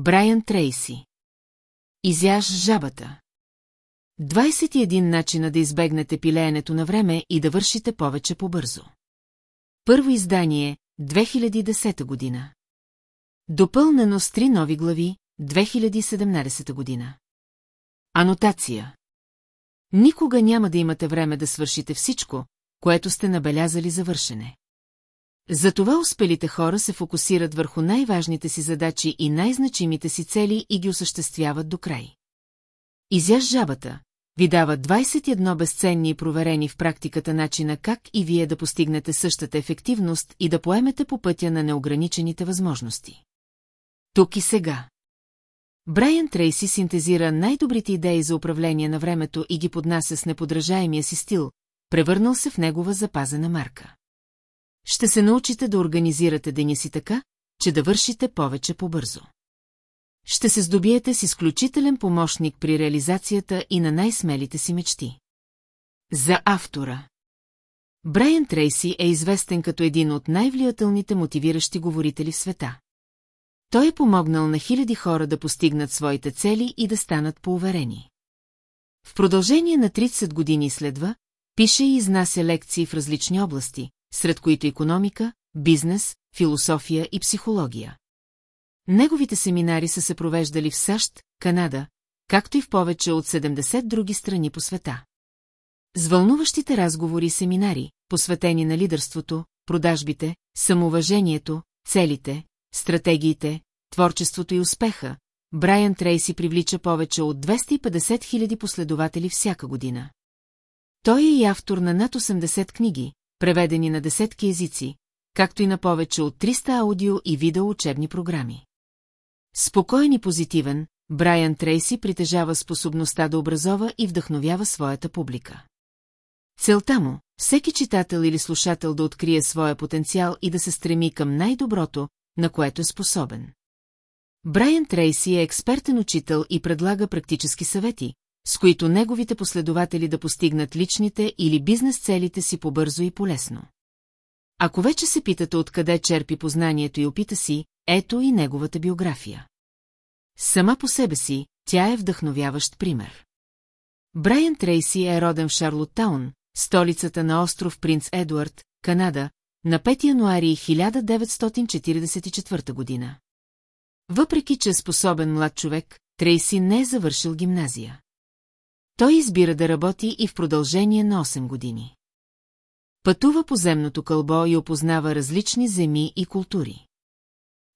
Брайан Трейси. Изяж жабата. 21 начина да избегнете пилеенето на време и да вършите повече побързо. Първо издание, 2010 година. Допълнено с три нови глави, 2017 година. Анотация. Никога няма да имате време да свършите всичко, което сте набелязали за вършене. Затова успелите хора се фокусират върху най-важните си задачи и най-значимите си цели и ги осъществяват до край. Изяж жабата, ви дава 21 безценни и проверени в практиката начина как и вие да постигнете същата ефективност и да поемете по пътя на неограничените възможности. Тук и сега. Брайан Трейси синтезира най-добрите идеи за управление на времето и ги поднася с неподражаемия си стил, превърнал се в негова запазена марка. Ще се научите да организирате деня си така, че да вършите повече по-бързо. Ще се здобиете с изключителен помощник при реализацията и на най-смелите си мечти. За автора Брайан Трейси е известен като един от най-влиятелните мотивиращи говорители в света. Той е помогнал на хиляди хора да постигнат своите цели и да станат поуверени. В продължение на 30 години следва, пише и изнася лекции в различни области, сред които економика, бизнес, философия и психология. Неговите семинари са се провеждали в САЩ, Канада, както и в повече от 70 други страни по света. С разговори и семинари, посветени на лидерството, продажбите, самоуважението, целите, стратегиите, творчеството и успеха, Брайан Трейси привлича повече от 250 000 последователи всяка година. Той е и автор на над 80 книги, преведени на десетки езици, както и на повече от 300 аудио и видео учебни програми. Спокоен и позитивен, Брайан Трейси притежава способността да образова и вдъхновява своята публика. Целта му – всеки читател или слушател да открие своя потенциал и да се стреми към най-доброто, на което е способен. Брайан Трейси е експертен учител и предлага практически съвети, с които неговите последователи да постигнат личните или бизнес целите си побързо и полесно. Ако вече се питате откъде черпи познанието и опита си, ето и неговата биография. Сама по себе си, тя е вдъхновяващ пример. Брайан Трейси е роден в Шарлоттаун, столицата на остров Принц Едуард, Канада, на 5 януари 1944 година. Въпреки, че е способен млад човек, Трейси не е завършил гимназия. Той избира да работи и в продължение на 8 години. Пътува по земното кълбо и опознава различни земи и култури.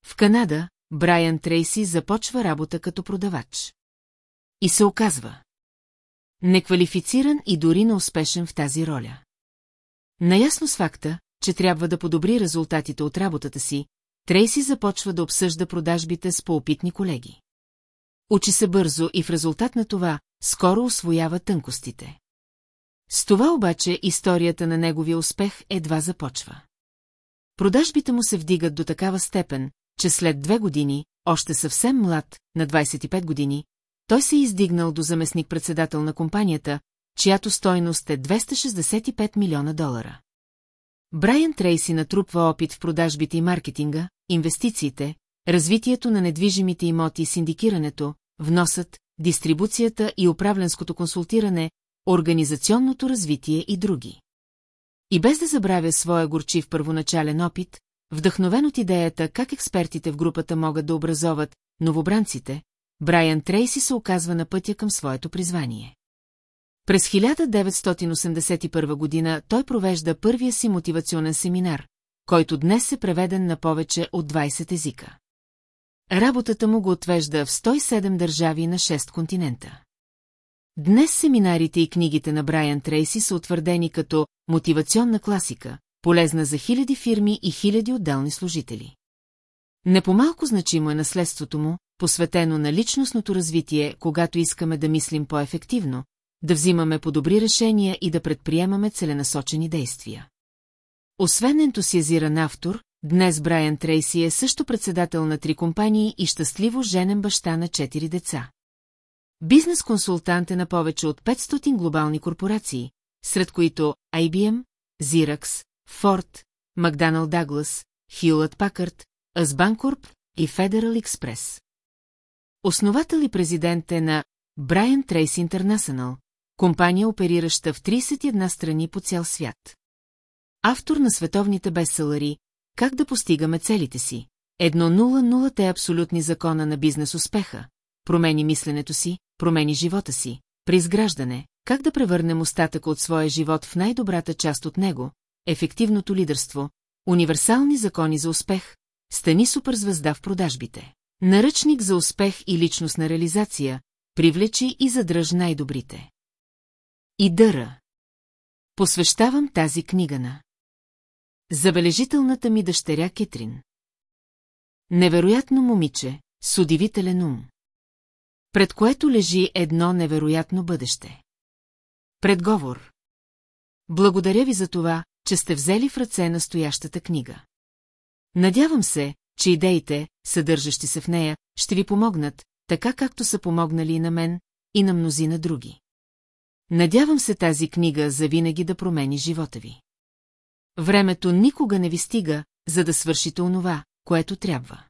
В Канада, Брайан Трейси започва работа като продавач. И се оказва. Неквалифициран и дори неуспешен в тази роля. Наясно с факта, че трябва да подобри резултатите от работата си, Трейси започва да обсъжда продажбите с поопитни колеги. Учи се бързо и в резултат на това скоро освоява тънкостите. С това обаче историята на неговия успех едва започва. Продажбите му се вдигат до такава степен, че след две години, още съвсем млад, на 25 години, той се е издигнал до заместник-председател на компанията, чиято стойност е 265 милиона долара. Брайан Трейси натрупва опит в продажбите и маркетинга, инвестициите, развитието на недвижимите имоти и синдикирането, вносът, дистрибуцията и управленското консултиране, организационното развитие и други. И без да забравя своя горчив първоначален опит, вдъхновен от идеята как експертите в групата могат да образоват новобранците, Брайан Трейси се оказва на пътя към своето призвание. През 1981 година той провежда първия си мотивационен семинар, който днес е преведен на повече от 20 езика. Работата му го отвежда в 107 държави на 6 континента. Днес семинарите и книгите на Брайан Трейси са утвърдени като мотивационна класика, полезна за хиляди фирми и хиляди отделни служители. Непомалко значимо е наследството му, посветено на личностното развитие, когато искаме да мислим по-ефективно, да взимаме по-добри решения и да предприемаме целенасочени действия. Освен ентусиазиран автор, днес Брайан Трейси е също председател на три компании и щастливо женен баща на четири деца. Бизнес-консултант е на повече от 500 глобални корпорации, сред които IBM, Xerox, Ford, McDonnell Douglas, Hewlett Packard, Asbancorp и Federal Express. Основател и президент е на Brian Trace International, компания оперираща в 31 страни по цял свят. Автор на световните бестселъри «Как да постигаме целите си», Едно 0 те абсолютни закона на бизнес успеха, промени мисленето си, промени живота си, при изграждане, как да превърнем остатък от своя живот в най-добрата част от него, ефективното лидерство, универсални закони за успех, стани суперзвезда в продажбите. Наръчник за успех и личностна реализация, привлечи и задръж най-добрите. И дъра. Посвещавам тази книга на Забележителната ми дъщеря Кетрин. Невероятно момиче, с удивителен ум. Пред което лежи едно невероятно бъдеще. Предговор. Благодаря ви за това, че сте взели в ръце настоящата книга. Надявам се, че идеите, съдържащи се в нея, ще ви помогнат, така както са помогнали и на мен, и на мнозина други. Надявам се тази книга за винаги да промени живота ви. Времето никога не ви стига, за да свършите онова, което трябва.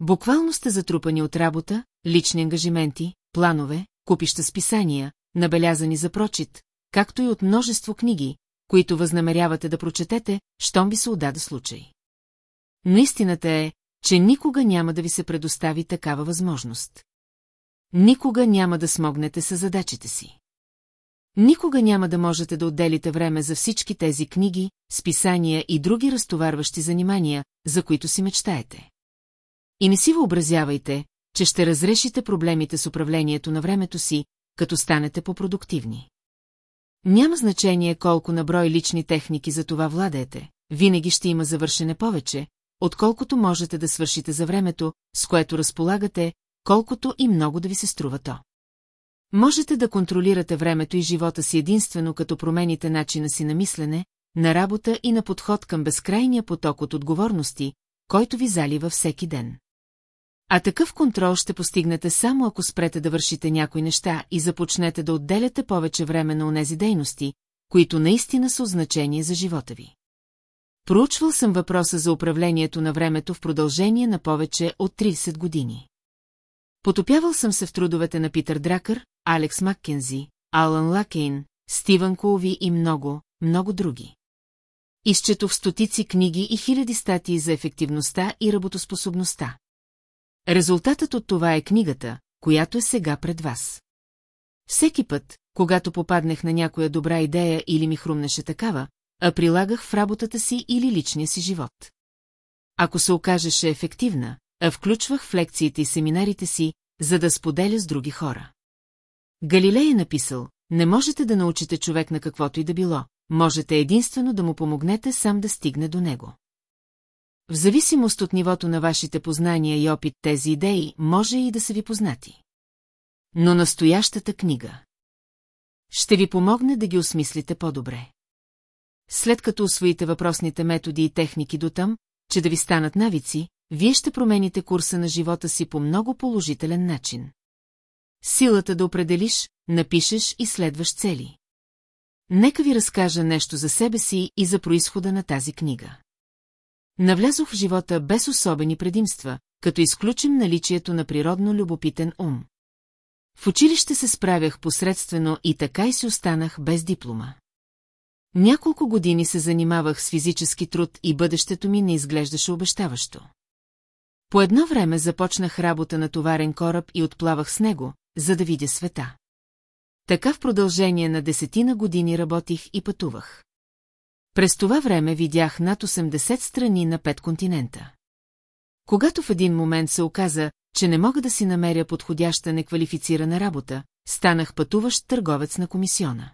Буквално сте затрупани от работа, лични ангажименти, планове, купища списания, набелязани за прочит, както и от множество книги, които възнамерявате да прочетете, щом ви се отдаде случай. Но истината е, че никога няма да ви се предостави такава възможност. Никога няма да смогнете с задачите си. Никога няма да можете да отделите време за всички тези книги, списания и други разтоварващи занимания, за които си мечтаете. И не си въобразявайте, че ще разрешите проблемите с управлението на времето си, като станете по-продуктивни. Няма значение колко наброй лични техники за това владеете, винаги ще има завършене повече, отколкото можете да свършите за времето, с което разполагате, колкото и много да ви се струва то. Можете да контролирате времето и живота си единствено като промените начина си на мислене, на работа и на подход към безкрайния поток от отговорности, който ви залива всеки ден. А такъв контрол ще постигнете само ако спрете да вършите някои неща и започнете да отделяте повече време на онези дейности, които наистина са значение за живота ви. Проучвал съм въпроса за управлението на времето в продължение на повече от 30 години. Потопявал съм се в трудовете на Питър Дракър, Алекс Маккензи, Алан Лакейн, Стивън Колви и много, много други. Изчетох стотици книги и хиляди статии за ефективността и работоспособността. Резултатът от това е книгата, която е сега пред вас. Всеки път, когато попаднах на някоя добра идея или ми хрумнеше такава, а прилагах в работата си или личния си живот. Ако се окажеше ефективна, а включвах в лекциите и семинарите си, за да споделя с други хора. Галилей е написал, не можете да научите човек на каквото и да било, можете единствено да му помогнете сам да стигне до него. В зависимост от нивото на вашите познания и опит тези идеи може и да са ви познати. Но настоящата книга ще ви помогне да ги осмислите по-добре. След като освоите въпросните методи и техники до там, че да ви станат навици, вие ще промените курса на живота си по много положителен начин. Силата да определиш, напишеш и следваш цели. Нека ви разкажа нещо за себе си и за происхода на тази книга. Навлязох в живота без особени предимства, като изключим наличието на природно любопитен ум. В училище се справях посредствено и така и си останах без диплома. Няколко години се занимавах с физически труд и бъдещето ми не изглеждаше обещаващо. По едно време започнах работа на товарен кораб и отплавах с него, за да видя света. Така в продължение на десетина години работих и пътувах. През това време видях над 80 страни на пет континента. Когато в един момент се оказа, че не мога да си намеря подходяща неквалифицирана работа, станах пътуващ търговец на комисиона.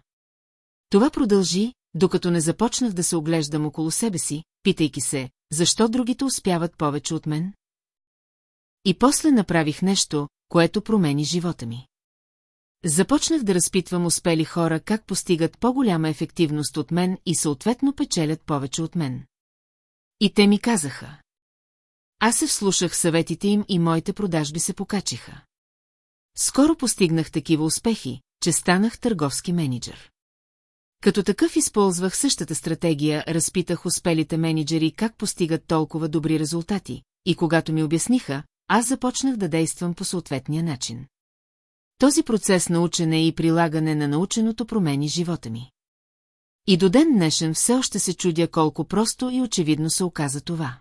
Това продължи, докато не започнах да се оглеждам около себе си, питайки се, защо другите успяват повече от мен? И после направих нещо, което промени живота ми. Започнах да разпитвам успели хора как постигат по-голяма ефективност от мен и съответно печелят повече от мен. И те ми казаха. Аз се вслушах съветите им и моите продажби се покачиха. Скоро постигнах такива успехи, че станах търговски менеджер. Като такъв използвах същата стратегия, разпитах успелите менеджери как постигат толкова добри резултати, и когато ми обясниха, аз започнах да действам по съответния начин. Този процес на учене и прилагане на наученото промени живота ми. И до ден днешен все още се чудя колко просто и очевидно се оказа това.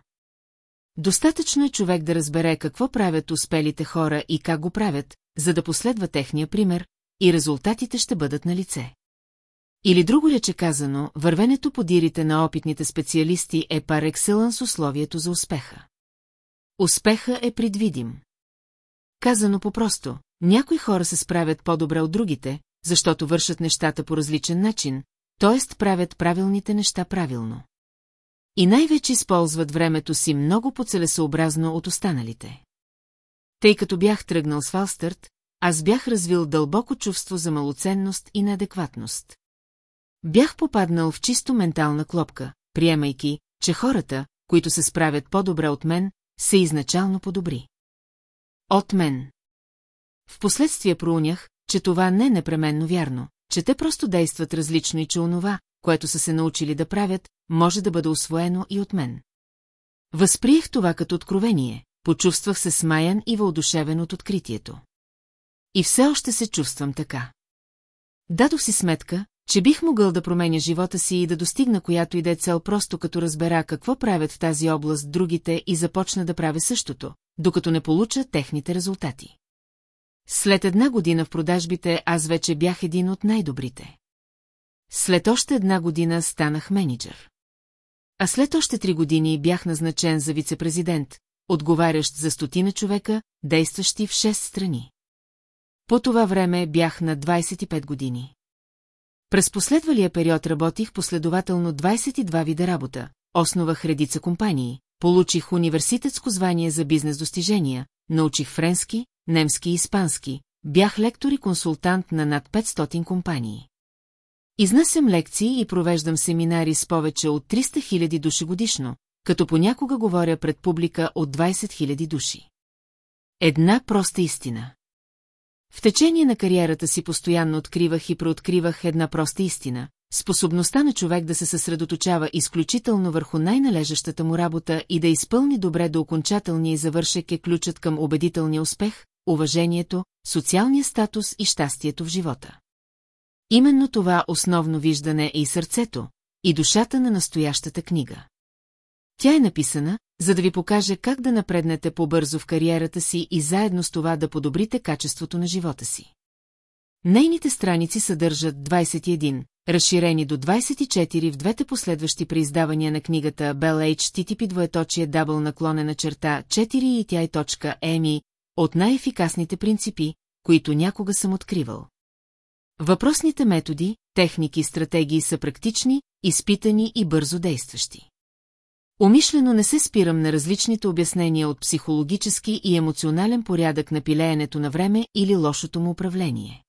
Достатъчно е човек да разбере какво правят успелите хора и как го правят, за да последва техния пример, и резултатите ще бъдат на лице. Или друго рече казано, вървенето по дирите на опитните специалисти е пар екселанс условието за успеха. Успеха е предвидим. Казано по-просто, някои хора се справят по-добре от другите, защото вършат нещата по различен начин, т.е. правят правилните неща правилно. И най-вече използват времето си много по-целесообразно от останалите. Тъй като бях тръгнал с Фалстърт, аз бях развил дълбоко чувство за малоценност и неадекватност. Бях попаднал в чисто ментална клопка, приемайки, че хората, които се справят по-добре от мен, са изначално по-добри. От мен. Впоследствие проунях, че това не е непременно вярно, че те просто действат различно и че онова, което са се научили да правят, може да бъде освоено и от мен. Възприех това като откровение, почувствах се смаян и въодушевен от откритието. И все още се чувствам така. Дадох си сметка, че бих могъл да променя живота си и да достигна която и да е цел просто като разбера какво правят в тази област другите и започна да правя същото, докато не получа техните резултати. След една година в продажбите аз вече бях един от най-добрите. След още една година станах менеджер. А след още три години бях назначен за вице-президент, отговарящ за стотина човека, действащи в шест страни. По това време бях на 25 години. През последвалия период работих последователно 22 вида работа, основах редица компании, получих университетско звание за бизнес достижения, научих френски, немски и испански, бях лектор и консултант на над 500 компании. Изнасям лекции и провеждам семинари с повече от 300 000 души годишно, като понякога говоря пред публика от 20 000 души. Една проста истина. В течение на кариерата си постоянно откривах и прооткривах една проста истина. Способността на човек да се съсредоточава изключително върху най-належащата му работа и да изпълни добре до окончателния завършек е ключът към убедителния успех, уважението, социалния статус и щастието в живота. Именно това основно виждане е и сърцето, и душата на настоящата книга. Тя е написана, за да ви покаже как да напреднете по-бързо в кариерата си и заедно с това да подобрите качеството на живота си. Нейните страници съдържат 21, разширени до 24 в двете последващи преиздавания на книгата Bell HTTP двоеточие дабл наклонена черта 4 и тя точка еми от най-ефикасните принципи, които някога съм откривал. Въпросните методи, техники и стратегии са практични, изпитани и бързо действащи. Умишлено не се спирам на различните обяснения от психологически и емоционален порядък на пилеенето на време или лошото му управление.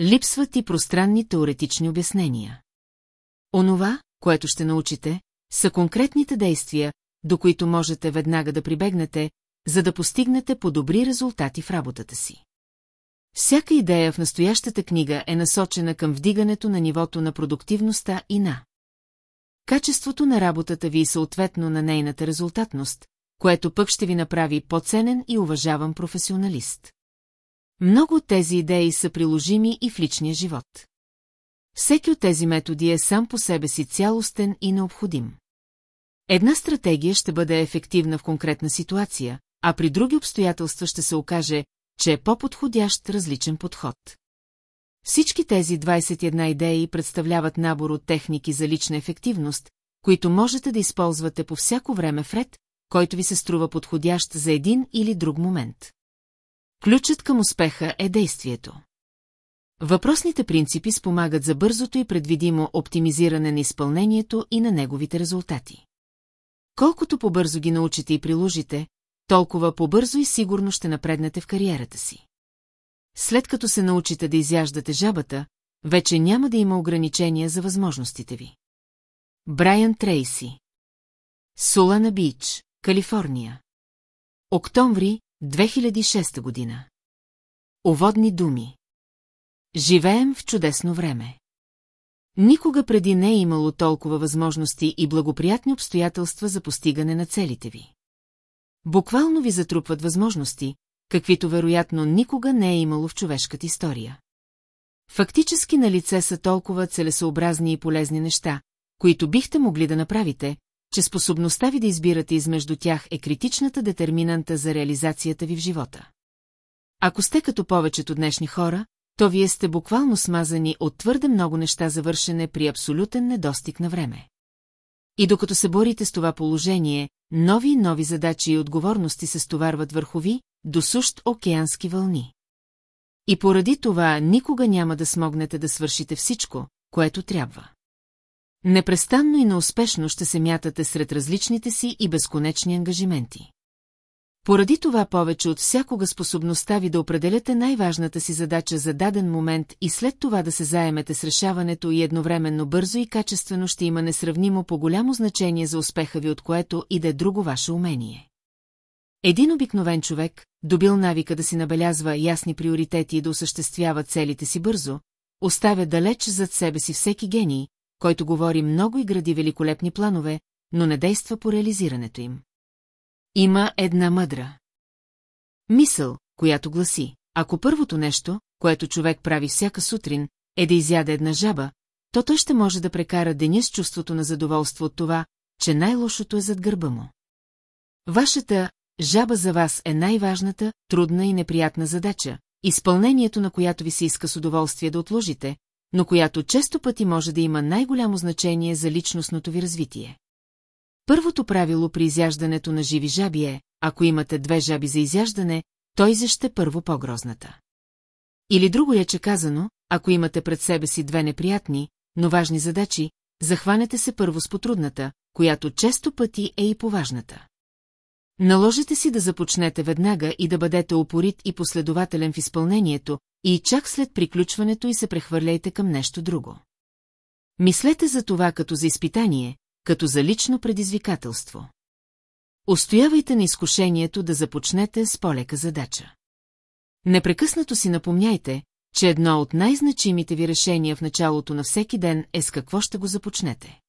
Липсват и пространни теоретични обяснения. Онова, което ще научите, са конкретните действия, до които можете веднага да прибегнете, за да постигнете по-добри резултати в работата си. Всяка идея в настоящата книга е насочена към вдигането на нивото на продуктивността и на качеството на работата ви и съответно на нейната резултатност, което пък ще ви направи по-ценен и уважаван професионалист. Много от тези идеи са приложими и в личния живот. Всеки от тези методи е сам по себе си цялостен и необходим. Една стратегия ще бъде ефективна в конкретна ситуация, а при други обстоятелства ще се окаже, че е по-подходящ различен подход. Всички тези 21 идеи представляват набор от техники за лична ефективност, които можете да използвате по всяко време в ред, който ви се струва подходящ за един или друг момент. Ключът към успеха е действието. Въпросните принципи спомагат за бързото и предвидимо оптимизиране на изпълнението и на неговите резултати. Колкото по-бързо ги научите и приложите, толкова по-бързо и сигурно ще напреднете в кариерата си. След като се научите да изяждате жабата, вече няма да има ограничения за възможностите ви. Брайан Трейси Солана Бич, Калифорния Октомври 2006 година Оводни думи Живеем в чудесно време. Никога преди не е имало толкова възможности и благоприятни обстоятелства за постигане на целите ви. буквално ви затрупват възможности, каквито вероятно никога не е имало в човешката история. Фактически на лице са толкова целесообразни и полезни неща, които бихте могли да направите, че способността ви да избирате измежду тях е критичната детерминанта за реализацията ви в живота. Ако сте като повечето днешни хора, то вие сте буквално смазани от твърде много неща за вършене при абсолютен недостиг на време. И докато се борите с това положение, нови и нови задачи и отговорности се стоварват върху ви, до сущ океански вълни. И поради това никога няма да смогнете да свършите всичко, което трябва. Непрестанно и неуспешно ще се мятате сред различните си и безконечни ангажименти. Поради това повече от всякога способността ви да определяте най-важната си задача за даден момент и след това да се заемете с решаването и едновременно бързо и качествено ще има несравнимо по-голямо значение за успеха ви от което и да е друго ваше умение. Един обикновен човек, добил навика да си набелязва ясни приоритети и да осъществява целите си бързо, оставя далеч зад себе си всеки гений, който говори много и гради великолепни планове, но не действа по реализирането им. Има една мъдра. Мисъл, която гласи, ако първото нещо, което човек прави всяка сутрин, е да изяде една жаба, то той ще може да прекара деня с чувството на задоволство от това, че най-лошото е зад гърба му. Вашата жаба за вас е най-важната, трудна и неприятна задача, изпълнението на която ви се иска с удоволствие да отложите, но която често пъти може да има най-голямо значение за личностното ви развитие. Първото правило при изяждането на живи жаби е, ако имате две жаби за изяждане, той изяще първо по-грозната. Или друго е, че казано, ако имате пред себе си две неприятни, но важни задачи, захванете се първо с потрудната, която често пъти е и поважната. Наложите си да започнете веднага и да бъдете опорит и последователен в изпълнението, и чак след приключването и се прехвърляйте към нещо друго. Мислете за това като за изпитание, като за лично предизвикателство. Устоявайте на изкушението да започнете с полека задача. Непрекъснато си напомняйте, че едно от най-значимите ви решения в началото на всеки ден е с какво ще го започнете.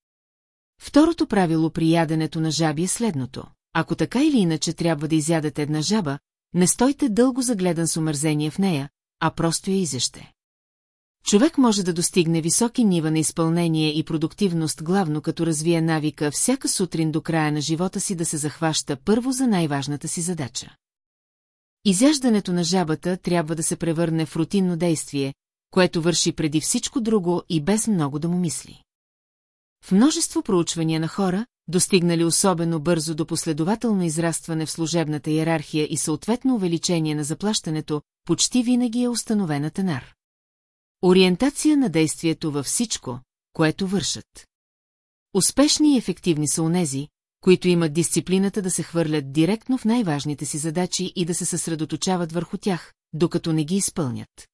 Второто правило при яденето на жаби е следното. Ако така или иначе трябва да изядете една жаба, не стойте дълго загледан с омързение в нея, а просто я изяще. Човек може да достигне високи нива на изпълнение и продуктивност главно като развие навика всяка сутрин до края на живота си да се захваща първо за най-важната си задача. Изяждането на жабата трябва да се превърне в рутинно действие, което върши преди всичко друго и без много да му мисли. В множество проучвания на хора, достигнали особено бързо до последователно израстване в служебната иерархия и съответно увеличение на заплащането, почти винаги е установена тенар. Ориентация на действието във всичко, което вършат. Успешни и ефективни са онези, които имат дисциплината да се хвърлят директно в най-важните си задачи и да се съсредоточават върху тях, докато не ги изпълнят.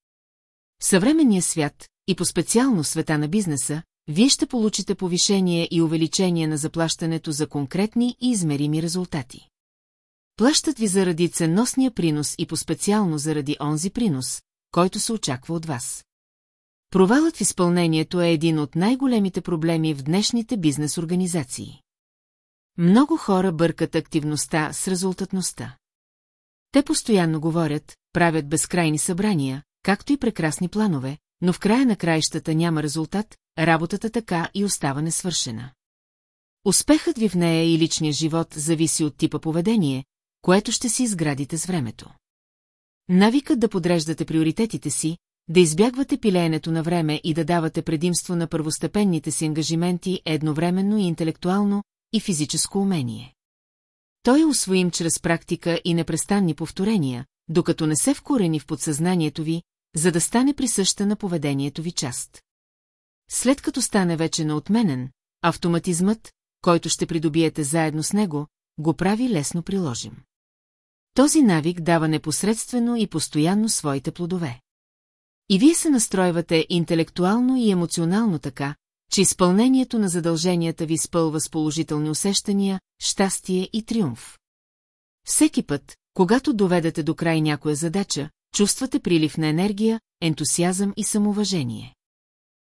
В съвременния свят, и по-специално света на бизнеса, вие ще получите повишение и увеличение на заплащането за конкретни и измерими резултати. Плащат ви заради ценностния принос и по-специално заради онзи принос, който се очаква от вас. Провалът в изпълнението е един от най-големите проблеми в днешните бизнес организации. Много хора бъркат активността с резултатността. Те постоянно говорят, правят безкрайни събрания, както и прекрасни планове, но в края на краищата няма резултат, работата така и остава несвършена. Успехът ви в нея и личния живот зависи от типа поведение, което ще си изградите с времето. Навикът да подреждате приоритетите си, да избягвате пилеенето на време и да давате предимство на първостепенните си ангажименти едновременно и интелектуално, и физическо умение. Той е усвоим чрез практика и непрестанни повторения, докато не се вкорени в подсъзнанието ви, за да стане присъща на поведението ви част. След като стане вече неотменен, автоматизмът, който ще придобиете заедно с него, го прави лесно приложим. Този навик дава непосредствено и постоянно своите плодове. И вие се настройвате интелектуално и емоционално така, че изпълнението на задълженията ви спълва с положителни усещания, щастие и триумф. Всеки път, когато доведете до край някоя задача, чувствате прилив на енергия, ентусиазъм и самоуважение.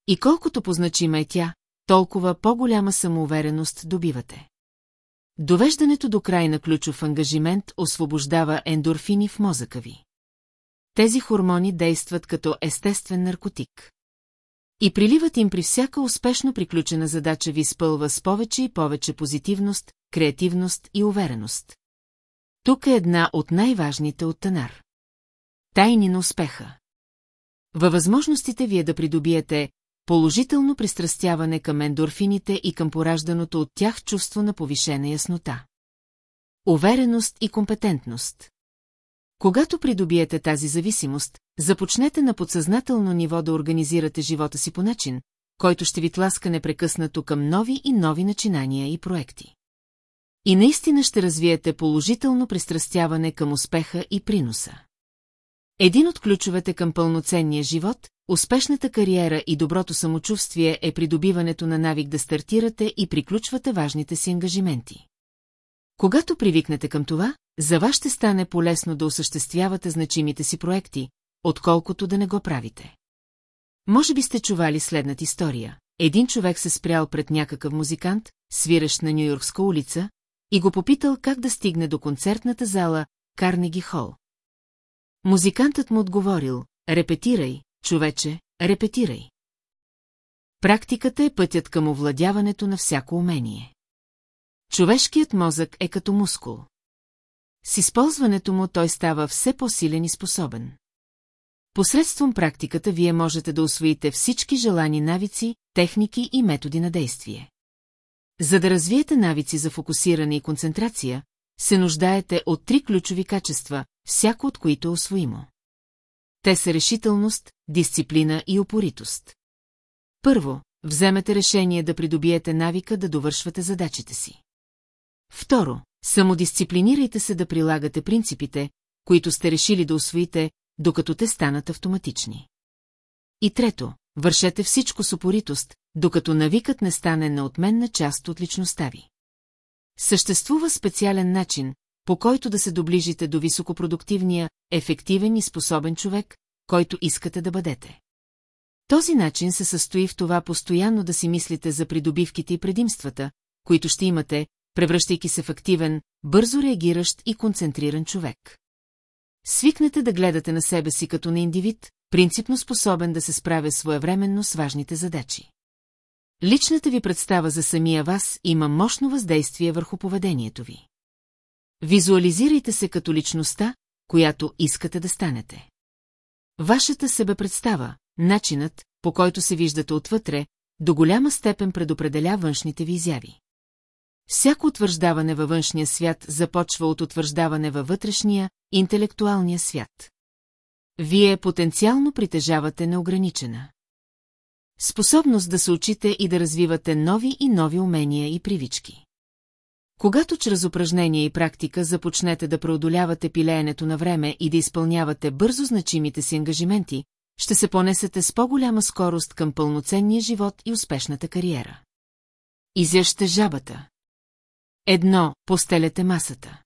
И колкото позначима е тя, толкова по-голяма самоувереност добивате. Довеждането до край на ключов ангажимент освобождава ендорфини в мозъка ви. Тези хормони действат като естествен наркотик. И приливът им при всяка успешно приключена задача ви спълва с повече и повече позитивност, креативност и увереност. Тук е една от най-важните от Танар. Тайни на успеха. Във възможностите ви е да придобиете положително пристрастяване към ендорфините и към поражданото от тях чувство на повишена яснота. Увереност и компетентност. Когато придобиете тази зависимост, започнете на подсъзнателно ниво да организирате живота си по начин, който ще ви тласка непрекъснато към нови и нови начинания и проекти. И наистина ще развиете положително пристрастяване към успеха и приноса. Един от ключовете към пълноценния живот, успешната кариера и доброто самочувствие е придобиването на навик да стартирате и приключвате важните си ангажименти. Когато привикнете към това, за вас ще стане полезно да осъществявате значимите си проекти, отколкото да не го правите. Може би сте чували следната история. Един човек се спрял пред някакъв музикант, свиращ на Нью-Йоркска улица, и го попитал как да стигне до концертната зала Карнеги Хол. Музикантът му отговорил, репетирай, човече, репетирай. Практиката е пътят към овладяването на всяко умение. Човешкият мозък е като мускул. С използването му той става все по-силен и способен. Посредством практиката вие можете да освоите всички желани навици, техники и методи на действие. За да развиете навици за фокусиране и концентрация, се нуждаете от три ключови качества, всяко от които е освоимо. Те са решителност, дисциплина и опоритост. Първо, вземете решение да придобиете навика да довършвате задачите си. Второ, самодисциплинирайте се да прилагате принципите, които сте решили да освоите, докато те станат автоматични. И трето, вършете всичко с упоритост, докато навикът не стане неотменна част от личността ви. Съществува специален начин, по който да се доближите до високопродуктивния, ефективен и способен човек, който искате да бъдете. Този начин се състои в това постоянно да си мислите за придобивките и предимствата, които ще имате, превръщайки се в активен, бързо реагиращ и концентриран човек. Свикнете да гледате на себе си като на индивид, принципно способен да се справя своевременно с важните задачи. Личната ви представа за самия вас има мощно въздействие върху поведението ви. Визуализирайте се като личността, която искате да станете. Вашата себепредстава, начинът, по който се виждате отвътре, до голяма степен предопределя външните ви изяви. Всяко утвърждаване във външния свят започва от утвърждаване във вътрешния, интелектуалния свят. Вие потенциално притежавате неограничена. Способност да се учите и да развивате нови и нови умения и привички. Когато чрез упражнения и практика започнете да преодолявате пилеенето на време и да изпълнявате бързо значимите си ангажименти, ще се понесете с по-голяма скорост към пълноценния живот и успешната кариера. Изяжте жабата. Едно, постелете масата.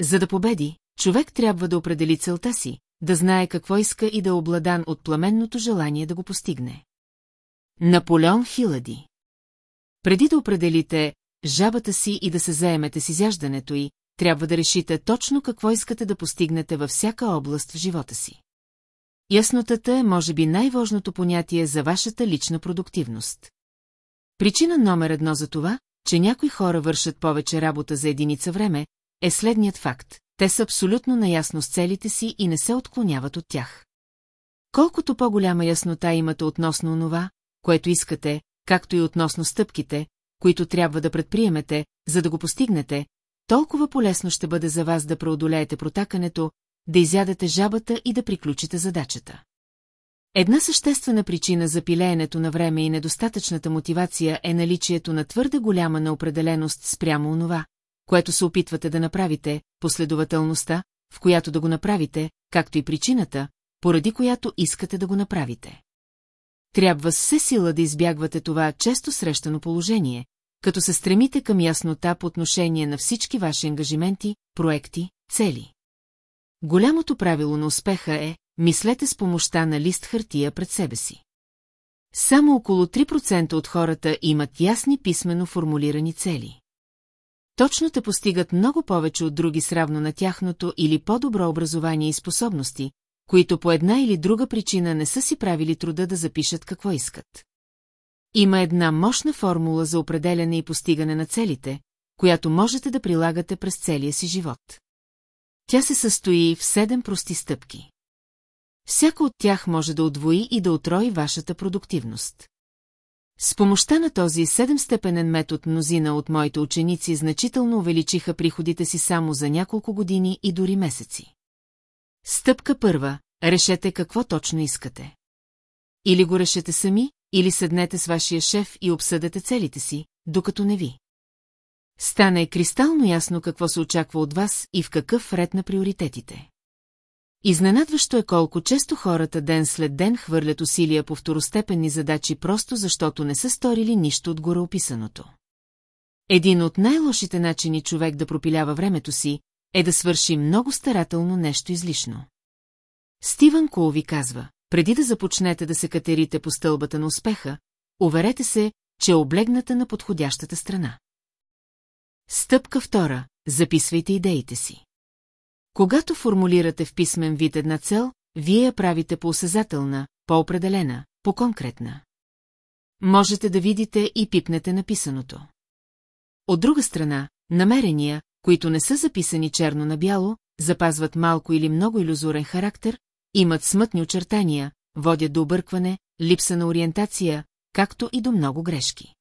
За да победи, човек трябва да определи целта си, да знае какво иска и да е обладан от пламенното желание да го постигне. Наполеон Хилади Преди да определите жабата си и да се заемете с изяждането й, трябва да решите точно какво искате да постигнете във всяка област в живота си. Яснотата е, може би, най-важното понятие за вашата лична продуктивност. Причина номер едно за това, че някои хора вършат повече работа за единица време, е следният факт. Те са абсолютно наясно с целите си и не се отклоняват от тях. Колкото по-голяма яснота имате относно онова, което искате, както и относно стъпките, които трябва да предприемете, за да го постигнете, толкова полезно ще бъде за вас да преодолеете протакането, да изядете жабата и да приключите задачата. Една съществена причина за пилеенето на време и недостатъчната мотивация е наличието на твърде голяма неопределеност спрямо онова, което се опитвате да направите, последователността, в която да го направите, както и причината, поради която искате да го направите. Трябва с все сила да избягвате това често срещано положение, като се стремите към яснота по отношение на всички ваши ангажименти, проекти, цели. Голямото правило на успеха е, мислете с помощта на лист хартия пред себе си. Само около 3% от хората имат ясни писменно формулирани цели. Точно те постигат много повече от други сравно на тяхното или по-добро образование и способности, които по една или друга причина не са си правили труда да запишат какво искат. Има една мощна формула за определяне и постигане на целите, която можете да прилагате през целия си живот. Тя се състои в седем прости стъпки. Всяка от тях може да отвои и да отрои вашата продуктивност. С помощта на този седемстепенен метод мнозина от моите ученици значително увеличиха приходите си само за няколко години и дори месеци. Стъпка първа – решете какво точно искате. Или го решете сами, или седнете с вашия шеф и обсъдете целите си, докато не ви. Стане кристално ясно какво се очаква от вас и в какъв ред на приоритетите. Изненадващо е колко често хората ден след ден хвърлят усилия по второстепенни задачи просто защото не са сторили нищо от гореописаното. Един от най-лошите начини човек да пропилява времето си е да свърши много старателно нещо излишно. Стивън Колви казва, преди да започнете да се катерите по стълбата на успеха, уверете се, че е облегната на подходящата страна. Стъпка втора – записвайте идеите си. Когато формулирате в писмен вид една цел, вие я правите по-осезателна, по-определена, по-конкретна. Можете да видите и пипнете написаното. От друга страна, намерения, които не са записани черно на бяло, запазват малко или много иллюзорен характер, имат смътни очертания, водят до объркване, липса на ориентация, както и до много грешки.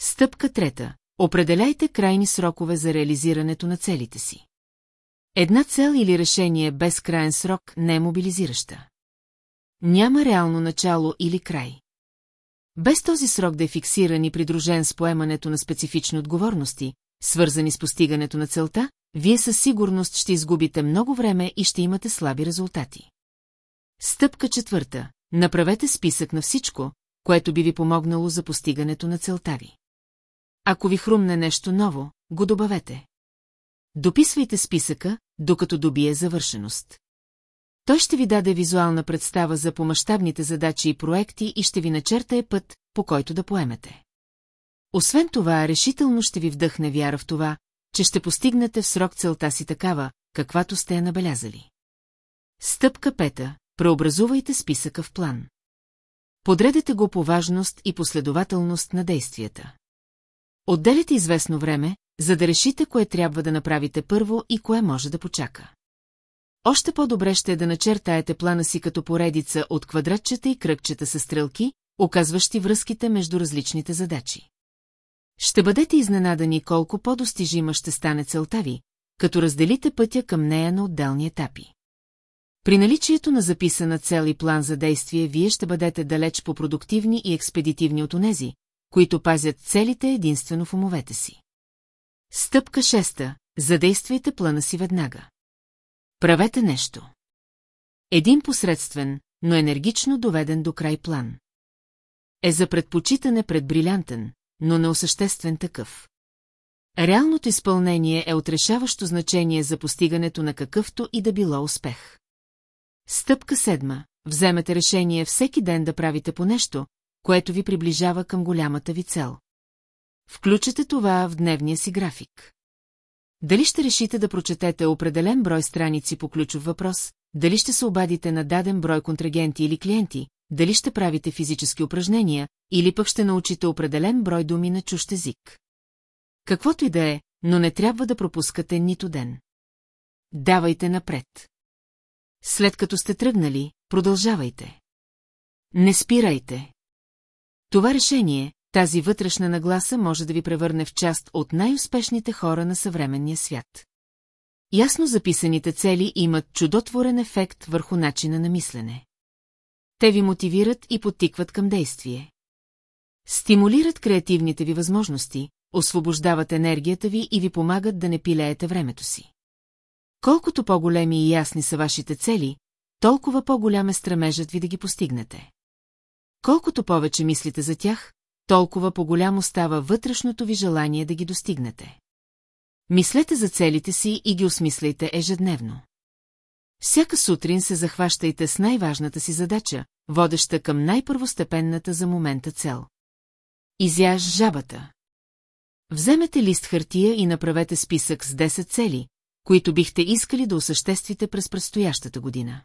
Стъпка трета. Определяйте крайни срокове за реализирането на целите си. Една цел или решение без крайен срок не е мобилизираща. Няма реално начало или край. Без този срок да е фиксиран и придружен с поемането на специфични отговорности, свързани с постигането на целта, вие със сигурност ще изгубите много време и ще имате слаби резултати. Стъпка четвърта. Направете списък на всичко, което би ви помогнало за постигането на целта ви. Ако ви хрумне нещо ново, го добавете. Дописвайте списъка, докато добие завършеност. Той ще ви даде визуална представа за помащабните задачи и проекти и ще ви начертае път, по който да поемете. Освен това, решително ще ви вдъхне вяра в това, че ще постигнете в срок целта си такава, каквато сте я набелязали. Стъпка пета. Преобразувайте списъка в план. Подредете го по важност и последователност на действията. Отделете известно време, за да решите кое трябва да направите първо и кое може да почака. Още по-добре ще е да начертаете плана си като поредица от квадратчета и кръгчета с стрелки, оказващи връзките между различните задачи. Ще бъдете изненадани колко по-достижима ще стане целта ви, като разделите пътя към нея на отделни етапи. При наличието на записана цел и план за действие, вие ще бъдете далеч по-продуктивни и експедитивни от онези, които пазят целите единствено в умовете си. Стъпка шеста. Задействайте плана си веднага. Правете нещо. Един посредствен, но енергично доведен до край план. Е за предпочитане пред брилянтен, но неосъществен такъв. Реалното изпълнение е отрешаващо значение за постигането на какъвто и да било успех. Стъпка седма. Вземете решение всеки ден да правите по нещо, което ви приближава към голямата ви цел. Включете това в дневния си график. Дали ще решите да прочетете определен брой страници по ключов въпрос, дали ще се обадите на даден брой контрагенти или клиенти, дали ще правите физически упражнения, или пък ще научите определен брой думи на чужд език. Каквото и да е, но не трябва да пропускате нито ден. Давайте напред. След като сте тръгнали, продължавайте. Не спирайте. Това решение, тази вътрешна нагласа може да ви превърне в част от най-успешните хора на съвременния свят. Ясно записаните цели имат чудотворен ефект върху начина на мислене. Те ви мотивират и подтикват към действие. Стимулират креативните ви възможности, освобождават енергията ви и ви помагат да не пилеете времето си. Колкото по-големи и ясни са вашите цели, толкова по-голям е стремежът ви да ги постигнете. Колкото повече мислите за тях, толкова по-голямо става вътрешното ви желание да ги достигнете. Мислете за целите си и ги осмисляйте ежедневно. Всяка сутрин се захващайте с най-важната си задача, водеща към най-първостепенната за момента цел. Изяж жабата. Вземете лист хартия и направете списък с 10 цели, които бихте искали да осъществите през предстоящата година.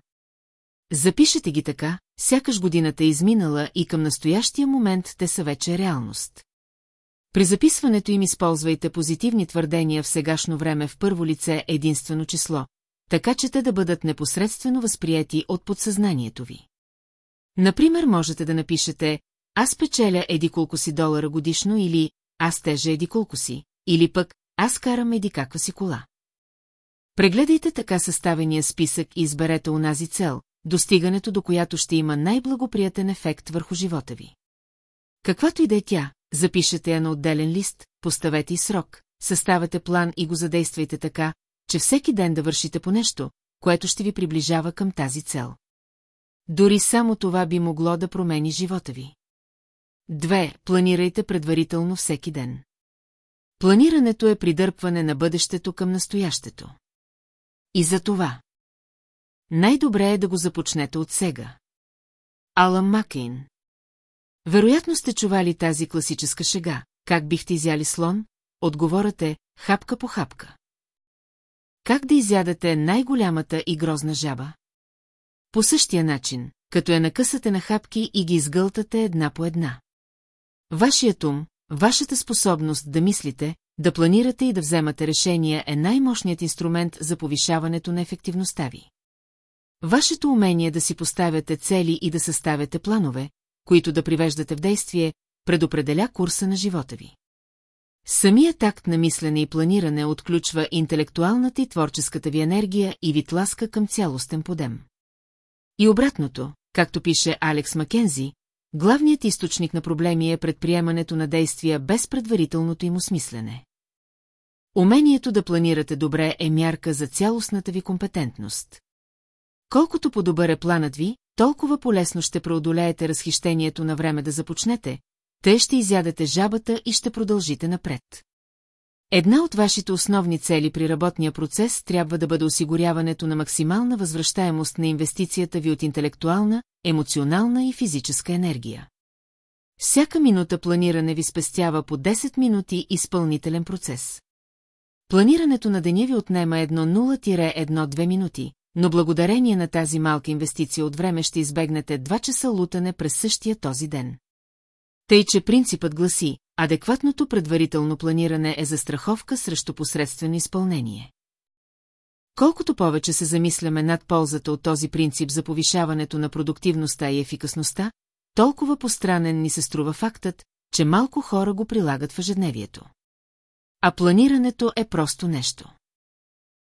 Запишете ги така, сякаш годината е изминала и към настоящия момент те са вече реалност. При записването им използвайте позитивни твърдения в сегашно време в първо лице единствено число, така че те да бъдат непосредствено възприяти от подсъзнанието ви. Например, можете да напишете «Аз печеля еди колко си долара годишно» или «Аз тежа еди колко си», или пък «Аз карам еди каква си кола». Прегледайте така съставения списък и изберете унази цел, достигането до която ще има най-благоприятен ефект върху живота ви. Каквато и да е тя, запишете я на отделен лист, поставете и срок, съставете план и го задействайте така, че всеки ден да вършите по нещо, което ще ви приближава към тази цел. Дори само това би могло да промени живота ви. Две, планирайте предварително всеки ден. Планирането е придърпване на бъдещето към настоящето. И за това. Най-добре е да го започнете от сега. Алън Макейн Вероятно сте чували тази класическа шега. Как бихте изяли слон? Отговорът е хапка по хапка. Как да изядете най-голямата и грозна жаба? По същия начин, като я накъсате на хапки и ги изгълтате една по една. Вашият ум, вашата способност да мислите, да планирате и да вземате решения е най-мощният инструмент за повишаването на ефективността ви. Вашето умение да си поставяте цели и да съставяте планове, които да привеждате в действие, предопределя курса на живота ви. Самият акт на мислене и планиране отключва интелектуалната и творческата ви енергия и ви тласка към цялостен подем. И обратното, както пише Алекс Макензи, главният източник на проблеми е предприемането на действия без предварителното им осмислене. Умението да планирате добре е мярка за цялостната ви компетентност. Колкото по-добър е планът ви, толкова полесно ще преодолеете разхищението на време да започнете, те ще изядете жабата и ще продължите напред. Една от вашите основни цели при работния процес трябва да бъде осигуряването на максимална възвръщаемост на инвестицията ви от интелектуална, емоционална и физическа енергия. Всяка минута планиране ви спестява по 10 минути изпълнителен процес. Планирането на деня ви отнема 1-0-1-2 минути, но благодарение на тази малка инвестиция от време ще избегнете 2 часа лутане през същия този ден. Тъй, че принципът гласи, адекватното предварително планиране е застраховка срещу посредствено изпълнение. Колкото повече се замисляме над ползата от този принцип за повишаването на продуктивността и ефикасността, толкова постранен ни се струва фактът, че малко хора го прилагат в ежедневието. А планирането е просто нещо.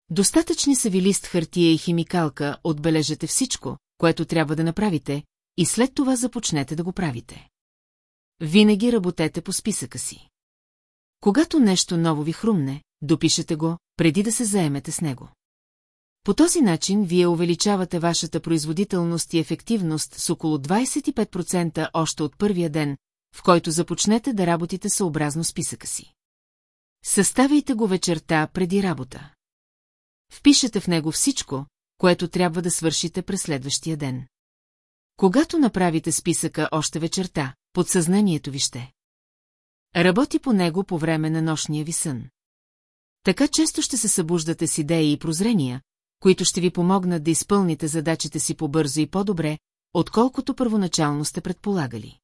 Достатъчни са ви лист хартия и химикалка, отбележете всичко, което трябва да направите, и след това започнете да го правите. Винаги работете по списъка си. Когато нещо ново ви хрумне, допишете го, преди да се заемете с него. По този начин вие увеличавате вашата производителност и ефективност с около 25% още от първия ден, в който започнете да работите съобразно списъка си. Съставяйте го вечерта преди работа. Впишете в него всичко, което трябва да свършите през следващия ден. Когато направите списъка още вечерта, подсъзнанието ви ще. Работи по него по време на нощния ви сън. Така често ще се събуждате с идеи и прозрения, които ще ви помогнат да изпълните задачите си по-бързо и по-добре, отколкото първоначално сте предполагали.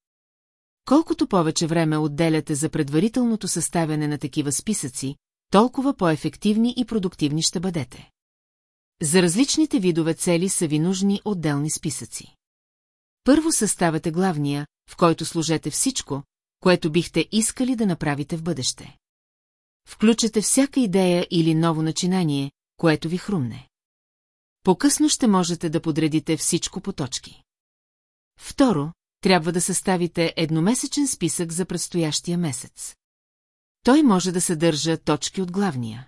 Колкото повече време отделяте за предварителното съставяне на такива списъци, толкова по-ефективни и продуктивни ще бъдете. За различните видове цели са ви нужни отделни списъци. Първо съставете главния, в който служете всичко, което бихте искали да направите в бъдеще. Включете всяка идея или ново начинание, което ви хрумне. По-късно ще можете да подредите всичко по точки. Второ, трябва да съставите едномесечен списък за предстоящия месец. Той може да съдържа точки от главния.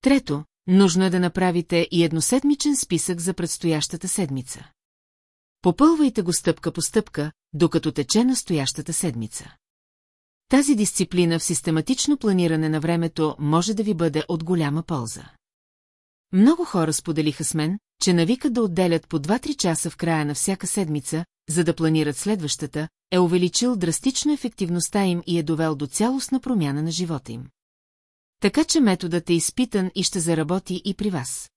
Трето, нужно е да направите и едноседмичен списък за предстоящата седмица. Попълвайте го стъпка по стъпка, докато тече настоящата седмица. Тази дисциплина в систематично планиране на времето може да ви бъде от голяма полза. Много хора споделиха с мен, че навикат да отделят по 2-3 часа в края на всяка седмица, за да планират следващата, е увеличил драстично ефективността им и е довел до цялостна промяна на живота им. Така че методът е изпитан и ще заработи и при вас.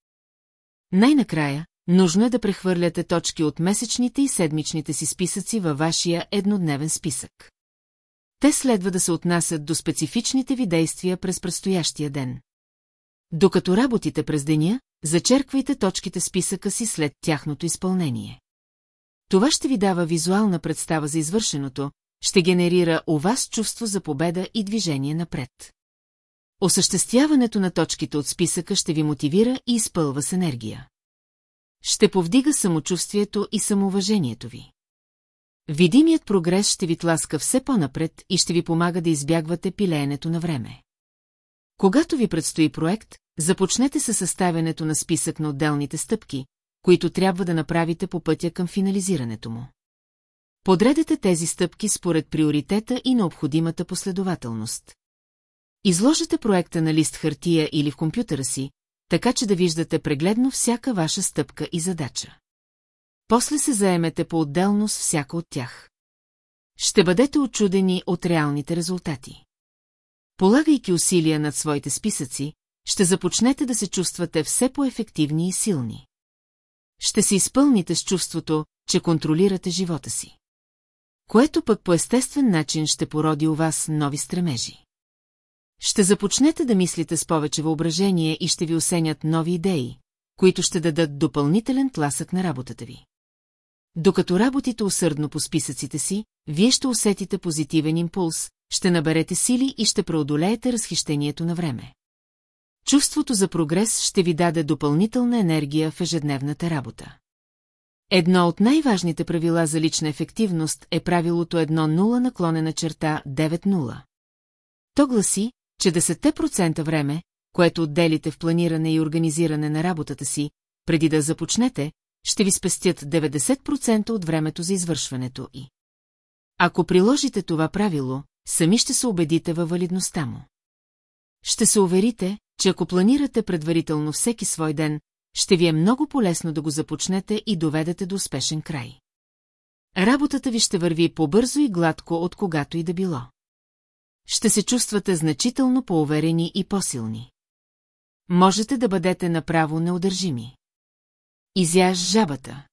Най-накрая, нужно е да прехвърляте точки от месечните и седмичните си списъци във вашия еднодневен списък. Те следва да се отнасят до специфичните ви действия през предстоящия ден. Докато работите през деня, зачерквайте точките списъка си след тяхното изпълнение. Това ще ви дава визуална представа за извършеното, ще генерира у вас чувство за победа и движение напред. Осъществяването на точките от списъка ще ви мотивира и изпълва с енергия. Ще повдига самочувствието и самоуважението ви. Видимият прогрес ще ви тласка все по-напред и ще ви помага да избягвате пилеенето на време. Когато ви предстои проект, започнете със съставянето на списък на отделните стъпки, които трябва да направите по пътя към финализирането му. Подредете тези стъпки според приоритета и необходимата последователност. Изложете проекта на лист хартия или в компютъра си, така че да виждате прегледно всяка ваша стъпка и задача. После се заемете по-отделно с всяка от тях. Ще бъдете очудени от реалните резултати. Полагайки усилия над своите списъци, ще започнете да се чувствате все по-ефективни и силни. Ще се изпълните с чувството, че контролирате живота си. Което пък по естествен начин ще породи у вас нови стремежи. Ще започнете да мислите с повече въображение и ще ви осенят нови идеи, които ще дадат допълнителен тласък на работата ви. Докато работите усърдно по списъците си, вие ще усетите позитивен импулс, ще наберете сили и ще преодолеете разхищението на време. Чувството за прогрес ще ви даде допълнителна енергия в ежедневната работа. Едно от най-важните правила за лична ефективност е правилото 1-0 наклонена черта 9-0. То гласи, че 10% време, което отделите в планиране и организиране на работата си, преди да започнете, ще ви спестят 90% от времето за извършването и. Ако приложите това правило, сами ще се убедите във валидността му. Ще се уверите, че ако планирате предварително всеки свой ден, ще ви е много полезно да го започнете и доведете до успешен край. Работата ви ще върви по-бързо и гладко от когато и да било. Ще се чувствате значително по-уверени и по-силни. Можете да бъдете направо неудържими. Изяж жабата.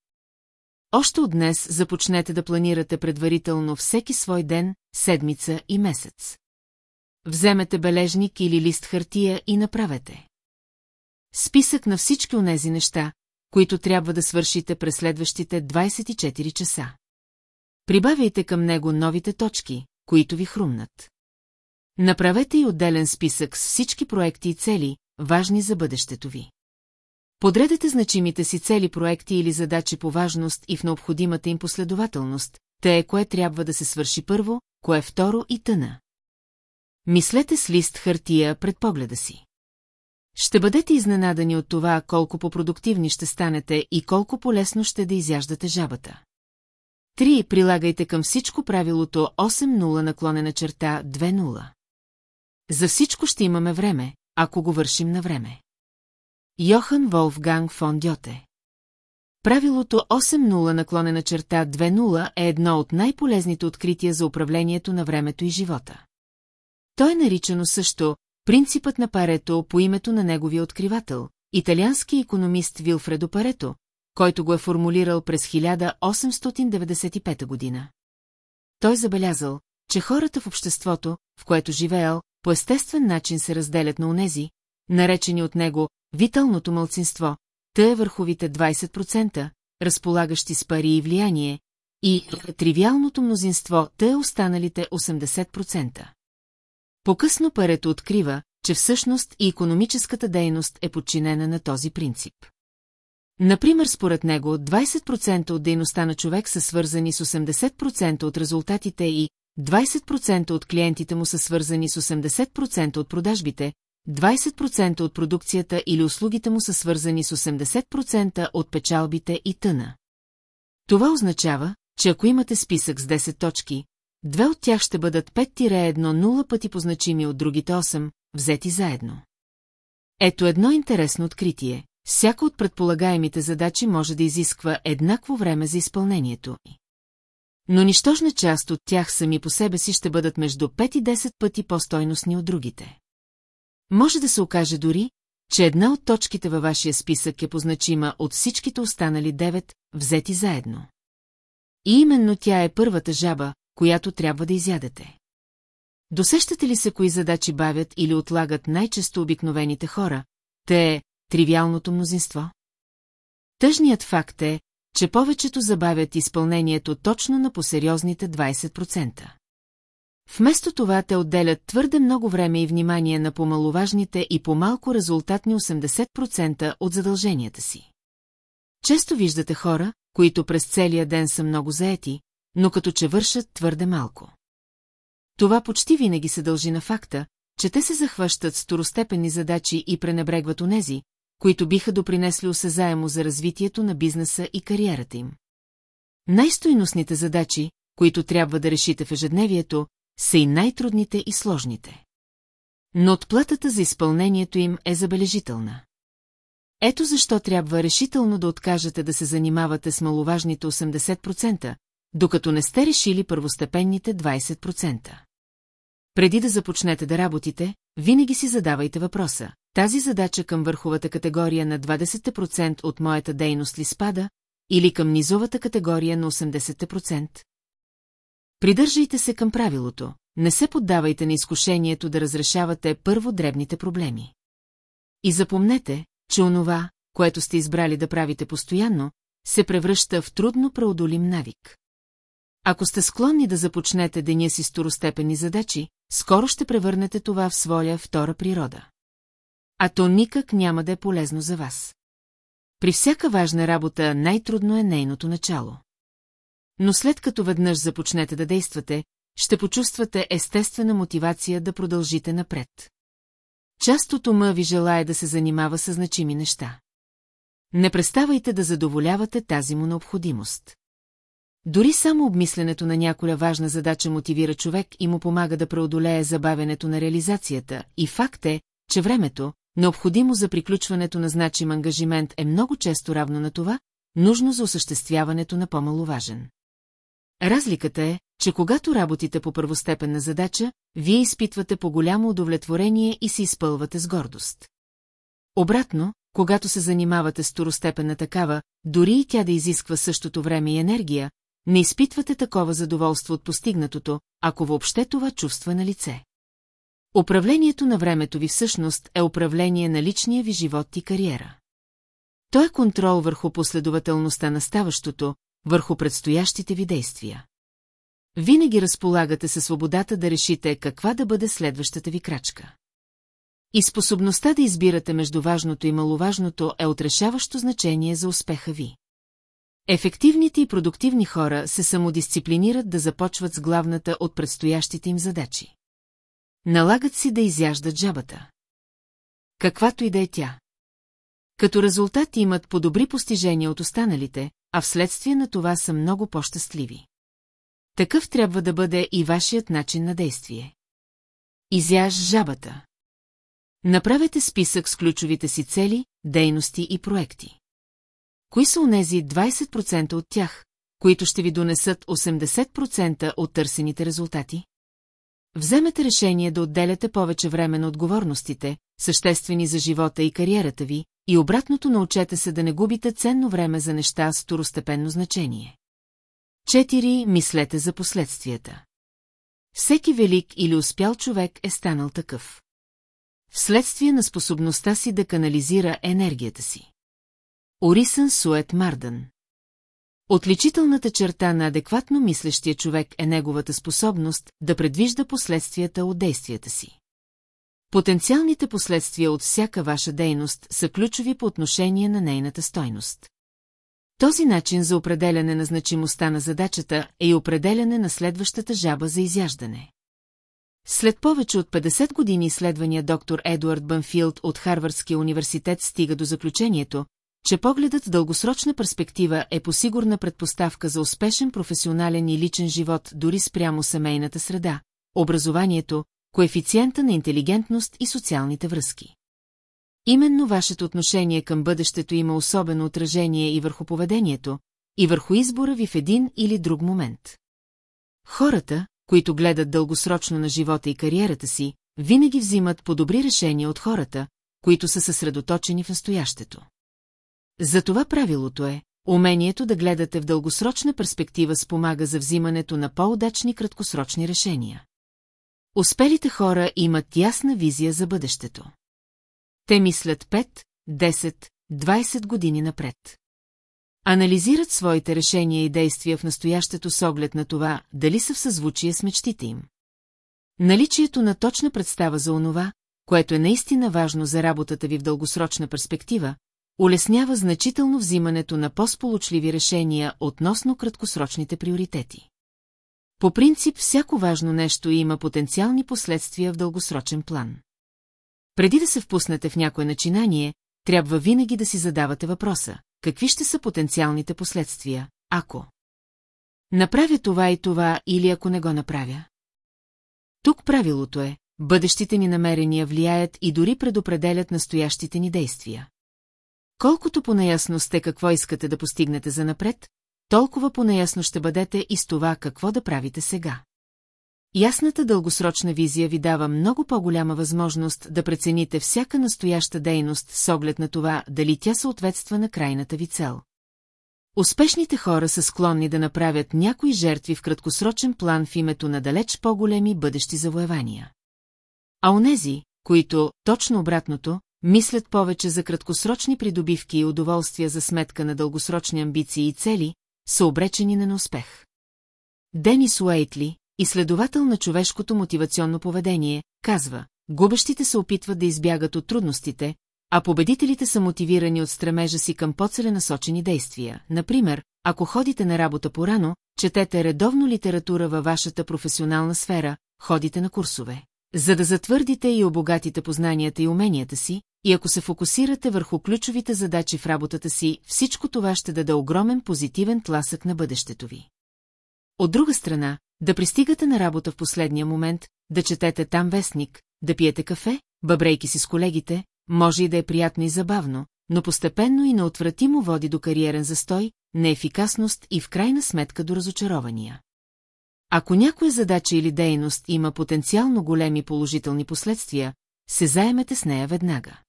Още от днес започнете да планирате предварително всеки свой ден, седмица и месец. Вземете бележник или лист хартия и направете. Списък на всички онези неща, които трябва да свършите през следващите 24 часа. Прибавяйте към него новите точки, които ви хрумнат. Направете и отделен списък с всички проекти и цели, важни за бъдещето ви. Подредете значимите си цели проекти или задачи по важност и в необходимата им последователност, те е кое трябва да се свърши първо, кое второ и тъна. Мислете с лист хартия пред погледа си. Ще бъдете изненадани от това, колко по-продуктивни ще станете и колко по-лесно ще да изяждате жабата. Три Прилагайте към всичко правилото 8-0 наклонена черта 2-0. За всичко ще имаме време, ако го вършим на време. Йохан Волфганг фон Дьоте Правилото 8-0 наклонена черта 2-0 е едно от най-полезните открития за управлението на времето и живота. То е наричано също принципът на Парето по името на неговия откривател, италиански економист Вилфредо Парето, който го е формулирал през 1895 година. Той забелязал, че хората в обществото, в което живеел, по естествен начин се разделят на унези, наречени от него виталното мълцинство, тъй върховите 20%, разполагащи с пари и влияние, и тривиалното мнозинство, тъй останалите 80%. По-късно парето открива, че всъщност и економическата дейност е подчинена на този принцип. Например, според него 20% от дейността на човек са свързани с 80% от резултатите и 20% от клиентите му са свързани с 80% от продажбите, 20% от продукцията или услугите му са свързани с 80% от печалбите и тъна. Това означава, че ако имате списък с 10 точки, две от тях ще бъдат 5-1-0 пъти позначими от другите 8, взети заедно. Ето едно интересно откритие. всяка от предполагаемите задачи може да изисква еднакво време за изпълнението. Но нищожна част от тях сами по себе си ще бъдат между 5 и 10 пъти по-стойностни от другите. Може да се окаже дори, че една от точките във вашия списък е позначима от всичките останали 9, взети заедно. И именно тя е първата жаба, която трябва да изядете. Досещате ли се кои задачи бавят или отлагат най-често обикновените хора, те е тривиалното мнозинство? Тъжният факт е, че повечето забавят изпълнението точно на посериозните 20%. Вместо това те отделят твърде много време и внимание на по-маловажните и по-малко резултатни 80% от задълженията си. Често виждате хора, които през целия ден са много заети, но като че вършат твърде малко. Това почти винаги се дължи на факта, че те се захващат второстепенни задачи и пренебрегват онези, които биха допринесли осезаемо за развитието на бизнеса и кариерата им. Най-стойностните задачи, които трябва да решите в ежедневието, са и най-трудните и сложните. Но отплатата за изпълнението им е забележителна. Ето защо трябва решително да откажете да се занимавате с маловажните 80%, докато не сте решили първостепенните 20%. Преди да започнете да работите, винаги си задавайте въпроса. Тази задача към върховата категория на 20% от моята дейност ли спада, или към низовата категория на 80%? Придържайте се към правилото, не се поддавайте на изкушението да разрешавате първо дребните проблеми. И запомнете, че онова, което сте избрали да правите постоянно, се превръща в трудно преодолим навик. Ако сте склонни да започнете деня си с задачи, скоро ще превърнете това в своя втора природа. А то никак няма да е полезно за вас. При всяка важна работа най-трудно е нейното начало. Но след като веднъж започнете да действате, ще почувствате естествена мотивация да продължите напред. Част от ума ви желая да се занимава с значими неща. Не преставайте да задоволявате тази му необходимост. Дори само обмисленето на няколя важна задача мотивира човек и му помага да преодолее забавянето на реализацията, и факт е, че времето, необходимо за приключването на значим ангажимент е много често равно на това, нужно за осъществяването на по-маловажен. Разликата е, че когато работите по първостепенна задача, вие изпитвате по-голямо удовлетворение и се изпълвате с гордост. Обратно, когато се занимавате с второстепенна такава, дори и тя да изисква същото време и енергия, не изпитвате такова задоволство от постигнатото, ако въобще това чувства на лице. Управлението на времето ви всъщност е управление на личния ви живот и кариера. То е контрол върху последователността на ставащото, върху предстоящите ви действия. Винаги разполагате със свободата да решите каква да бъде следващата ви крачка. И способността да избирате между важното и маловажното е отрешаващо значение за успеха ви. Ефективните и продуктивни хора се самодисциплинират да започват с главната от предстоящите им задачи. Налагат си да изяждат жабата. Каквато и да е тя. Като резултат имат по-добри постижения от останалите, а вследствие на това са много по-щастливи. Такъв трябва да бъде и вашият начин на действие. Изяж жабата. Направете списък с ключовите си цели, дейности и проекти. Кои са онези 20% от тях, които ще ви донесат 80% от търсените резултати? Вземете решение да отделяте повече време на отговорностите, съществени за живота и кариерата ви, и обратното научете се да не губите ценно време за неща с второстепенно значение. Четири Мислете за последствията. Всеки велик или успял човек е станал такъв. Вследствие на способността си да канализира енергията си. Орисън Сует Мардън Отличителната черта на адекватно мислещия човек е неговата способност да предвижда последствията от действията си. Потенциалните последствия от всяка ваша дейност са ключови по отношение на нейната стойност. Този начин за определяне на значимостта на задачата е и определяне на следващата жаба за изяждане. След повече от 50 години изследвания доктор Едуард Банфилд от Харвардския университет стига до заключението, че погледът в дългосрочна перспектива е посигурна предпоставка за успешен професионален и личен живот дори спрямо семейната среда, образованието, коефициента на интелигентност и социалните връзки. Именно вашето отношение към бъдещето има особено отражение и върху поведението, и върху избора ви в един или друг момент. Хората, които гледат дългосрочно на живота и кариерата си, винаги взимат по-добри решения от хората, които са съсредоточени в настоящето. Затова правилото е, умението да гледате в дългосрочна перспектива спомага за взимането на по-удачни краткосрочни решения. Успелите хора имат ясна визия за бъдещето. Те мислят 5, 10, 20 години напред. Анализират своите решения и действия в настоящето с оглед на това, дали са в съзвучие с мечтите им. Наличието на точна представа за онова, което е наистина важно за работата ви в дългосрочна перспектива, улеснява значително взимането на по-сполучливи решения относно краткосрочните приоритети. По принцип, всяко важно нещо има потенциални последствия в дългосрочен план. Преди да се впуснете в някое начинание, трябва винаги да си задавате въпроса, какви ще са потенциалните последствия, ако направя това и това или ако не го направя. Тук правилото е, бъдещите ни намерения влияят и дори предопределят настоящите ни действия. Колкото понаясно сте какво искате да постигнете за напред, толкова понаясно ще бъдете и с това какво да правите сега. Ясната дългосрочна визия ви дава много по-голяма възможност да прецените всяка настояща дейност с оглед на това, дали тя съответства на крайната ви цел. Успешните хора са склонни да направят някои жертви в краткосрочен план в името на далеч по-големи бъдещи завоевания. А онези, които, точно обратното, мислят повече за краткосрочни придобивки и удоволствия за сметка на дългосрочни амбиции и цели, са обречени на неуспех. Денис Уейтли, изследовател на човешкото мотивационно поведение, казва, губещите се опитват да избягат от трудностите, а победителите са мотивирани от стремежа си към по-целенасочени действия. Например, ако ходите на работа порано, четете редовно литература във вашата професионална сфера, ходите на курсове. За да затвърдите и обогатите познанията и уменията си, и ако се фокусирате върху ключовите задачи в работата си, всичко това ще даде огромен позитивен тласък на бъдещето ви. От друга страна, да пристигате на работа в последния момент, да четете там вестник, да пиете кафе, бъбрейки си с колегите, може и да е приятно и забавно, но постепенно и неотвратимо води до кариерен застой, неефикасност и в крайна сметка до разочарования. Ако някоя задача или дейност има потенциално големи положителни последствия, се заемете с нея веднага.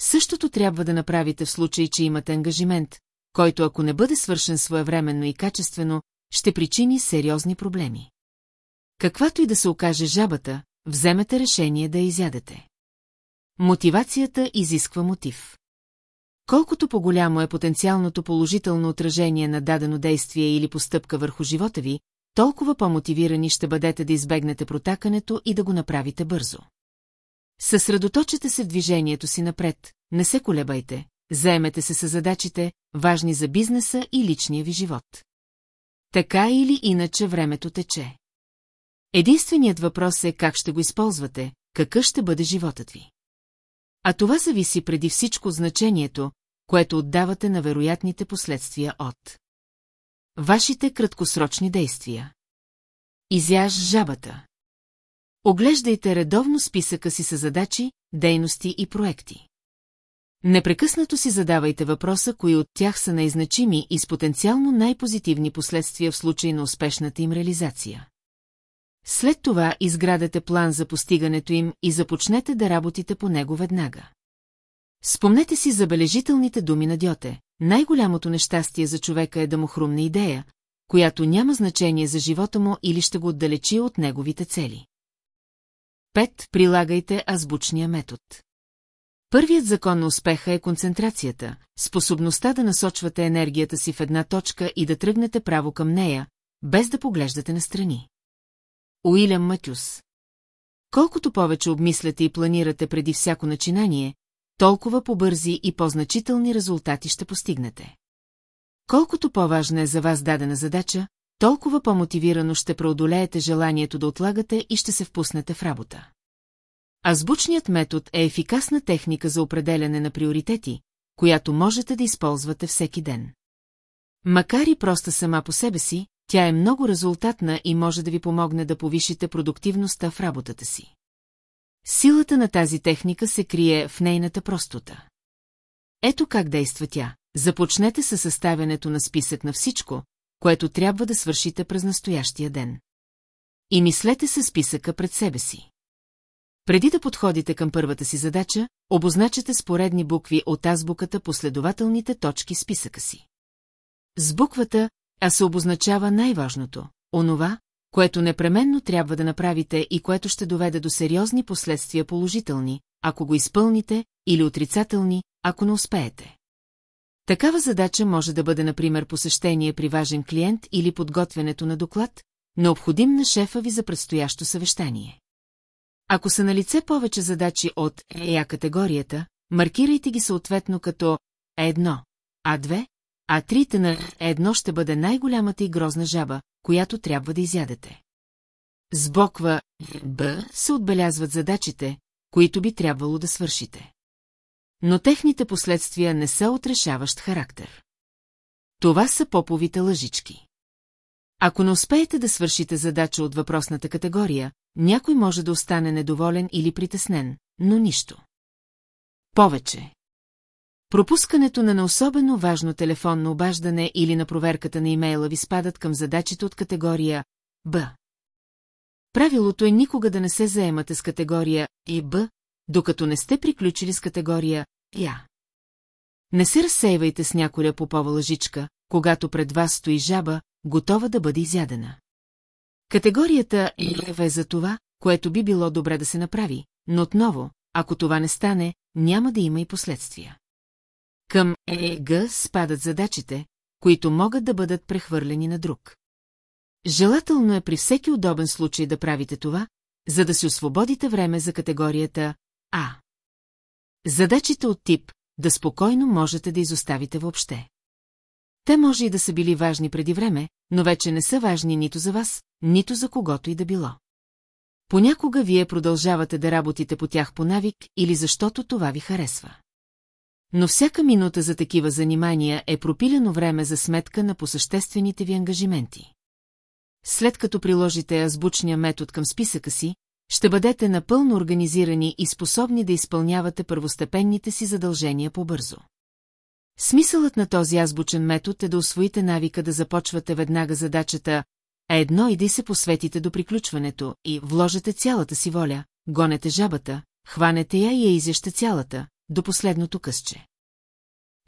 Същото трябва да направите в случай, че имате ангажимент, който ако не бъде свършен своевременно и качествено, ще причини сериозни проблеми. Каквато и да се окаже жабата, вземете решение да я изядете. Мотивацията изисква мотив. Колкото по-голямо е потенциалното положително отражение на дадено действие или постъпка върху живота ви, толкова по-мотивирани ще бъдете да избегнете протакането и да го направите бързо. Съсредоточете се в движението си напред, не се колебайте, заемете се с задачите, важни за бизнеса и личния ви живот. Така или иначе времето тече. Единственият въпрос е как ще го използвате, какъв ще бъде животът ви. А това зависи преди всичко значението, което отдавате на вероятните последствия от вашите краткосрочни действия. Изяж жабата. Оглеждайте редовно списъка си с задачи, дейности и проекти. Непрекъснато си задавайте въпроса, кои от тях са най-значими и с потенциално най-позитивни последствия в случай на успешната им реализация. След това изградете план за постигането им и започнете да работите по него веднага. Спомнете си забележителните думи на Дьоте. Най-голямото нещастие за човека е да му хрумне идея, която няма значение за живота му или ще го отдалечи от неговите цели. 5. Прилагайте азбучния метод. Първият закон на успеха е концентрацията, способността да насочвате енергията си в една точка и да тръгнете право към нея, без да поглеждате настрани. Уилям Матюс Колкото повече обмисляте и планирате преди всяко начинание, толкова по-бързи и по-значителни резултати ще постигнете. Колкото по-важна е за вас дадена задача, толкова по-мотивирано ще преодолеете желанието да отлагате и ще се впуснете в работа. Азбучният метод е ефикасна техника за определяне на приоритети, която можете да използвате всеки ден. Макар и проста сама по себе си, тя е много резултатна и може да ви помогне да повишите продуктивността в работата си. Силата на тази техника се крие в нейната простота. Ето как действа тя. Започнете със съставянето на списък на всичко, което трябва да свършите през настоящия ден. И мислете със списъка пред себе си. Преди да подходите към първата си задача, обозначете с поредни букви от азбуката последователните точки списъка си. С буквата А се обозначава най-важното – онова, което непременно трябва да направите и което ще доведе до сериозни последствия положителни, ако го изпълните, или отрицателни, ако не успеете. Такава задача може да бъде, например, посещение при важен клиент или подготвянето на доклад, необходим на шефа ви за предстоящо съвещание. Ако са на лице повече задачи от ЕА категорията, маркирайте ги съответно като А1, А2, А3 на Е1 ще бъде най-голямата и грозна жаба, която трябва да изядете. С буква Б се отбелязват задачите, които би трябвало да свършите. Но техните последствия не са отрешаващ характер. Това са поповите лъжички. Ако не успеете да свършите задача от въпросната категория, някой може да остане недоволен или притеснен, но нищо. Повече. Пропускането на неособено важно телефонно обаждане или на проверката на имейла ви спадат към задачите от категория Б. Правилото е никога да не се заемате с категория И Б, докато не сте приключили с категория Я. Не се разсейвайте с няколя попова лъжичка, когато пред вас стои жаба, готова да бъде изядена. Категорията е за това, което би било добре да се направи, но отново, ако това не стане, няма да има и последствия. Към ЕГ спадат задачите, които могат да бъдат прехвърлени на друг. Желателно е при всеки удобен случай да правите това, за да си освободите време за категорията А. Задачите от тип да спокойно можете да изоставите въобще. Те може и да са били важни преди време, но вече не са важни нито за вас, нито за когото и да било. Понякога вие продължавате да работите по тях по навик или защото това ви харесва. Но всяка минута за такива занимания е пропилено време за сметка на посъществените ви ангажименти. След като приложите азбучния метод към списъка си, ще бъдете напълно организирани и способни да изпълнявате първостепенните си задължения по-бързо. Смисълът на този азбучен метод е да освоите навика да започвате веднага задачата, а едно и да се посветите до приключването и вложете цялата си воля, гонете жабата, хванете я и я изяща цялата, до последното късче.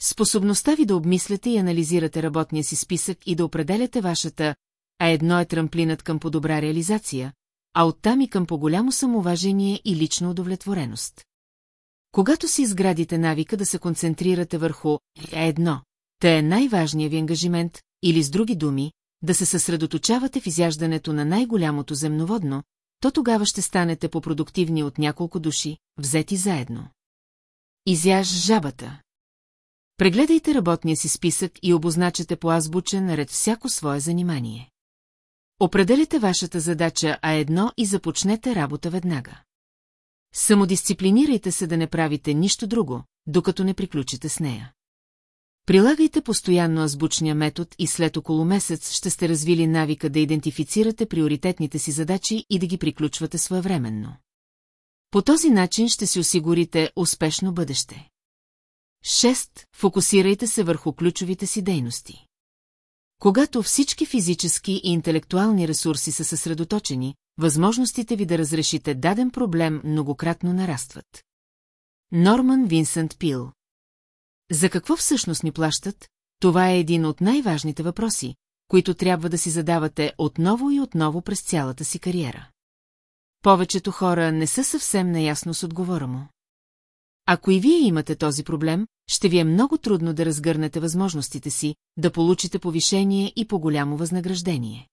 Способността ви да обмисляте и анализирате работния си списък и да определяте вашата, а едно е трамплинът към по-добра реализация, а оттам и към по-голямо самоуважение и лична удовлетвореност. Когато си изградите навика да се концентрирате върху едно, те е най-важният ви ангажимент, или с други думи, да се съсредоточавате в изяждането на най-голямото земноводно, то тогава ще станете по-продуктивни от няколко души, взети заедно. Изяж жабата. Прегледайте работния си списък и обозначете по азбучен ред всяко свое занимание. Определите вашата задача А1 и започнете работа веднага. Самодисциплинирайте се да не правите нищо друго, докато не приключите с нея. Прилагайте постоянно азбучния метод и след около месец ще сте развили навика да идентифицирате приоритетните си задачи и да ги приключвате своевременно. По този начин ще си осигурите успешно бъдеще. 6. Фокусирайте се върху ключовите си дейности. Когато всички физически и интелектуални ресурси са съсредоточени, възможностите ви да разрешите даден проблем многократно нарастват. Норман Винсент Пил За какво всъщност ни плащат? Това е един от най-важните въпроси, които трябва да си задавате отново и отново през цялата си кариера. Повечето хора не са съвсем наясно с отговора му. Ако и вие имате този проблем, ще ви е много трудно да разгърнете възможностите си, да получите повишение и по-голямо възнаграждение.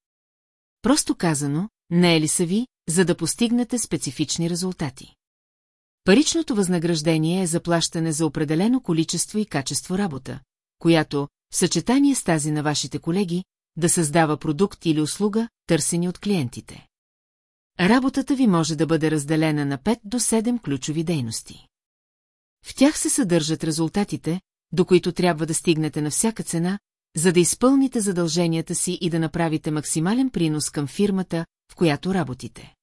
Просто казано, не е ли са ви, за да постигнете специфични резултати? Паричното възнаграждение е заплащане за определено количество и качество работа, която, в съчетание с тази на вашите колеги, да създава продукт или услуга, търсени от клиентите. Работата ви може да бъде разделена на 5 до 7 ключови дейности. В тях се съдържат резултатите, до които трябва да стигнете на всяка цена, за да изпълните задълженията си и да направите максимален принос към фирмата, в която работите.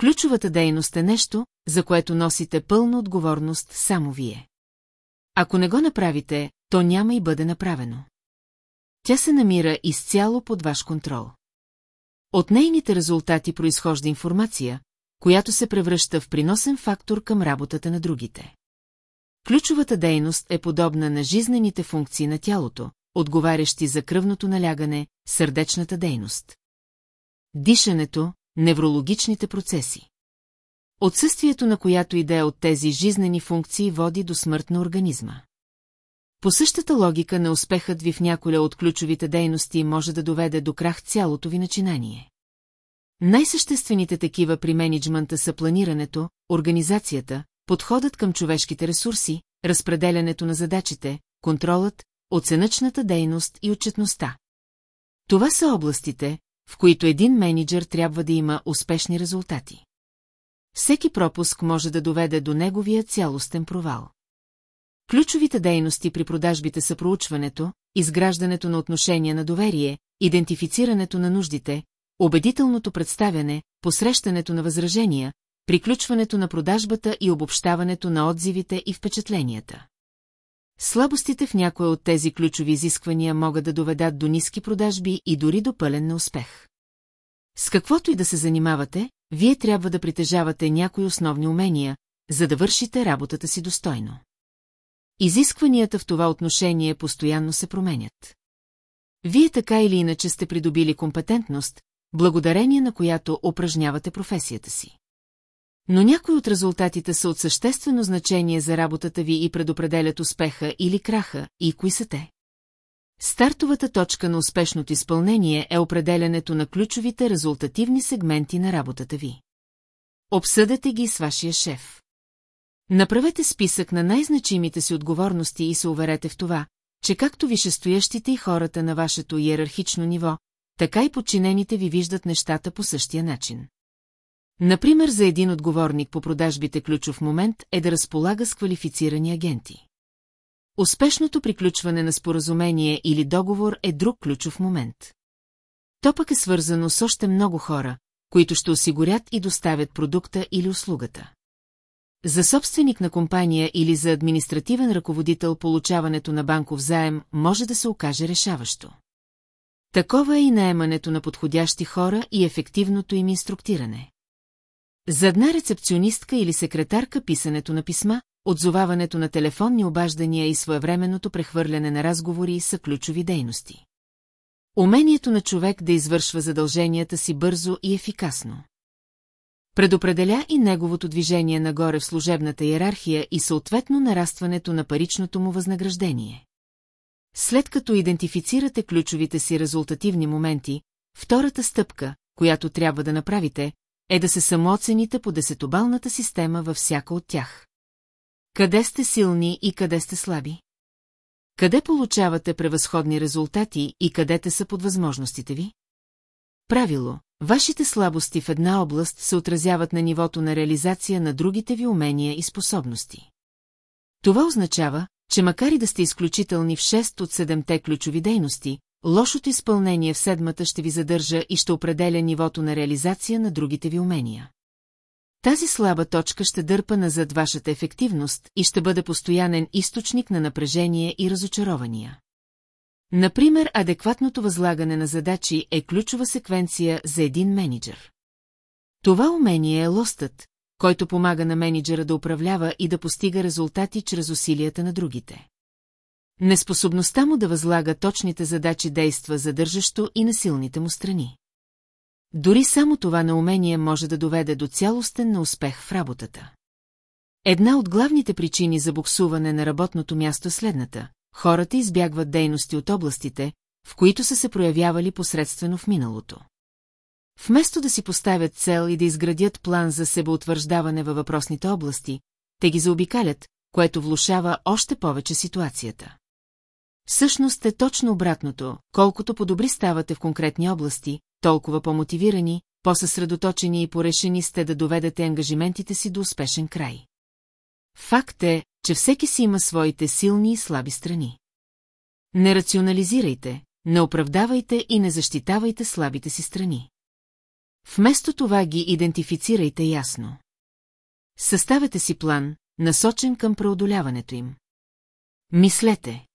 Ключовата дейност е нещо, за което носите пълна отговорност само вие. Ако не го направите, то няма и бъде направено. Тя се намира изцяло под ваш контрол. От нейните резултати произхожда информация, която се превръща в приносен фактор към работата на другите. Ключовата дейност е подобна на жизнените функции на тялото, отговарящи за кръвното налягане, сърдечната дейност. Дишането, неврологичните процеси. Отсъствието на която идея от тези жизнени функции води до смърт на организма. По същата логика на успехът ви в няколя от ключовите дейности може да доведе до крах цялото ви начинание. Най-съществените такива при менеджмента са планирането, организацията, подходът към човешките ресурси, разпределянето на задачите, контролът, оценъчната дейност и отчетността. Това са областите, в които един менеджер трябва да има успешни резултати. Всеки пропуск може да доведе до неговия цялостен провал. Ключовите дейности при продажбите са проучването, изграждането на отношения на доверие, идентифицирането на нуждите, убедителното представяне, посрещането на възражения, приключването на продажбата и обобщаването на отзивите и впечатленията. Слабостите в някои от тези ключови изисквания могат да доведат до ниски продажби и дори до пълен неуспех. С каквото и да се занимавате, вие трябва да притежавате някои основни умения, за да вършите работата си достойно. Изискванията в това отношение постоянно се променят. Вие така или иначе сте придобили компетентност, благодарение на която упражнявате професията си. Но някои от резултатите са от съществено значение за работата ви и предопределят успеха или краха, и кои са те. Стартовата точка на успешното изпълнение е определенето на ключовите резултативни сегменти на работата ви. Обсъдете ги с вашия шеф. Направете списък на най-значимите си отговорности и се уверете в това, че както вишестоящите и хората на вашето иерархично ниво, така и подчинените ви виждат нещата по същия начин. Например, за един отговорник по продажбите ключов момент е да разполага с квалифицирани агенти. Успешното приключване на споразумение или договор е друг ключов момент. То пък е свързано с още много хора, които ще осигурят и доставят продукта или услугата. За собственик на компания или за административен ръководител получаването на банков заем може да се окаже решаващо. Такова е и наемането на подходящи хора и ефективното им инструктиране. За една рецепционистка или секретарка писането на писма, отзоваването на телефонни обаждания и своевременното прехвърляне на разговори са ключови дейности. Умението на човек да извършва задълженията си бързо и ефикасно. Предопределя и неговото движение нагоре в служебната иерархия и съответно нарастването на паричното му възнаграждение. След като идентифицирате ключовите си резултативни моменти, втората стъпка, която трябва да направите, е да се самооцените по десетобалната система във всяка от тях. Къде сте силни и къде сте слаби? Къде получавате превъзходни резултати и къде те са под възможностите ви? Правило – вашите слабости в една област се отразяват на нивото на реализация на другите ви умения и способности. Това означава, че макар и да сте изключителни в 6 от 7 ключови дейности, лошото изпълнение в седмата ще ви задържа и ще определя нивото на реализация на другите ви умения. Тази слаба точка ще дърпа назад вашата ефективност и ще бъде постоянен източник на напрежение и разочарования. Например, адекватното възлагане на задачи е ключова секвенция за един менеджер. Това умение е лостът, който помага на менеджера да управлява и да постига резултати чрез усилията на другите. Неспособността му да възлага точните задачи действа задържащо и на силните му страни. Дори само това неумение може да доведе до цялостен на успех в работата. Една от главните причини за буксуване на работното място е следната. Хората избягват дейности от областите, в които са се проявявали посредствено в миналото. Вместо да си поставят цел и да изградят план за себеутвърждаване във въпросните области, те ги заобикалят, което влушава още повече ситуацията. Всъщност е точно обратното, колкото по-добри ставате в конкретни области, толкова по-мотивирани, по-съсредоточени и порешени сте да доведете ангажиментите си до успешен край. Факт е, че всеки си има своите силни и слаби страни. Не рационализирайте, не оправдавайте и не защитавайте слабите си страни. Вместо това ги идентифицирайте ясно. Съставете си план, насочен към преодоляването им. Мислете.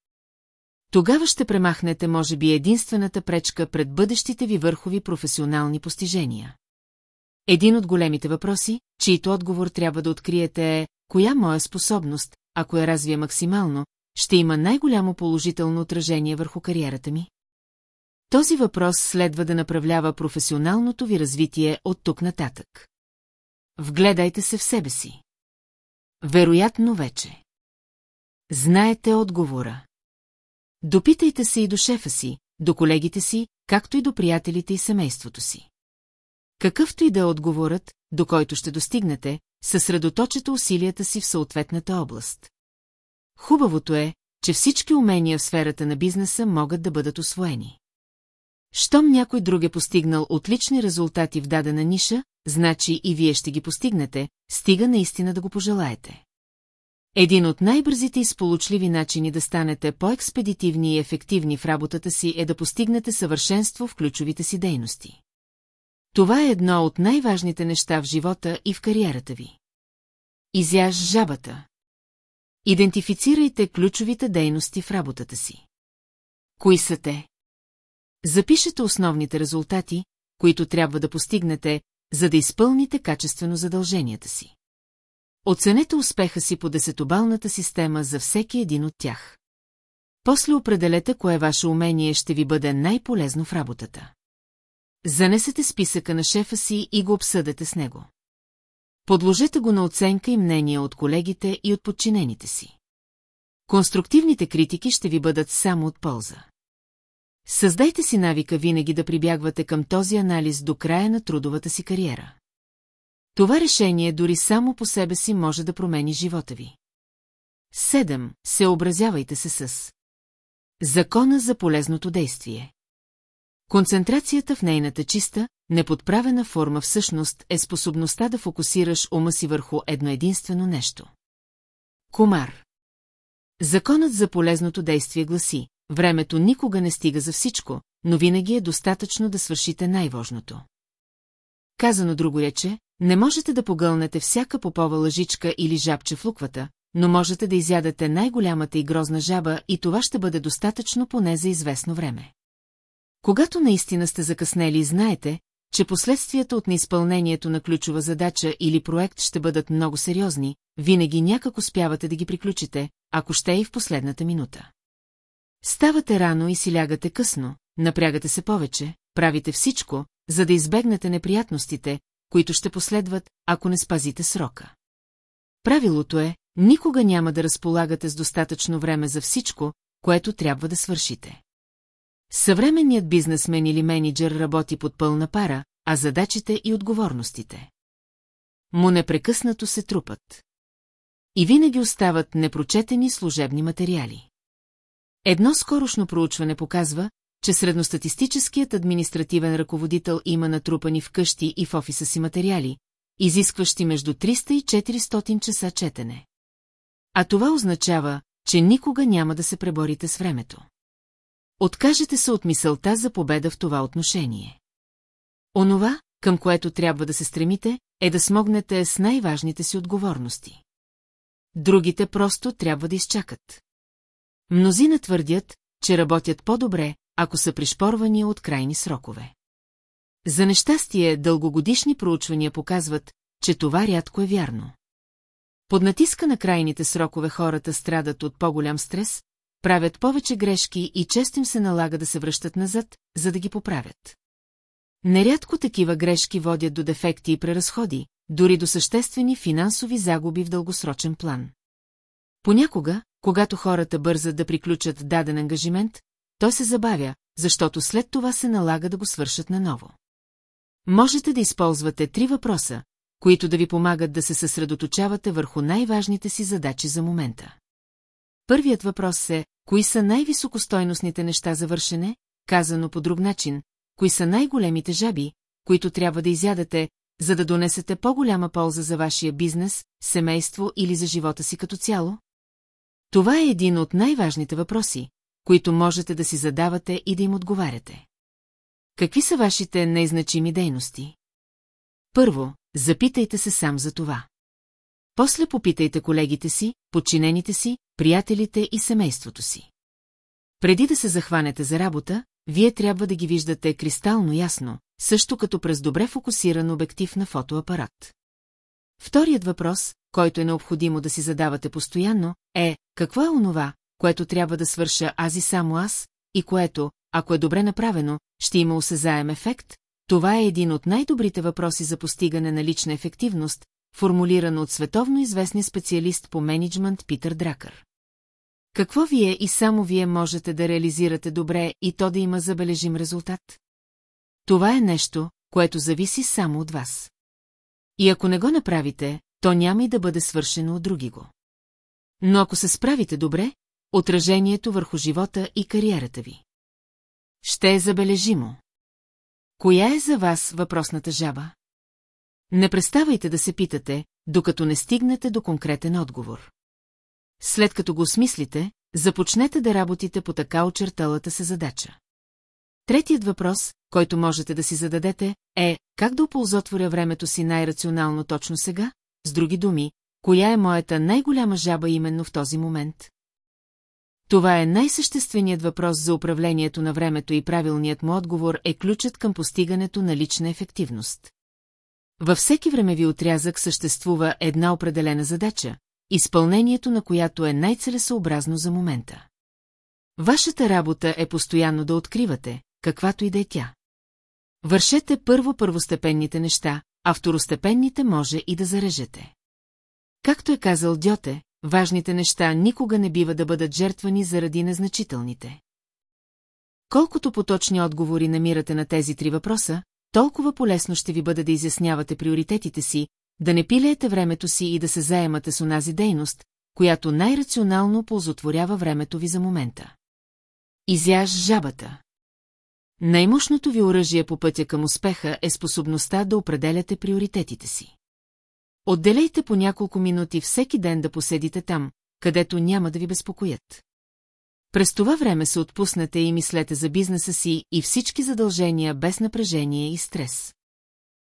Тогава ще премахнете, може би, единствената пречка пред бъдещите ви върхови професионални постижения. Един от големите въпроси, чието отговор трябва да откриете е коя моя способност, ако я развия максимално, ще има най-голямо положително отражение върху кариерата ми? Този въпрос следва да направлява професионалното ви развитие от тук нататък. Вгледайте се в себе си. Вероятно вече. Знаете отговора. Допитайте се и до шефа си, до колегите си, както и до приятелите и семейството си. Какъвто и да е отговорът, до който ще достигнете, съсредоточете усилията си в съответната област. Хубавото е, че всички умения в сферата на бизнеса могат да бъдат освоени. Щом някой друг е постигнал отлични резултати в дадена ниша, значи и вие ще ги постигнете, стига наистина да го пожелаете. Един от най-бързите и сполучливи начини да станете по-експедитивни и ефективни в работата си е да постигнете съвършенство в ключовите си дейности. Това е едно от най-важните неща в живота и в кариерата ви. Изяж жабата. Идентифицирайте ключовите дейности в работата си. Кои са те? Запишете основните резултати, които трябва да постигнете, за да изпълните качествено задълженията си. Оценете успеха си по десетобалната система за всеки един от тях. После определете кое ваше умение ще ви бъде най-полезно в работата. Занесете списъка на шефа си и го обсъдете с него. Подложете го на оценка и мнение от колегите и от подчинените си. Конструктивните критики ще ви бъдат само от полза. Създайте си навика винаги да прибягвате към този анализ до края на трудовата си кариера. Това решение дори само по себе си може да промени живота ви. Седем. Се образявайте се с Закона за полезното действие. Концентрацията в нейната чиста, неподправена форма всъщност е способността да фокусираш ума си върху едно единствено нещо. Комар Законът за полезното действие гласи, времето никога не стига за всичко, но винаги е достатъчно да свършите най-важното. Казано друго рече, не можете да погълнете всяка попова лъжичка или жабче в луквата, но можете да изядете най-голямата и грозна жаба и това ще бъде достатъчно поне за известно време. Когато наистина сте закъснели и знаете, че последствията от неизпълнението на ключова задача или проект ще бъдат много сериозни, винаги някак успявате да ги приключите, ако ще и в последната минута. Ставате рано и си лягате късно, напрягате се повече, правите всичко, за да избегнете неприятностите, които ще последват, ако не спазите срока. Правилото е, никога няма да разполагате с достатъчно време за всичко, което трябва да свършите. Съвременният бизнесмен или менеджер работи под пълна пара, а задачите и отговорностите му непрекъснато се трупат. И винаги остават непрочетени служебни материали. Едно скорошно проучване показва, че средностатистическият административен ръководител има натрупани в къщи и в офиса си материали, изискващи между 300 и 400 часа четене. А това означава, че никога няма да се преборите с времето. Откажете се от мисълта за победа в това отношение. Онова, към което трябва да се стремите, е да смогнете с най-важните си отговорности. Другите просто трябва да изчакат. Мнозина твърдят, че работят по-добре, ако са пришпорвани от крайни срокове. За нещастие, дългогодишни проучвания показват, че това рядко е вярно. Под натиска на крайните срокове хората страдат от по-голям стрес, правят повече грешки и често им се налага да се връщат назад, за да ги поправят. Нерядко такива грешки водят до дефекти и преразходи, дори до съществени финансови загуби в дългосрочен план. Понякога, когато хората бързат да приключат даден ангажимент, той се забавя, защото след това се налага да го свършат наново. Можете да използвате три въпроса, които да ви помагат да се съсредоточавате върху най-важните си задачи за момента. Първият въпрос е, кои са най-високостойностните неща за вършене, казано по друг начин, кои са най-големите жаби, които трябва да изядете, за да донесете по-голяма полза за вашия бизнес, семейство или за живота си като цяло? Това е един от най-важните въпроси, които можете да си задавате и да им отговаряте. Какви са вашите най-значими дейности? Първо, запитайте се сам за това. После попитайте колегите си, подчинените си, приятелите и семейството си. Преди да се захванете за работа, вие трябва да ги виждате кристално ясно, също като през добре фокусиран обектив на фотоапарат. Вторият въпрос, който е необходимо да си задавате постоянно, е какво е онова, което трябва да свърша аз и само аз, и което, ако е добре направено, ще има осезаем ефект, това е един от най-добрите въпроси за постигане на лична ефективност, формулиран от световно известния специалист по менеджмент Питър Дракър. Какво вие и само вие можете да реализирате добре и то да има забележим резултат? Това е нещо, което зависи само от вас. И ако не го направите, то няма и да бъде свършено от други го. Но ако се справите добре, отражението върху живота и кариерата ви. Ще е забележимо. Коя е за вас въпросната жаба? Не преставайте да се питате, докато не стигнете до конкретен отговор. След като го осмислите, започнете да работите по така очерталата се задача. Третият въпрос, който можете да си зададете, е как да оползотворя времето си най-рационално точно сега? С други думи, коя е моята най-голяма жаба именно в този момент? Това е най-същественият въпрос за управлението на времето и правилният му отговор е ключът към постигането на лична ефективност. Във всеки времеви отрязък съществува една определена задача, изпълнението на която е най-целесообразно за момента. Вашата работа е постоянно да откривате, каквато и да е тя. Вършете първо първостепенните неща, а второстепенните може и да зарежете. Както е казал Дьоте, важните неща никога не бива да бъдат жертвани заради незначителните. Колкото поточни отговори намирате на тези три въпроса, толкова полезно ще ви бъде да изяснявате приоритетите си, да не пилеете времето си и да се заемате с онази дейност, която най-рационално ползотворява времето ви за момента. Изяж жабата. Най-мощното ви оръжие по пътя към успеха е способността да определяте приоритетите си. Отделейте по няколко минути всеки ден да поседите там, където няма да ви безпокоят. През това време се отпуснете и мислете за бизнеса си и всички задължения без напрежение и стрес.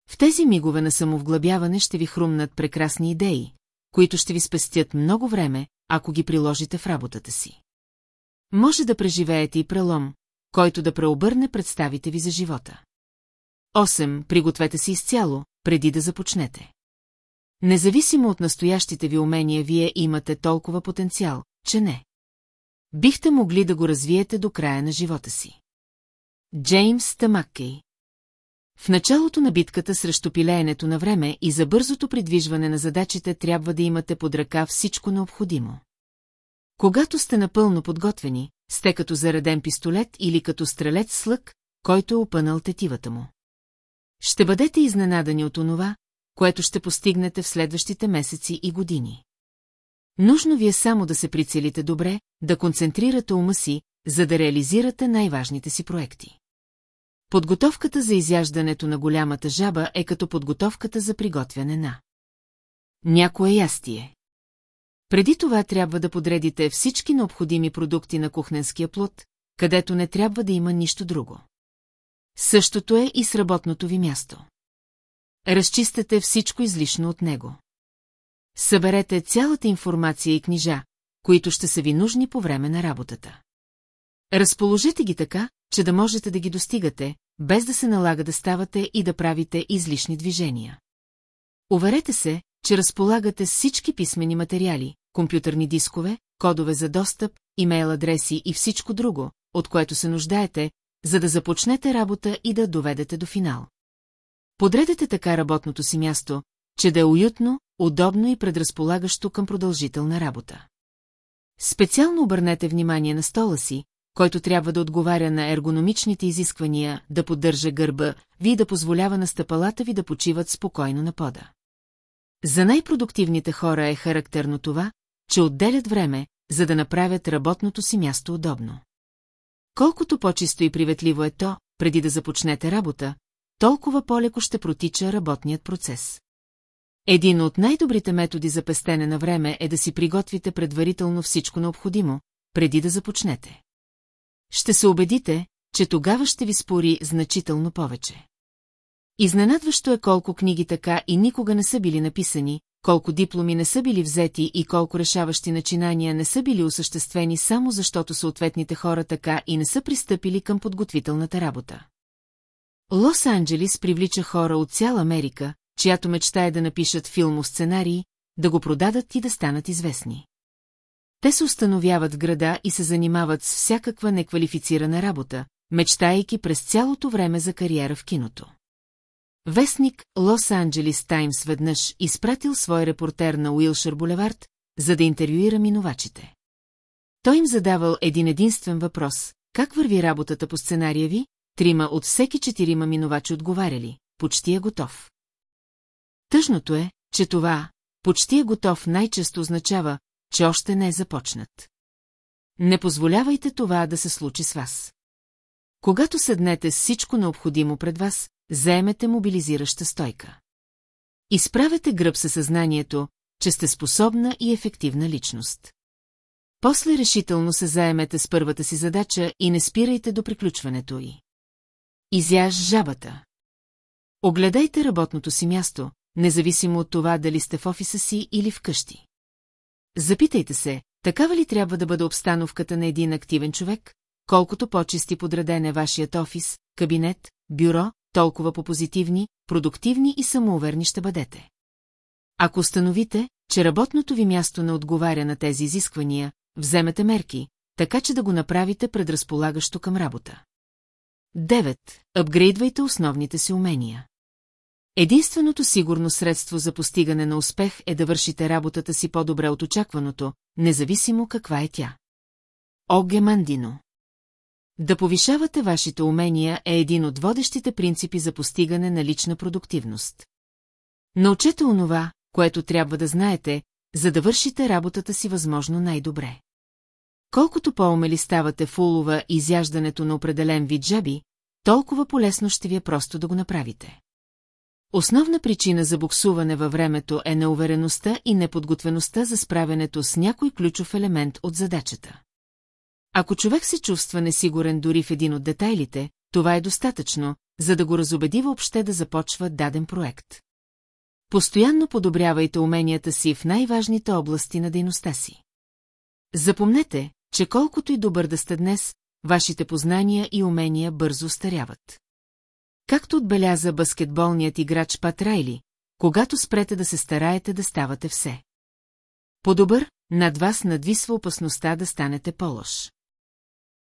В тези мигове на самовглъбяване ще ви хрумнат прекрасни идеи, които ще ви спестят много време, ако ги приложите в работата си. Може да преживеете и прелом, който да преобърне представите ви за живота. 8. Пригответе се изцяло, преди да започнете. Независимо от настоящите ви умения, вие имате толкова потенциал, че не. Бихте могли да го развиете до края на живота си. Джеймс Тамаккей В началото на битката срещу пилеенето на време и за бързото придвижване на задачите трябва да имате под ръка всичко необходимо. Когато сте напълно подготвени, сте като зареден пистолет или като стрелец с който е опънал тетивата му. Ще бъдете изненадани от онова, което ще постигнете в следващите месеци и години. Нужно ви е само да се прицелите добре, да концентрирате ума си, за да реализирате най-важните си проекти. Подготовката за изяждането на голямата жаба е като подготовката за приготвяне на някое ястие. Преди това трябва да подредите всички необходими продукти на кухненския плод, където не трябва да има нищо друго. Същото е и с работното ви място. Разчистете всичко излишно от него. Съберете цялата информация и книжа, които ще са ви нужни по време на работата. Разположете ги така, че да можете да ги достигате, без да се налага да ставате и да правите излишни движения. Уверете се, че разполагате всички писмени материали, компютърни дискове, кодове за достъп, имейл адреси и всичко друго, от което се нуждаете, за да започнете работа и да доведете до финал. Подредете така работното си място, че да е уютно, удобно и предразполагащо към продължителна работа. Специално обърнете внимание на стола си, който трябва да отговаря на ергономичните изисквания, да поддържа гърба ви и да позволява на стъпалата ви да почиват спокойно на пода. За най-продуктивните хора е характерно това, че отделят време, за да направят работното си място удобно. Колкото по-чисто и приветливо е то, преди да започнете работа, толкова по-леко ще протича работният процес. Един от най-добрите методи за пестене на време е да си приготвите предварително всичко необходимо, преди да започнете. Ще се убедите, че тогава ще ви спори значително повече. Изненадващо е колко книги така и никога не са били написани, колко дипломи не са били взети и колко решаващи начинания не са били осъществени само защото съответните хора така и не са пристъпили към подготвителната работа. Лос-Анджелис привлича хора от цяла Америка, чиято мечта е да напишат филмов сценарий, да го продадат и да станат известни. Те се установяват в града и се занимават с всякаква неквалифицирана работа, мечтайки през цялото време за кариера в киното. Вестник Лос-Анджелис Таймс веднъж изпратил свой репортер на Уилшър Булевард, за да интервюира минувачите. Той им задавал един единствен въпрос – как върви работата по сценария ви? Трима от всеки четирима минувачи отговаряли – почти е готов. Тъжното е, че това «почти е готов» най-често означава, че още не е започнат. Не позволявайте това да се случи с вас. Когато седнете всичко необходимо пред вас, заемете мобилизираща стойка. Изправете гръб със съзнанието, че сте способна и ефективна личност. После решително се заемете с първата си задача и не спирайте до приключването й. Изяж жабата. Огледайте работното си място, независимо от това дали сте в офиса си или в къщи. Запитайте се, такава ли трябва да бъде обстановката на един активен човек, колкото по-чисти подреден е вашият офис, кабинет, бюро, толкова по-позитивни, продуктивни и самоуверни ще бъдете. Ако установите, че работното ви място не отговаря на тези изисквания, вземете мерки, така че да го направите предразполагащо към работа. 9. Апгрейдвайте основните си умения. Единственото сигурно средство за постигане на успех е да вършите работата си по-добре от очакваното, независимо каква е тя. Оге Мандино Да повишавате вашите умения е един от водещите принципи за постигане на лична продуктивност. Научете онова, което трябва да знаете, за да вършите работата си възможно най-добре. Колкото по-умели ставате в улова и изяждането на определен вид жаби, толкова полезно ще ви е просто да го направите. Основна причина за буксуване във времето е неувереността и неподготвеността за справянето с някой ключов елемент от задачата. Ако човек се чувства несигурен дори в един от детайлите, това е достатъчно, за да го разобеди въобще да започва даден проект. Постоянно подобрявайте уменията си в най-важните области на дейността си. Запомнете, че колкото и добър да сте днес, вашите познания и умения бързо старяват. Както отбеляза баскетболният играч Пат Райли, когато спрете да се стараете да ставате все. По-добър, над вас надвисва опасността да станете по-лош.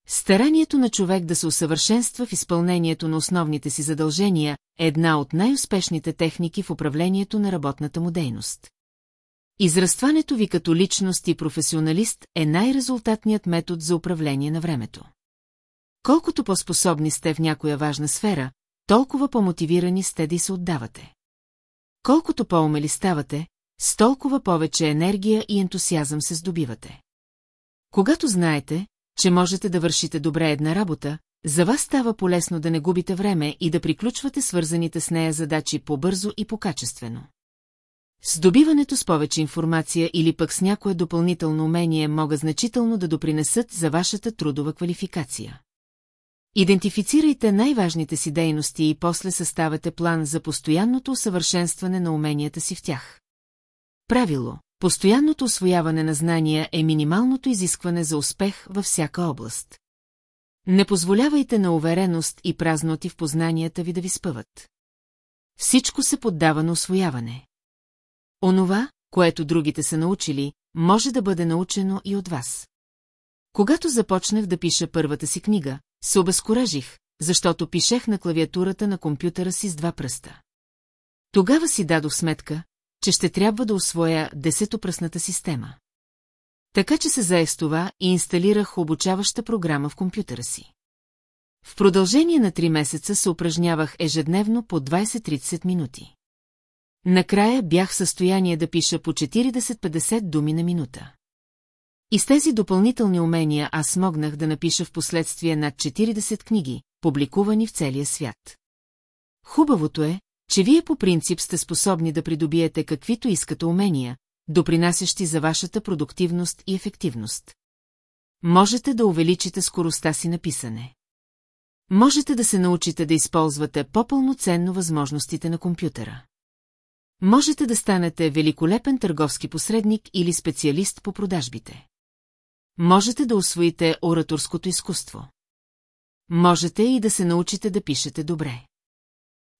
Старанието на човек да се усъвършенства в изпълнението на основните си задължения е една от най-успешните техники в управлението на работната му дейност. Израстването ви като личност и професионалист е най-резултатният метод за управление на времето. Колкото по-способни сте в някоя важна сфера, толкова по-мотивирани сте да й се отдавате. Колкото по-умели ставате, с толкова повече енергия и ентусиазъм се здобивате. Когато знаете, че можете да вършите добре една работа, за вас става полезно да не губите време и да приключвате свързаните с нея задачи по-бързо и по-качествено. С добиването с повече информация или пък с някое допълнително умение могат значително да допринесат за вашата трудова квалификация. Идентифицирайте най-важните си дейности и после съставете план за постоянното усъвършенстване на уменията си в тях. Правило – постоянното освояване на знания е минималното изискване за успех във всяка област. Не позволявайте на увереност и празноти в познанията ви да ви спъват. Всичко се поддава на освояване. Онова, което другите са научили, може да бъде научено и от вас. Когато започнах да пиша първата си книга, се обезкуражих, защото пишех на клавиатурата на компютъра си с два пръста. Тогава си дадох сметка, че ще трябва да освоя десетопръсната система. Така че се заех с това и инсталирах обучаваща програма в компютъра си. В продължение на три месеца се упражнявах ежедневно по 20-30 минути. Накрая бях в състояние да пиша по 40-50 думи на минута. И с тези допълнителни умения аз смогнах да напиша в последствие над 40 книги, публикувани в целия свят. Хубавото е, че вие по принцип сте способни да придобиете каквито искате умения, допринасящи за вашата продуктивност и ефективност. Можете да увеличите скоростта си на писане. Можете да се научите да използвате по-пълноценно възможностите на компютъра. Можете да станете великолепен търговски посредник или специалист по продажбите. Можете да освоите ораторското изкуство. Можете и да се научите да пишете добре.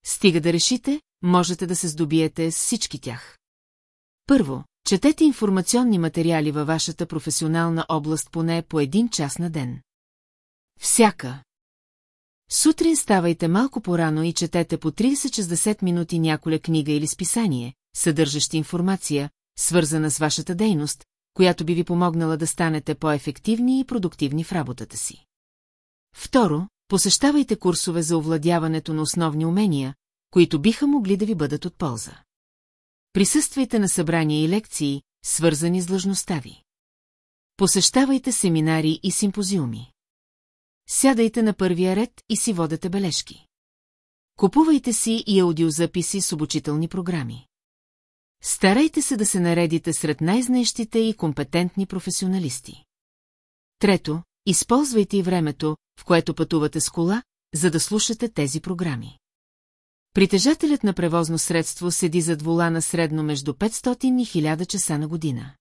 Стига да решите, можете да се здобиете с всички тях. Първо, четете информационни материали във вашата професионална област поне по един час на ден. Всяка. Сутрин ставайте малко порано и четете по 30-60 минути няколя книга или списание, съдържащи информация, свързана с вашата дейност, която би ви помогнала да станете по-ефективни и продуктивни в работата си. Второ, посещавайте курсове за овладяването на основни умения, които биха могли да ви бъдат от полза. Присъствайте на събрания и лекции, свързани с длъжността ви. Посещавайте семинари и симпозиуми. Сядайте на първия ред и си водете бележки. Купувайте си и аудиозаписи с обучителни програми. Старайте се да се наредите сред най-знаещите и компетентни професионалисти. Трето, използвайте и времето, в което пътувате с кола, за да слушате тези програми. Притежателят на превозно средство седи зад волана средно между 500 и 1000 часа на година.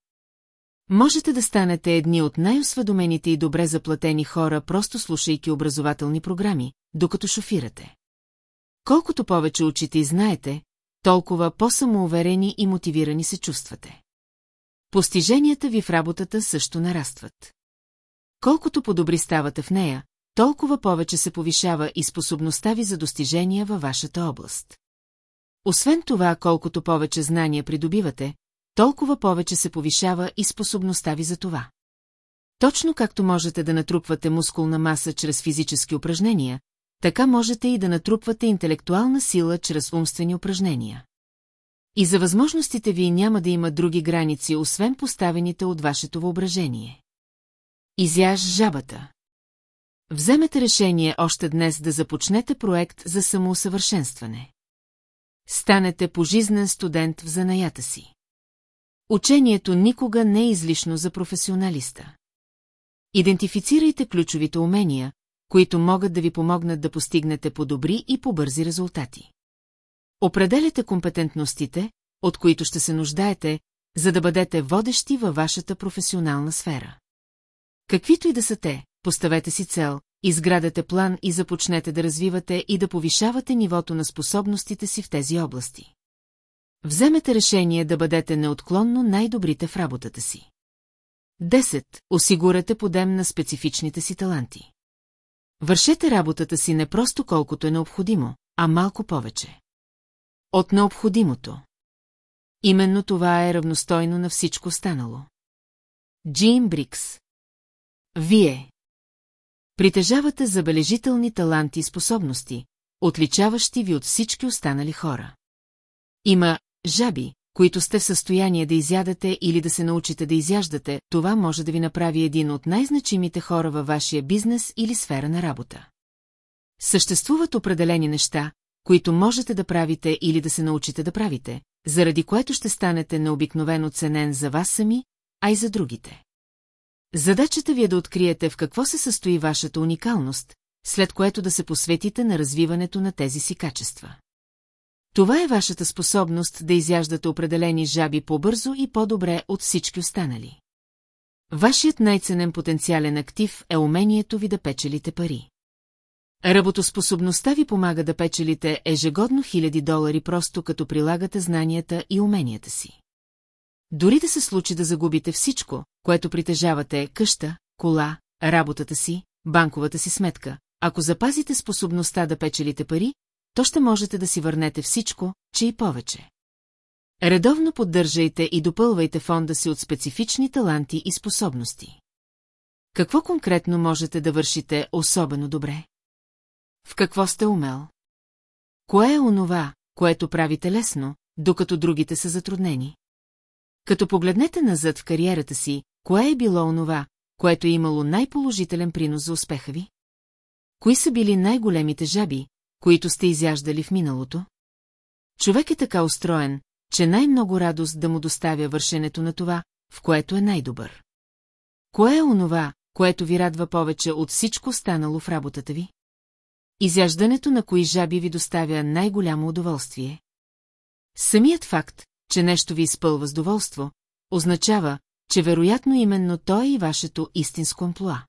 Можете да станете едни от най-осведомените и добре заплатени хора, просто слушайки образователни програми, докато шофирате. Колкото повече учите и знаете, толкова по-самоуверени и мотивирани се чувствате. Постиженията ви в работата също нарастват. Колкото по-добри ставате в нея, толкова повече се повишава и способността ви за достижения във вашата област. Освен това, колкото повече знания придобивате, толкова повече се повишава и способността ви за това. Точно както можете да натрупвате мускулна маса чрез физически упражнения, така можете и да натрупвате интелектуална сила чрез умствени упражнения. И за възможностите ви няма да има други граници, освен поставените от вашето въображение. Изяж жабата. Вземете решение още днес да започнете проект за самоусъвършенстване. Станете пожизнен студент в занаята си. Учението никога не е излишно за професионалиста. Идентифицирайте ключовите умения, които могат да ви помогнат да постигнете по-добри и по-бързи резултати. Определяте компетентностите, от които ще се нуждаете, за да бъдете водещи във вашата професионална сфера. Каквито и да са те, поставете си цел, изградете план и започнете да развивате и да повишавате нивото на способностите си в тези области. Вземете решение да бъдете неотклонно най-добрите в работата си. 10. Осигурете подем на специфичните си таланти. Вършете работата си не просто колкото е необходимо, а малко повече. От необходимото. Именно това е равностойно на всичко останало. Джим Брикс Вие Притежавате забележителни таланти и способности, отличаващи ви от всички останали хора. Има жаби, които сте в състояние да изядате или да се научите да изяждате, това може да ви направи един от най-значимите хора във вашия бизнес или сфера на работа. Съществуват определени неща, които можете да правите или да се научите да правите, заради което ще станете необикновено ценен за вас сами, а и за другите. Задачата ви е да откриете в какво се състои вашата уникалност, след което да се посветите на развиването на тези си качества. Това е вашата способност да изяждате определени жаби по-бързо и по-добре от всички останали. Вашият най-ценен потенциален актив е умението ви да печелите пари. Работоспособността ви помага да печелите ежегодно хиляди долари просто като прилагате знанията и уменията си. Дори да се случи да загубите всичко, което притежавате къща, кола, работата си, банковата си сметка, ако запазите способността да печелите пари, то ще можете да си върнете всичко, че и повече. Редовно поддържайте и допълвайте фонда си от специфични таланти и способности. Какво конкретно можете да вършите особено добре? В какво сте умел? Кое е онова, което правите лесно, докато другите са затруднени? Като погледнете назад в кариерата си, кое е било онова, което е имало най-положителен принос за успеха ви? Кои са били най-големите жаби, които сте изяждали в миналото? Човек е така устроен, че най-много радост да му доставя вършенето на това, в което е най-добър. Кое е онова, което ви радва повече от всичко станало в работата ви? изяждането на кои жаби ви доставя най-голямо удоволствие? Самият факт, че нещо ви изпълва с доволство, означава, че вероятно именно то е и вашето истинско амплуа.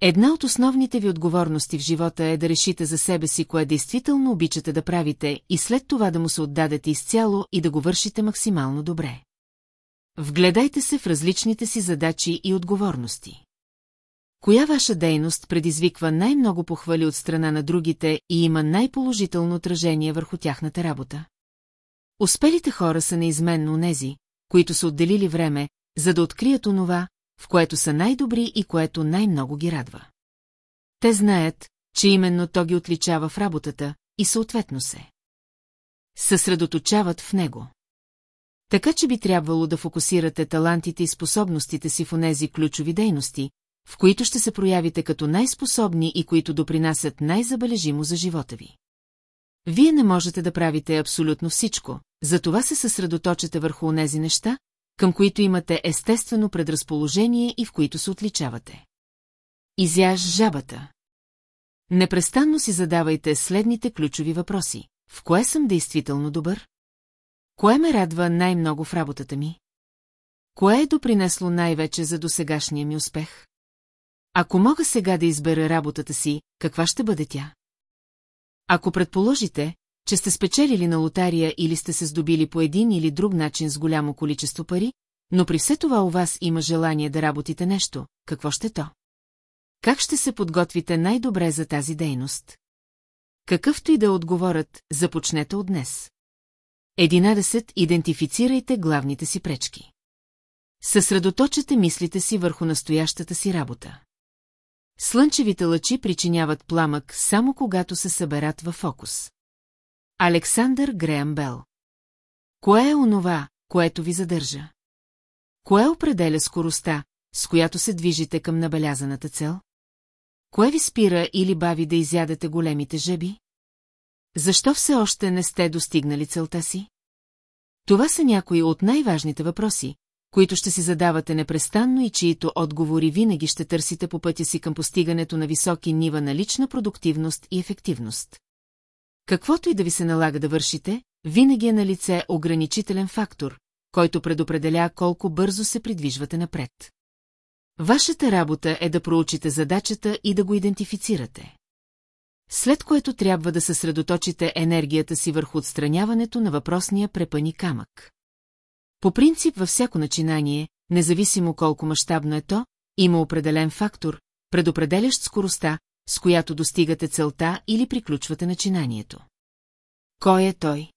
Една от основните ви отговорности в живота е да решите за себе си кое действително обичате да правите и след това да му се отдадете изцяло и да го вършите максимално добре. Вгледайте се в различните си задачи и отговорности. Коя ваша дейност предизвиква най-много похвали от страна на другите и има най-положително отражение върху тяхната работа? Успелите хора са неизменно нези, които са отделили време, за да открият онова, в което са най-добри и което най-много ги радва. Те знаят, че именно то ги отличава в работата и съответно се. Съсредоточават в него. Така че би трябвало да фокусирате талантите и способностите си в онези ключови дейности, в които ще се проявите като най-способни и които допринасят най-забележимо за живота ви. Вие не можете да правите абсолютно всичко, затова се съсредоточете върху онези неща, към които имате естествено предразположение и в които се отличавате. Изяж жабата. Непрестанно си задавайте следните ключови въпроси. В кое съм действително добър? Кое ме радва най-много в работата ми? Кое е допринесло най-вече за досегашния ми успех? Ако мога сега да избера работата си, каква ще бъде тя? Ако предположите, че сте спечелили на лотария или сте се здобили по един или друг начин с голямо количество пари, но при все това у вас има желание да работите нещо, какво ще то? Как ще се подготвите най-добре за тази дейност? Какъвто и да отговорят, започнете от днес. 11. Идентифицирайте главните си пречки. Съсредоточете мислите си върху настоящата си работа. Слънчевите лъчи причиняват пламък само когато се съберат във фокус. Александър Греъм Бел Кое е онова, което ви задържа? Кое определя скоростта, с която се движите към набелязаната цел? Кое ви спира или бави да изядете големите жеби? Защо все още не сте достигнали целта си? Това са някои от най-важните въпроси, които ще си задавате непрестанно и чието отговори винаги ще търсите по пътя си към постигането на високи нива на лична продуктивност и ефективност. Каквото и да ви се налага да вършите, винаги е на лице ограничителен фактор, който предопределя колко бързо се придвижвате напред. Вашата работа е да проучите задачата и да го идентифицирате. След което трябва да съсредоточите енергията си върху отстраняването на въпросния препани камък. По принцип във всяко начинание, независимо колко мащабно е то, има определен фактор, предопределящ скоростта, с която достигате целта или приключвате начинанието. Кой е той?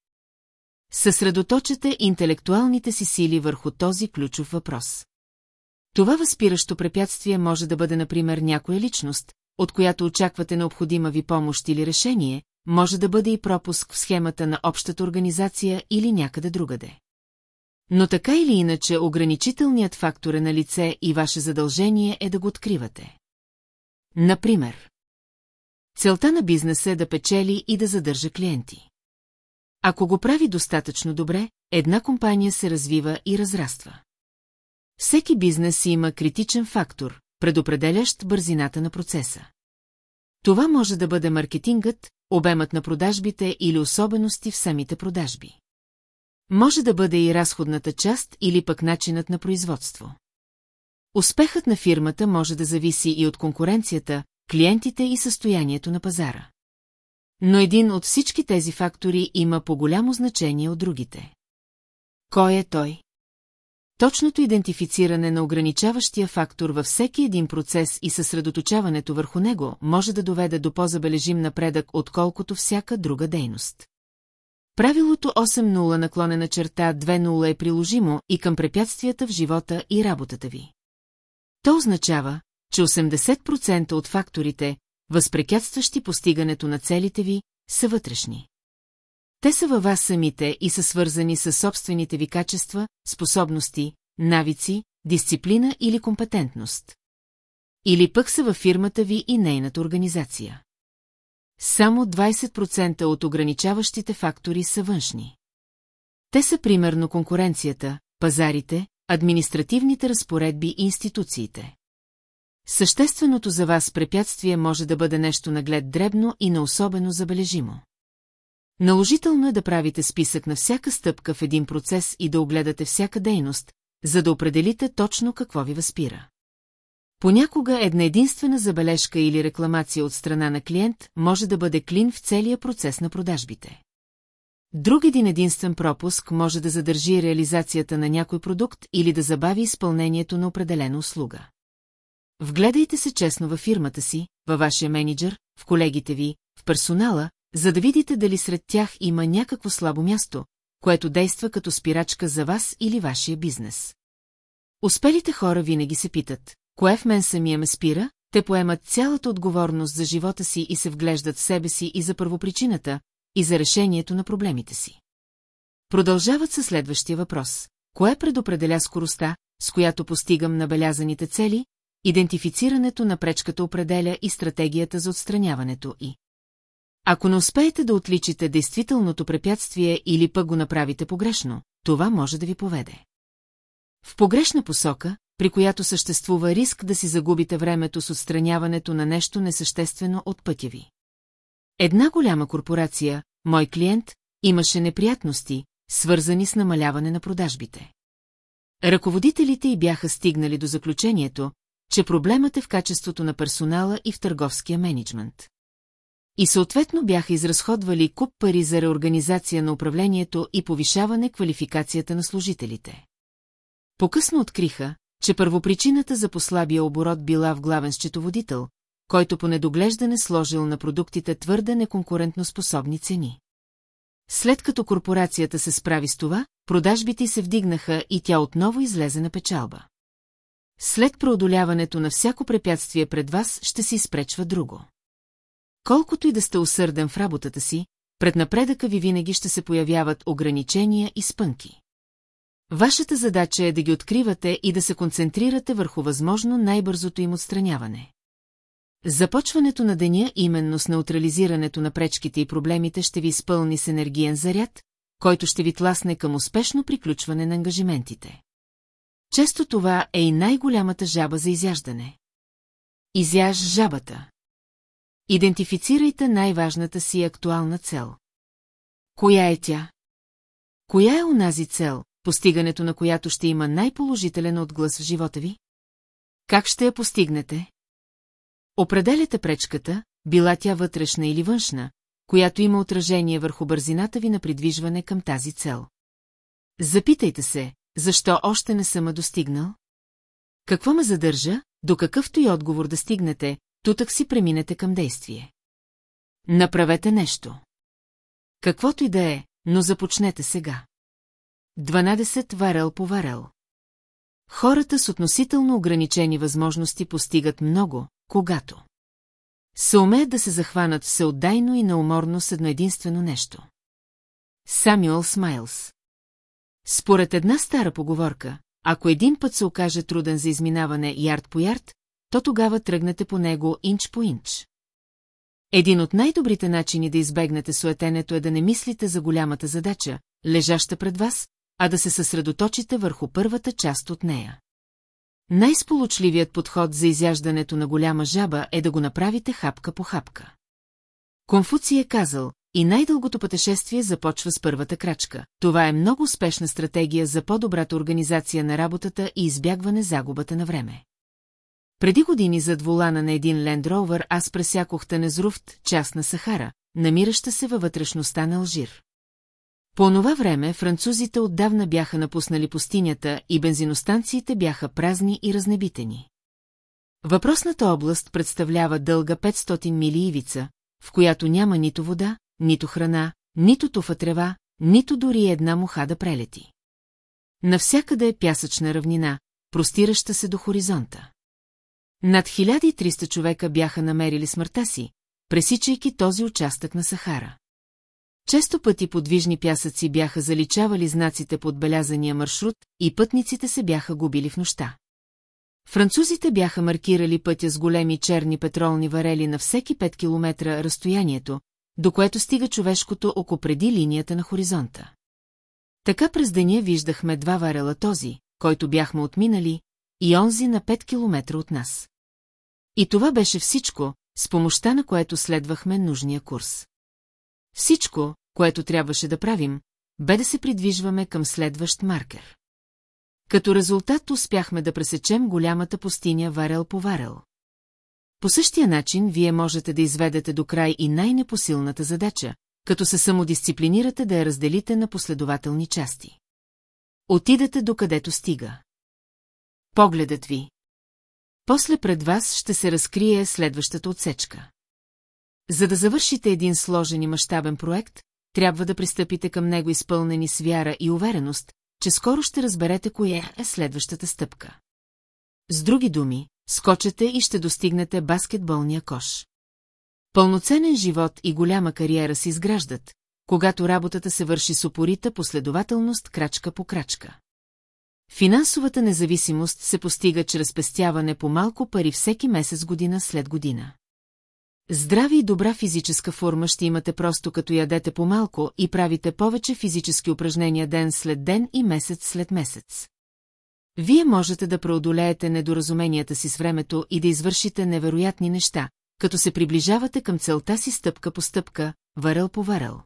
Съсредоточете интелектуалните си сили върху този ключов въпрос. Това възпиращо препятствие може да бъде, например, някоя личност, от която очаквате необходима ви помощ или решение, може да бъде и пропуск в схемата на общата организация или някъде другаде. Но така или иначе ограничителният фактор е на лице и ваше задължение е да го откривате. Например, целта на бизнеса е да печели и да задържа клиенти. Ако го прави достатъчно добре, една компания се развива и разраства. Всеки бизнес има критичен фактор, предопределящ бързината на процеса. Това може да бъде маркетингът, обемът на продажбите или особености в самите продажби. Може да бъде и разходната част или пък начинът на производство. Успехът на фирмата може да зависи и от конкуренцията, клиентите и състоянието на пазара. Но един от всички тези фактори има по-голямо значение от другите. Кой е той? Точното идентифициране на ограничаващия фактор във всеки един процес и съсредоточаването върху него може да доведе до по-забележим напредък, отколкото всяка друга дейност. Правилото 8.0 наклонена черта 2.0 е приложимо и към препятствията в живота и работата ви. То означава, че 80% от факторите, възпрепятстващи постигането на целите ви, са вътрешни. Те са във вас самите и са свързани с собствените ви качества, способности, навици, дисциплина или компетентност. Или пък са във фирмата ви и нейната организация. Само 20% от ограничаващите фактори са външни. Те са примерно конкуренцията, пазарите, административните разпоредби и институциите. Същественото за вас препятствие може да бъде нещо наглед дребно и на особено забележимо. Наложително е да правите списък на всяка стъпка в един процес и да огледате всяка дейност, за да определите точно какво ви възпира. Понякога една единствена забележка или рекламация от страна на клиент може да бъде клин в целия процес на продажбите. Друг един единствен пропуск може да задържи реализацията на някой продукт или да забави изпълнението на определена услуга. Вгледайте се честно във фирмата си, във вашия менеджер, в колегите ви, в персонала, за да видите дали сред тях има някакво слабо място, което действа като спирачка за вас или вашия бизнес. Успелите хора винаги се питат, кое в мен самия ме спира, те поемат цялата отговорност за живота си и се вглеждат в себе си и за първопричината, и за решението на проблемите си. Продължават със следващия въпрос. Кое предопределя скоростта, с която постигам набелязаните цели, идентифицирането на пречката определя и стратегията за отстраняването и. Ако не успеете да отличите действителното препятствие или пък го направите погрешно, това може да ви поведе. В погрешна посока, при която съществува риск да си загубите времето с отстраняването на нещо несъществено от пътя ви. Една голяма корпорация, мой клиент, имаше неприятности, свързани с намаляване на продажбите. Ръководителите й бяха стигнали до заключението, че проблемът е в качеството на персонала и в търговския менеджмент. И съответно бяха изразходвали куп пари за реорганизация на управлението и повишаване квалификацията на служителите. Покъсно откриха, че първопричината за послабия оборот била в главен счетоводител, който по недоглеждане сложил на продуктите твърде неконкурентно способни цени. След като корпорацията се справи с това, продажбите се вдигнаха и тя отново излезе на печалба. След преодоляването на всяко препятствие пред вас ще се изпречва друго. Колкото и да сте усърден в работата си, пред напредъка ви винаги ще се появяват ограничения и спънки. Вашата задача е да ги откривате и да се концентрирате върху възможно най-бързото им отстраняване. Започването на деня именно с неутрализирането на пречките и проблемите ще ви изпълни с енергиен заряд, който ще ви тласне към успешно приключване на ангажиментите. Често това е и най-голямата жаба за изяждане. Изяж жабата. Идентифицирайте най-важната си актуална цел. Коя е тя? Коя е унази цел, постигането на която ще има най-положителен отглас в живота ви? Как ще я постигнете? Определяте пречката, била тя вътрешна или външна, която има отражение върху бързината ви на придвижване към тази цел. Запитайте се, защо още не съм достигнал? Какво ме задържа, до какъвто и отговор да стигнете, тутък си преминете към действие. Направете нещо. Каквото и да е, но започнете сега. 12 варел по варел. Хората с относително ограничени възможности постигат много, когато се умеят да се захванат всеотдайно и науморно с едно единствено нещо. Самюел Смайлс Според една стара поговорка, ако един път се окаже труден за изминаване ярд по ярд, то тогава тръгнете по него инч по инч. Един от най-добрите начини да избегнете суетенето е да не мислите за голямата задача, лежаща пред вас, а да се съсредоточите върху първата част от нея. Най-сполучливият подход за изяждането на голяма жаба е да го направите хапка по хапка. Конфуций е казал, и най-дългото пътешествие започва с първата крачка. Това е много успешна стратегия за по-добрата организация на работата и избягване загубата на време. Преди години зад волана на един Land Rover аз пресякох Танезруфт, част на Сахара, намираща се във вътрешността на Алжир. По онова време французите отдавна бяха напуснали пустинята и бензиностанциите бяха празни и разнебитени. Въпросната област представлява дълга 500 мили ивица, в която няма нито вода, нито храна, нито туфа трева, нито дори една муха да прелети. Навсякъде е пясъчна равнина, простираща се до хоризонта. Над 1300 човека бяха намерили смъртта си, пресичайки този участък на Сахара. Често пъти подвижни пясъци бяха заличавали знаците по отбелязания маршрут и пътниците се бяха губили в нощта. Французите бяха маркирали пътя с големи черни петролни варели на всеки 5 километра разстоянието, до което стига човешкото око преди линията на хоризонта. Така през деня виждахме два варела този, който бяхме отминали, и онзи на 5 километра от нас. И това беше всичко, с помощта на което следвахме нужния курс. Всичко, което трябваше да правим, бе да се придвижваме към следващ маркер. Като резултат успяхме да пресечем голямата пустиня варел по варел. По същия начин вие можете да изведете до край и най-непосилната задача, като се самодисциплинирате да я разделите на последователни части. Отидете докъдето стига. Погледът ви. После пред вас ще се разкрие следващата отсечка. За да завършите един сложен и мащабен проект, трябва да пристъпите към него изпълнени с вяра и увереност, че скоро ще разберете коя е следващата стъпка. С други думи, скочете и ще достигнете баскетболния кош. Пълноценен живот и голяма кариера се изграждат, когато работата се върши с упорита последователност крачка по крачка. Финансовата независимост се постига чрез пестяване по малко пари всеки месец година след година. Здрави и добра физическа форма ще имате просто като ядете по-малко и правите повече физически упражнения ден след ден и месец след месец. Вие можете да преодолеете недоразуменията си с времето и да извършите невероятни неща, като се приближавате към целта си стъпка по стъпка, варел по варел.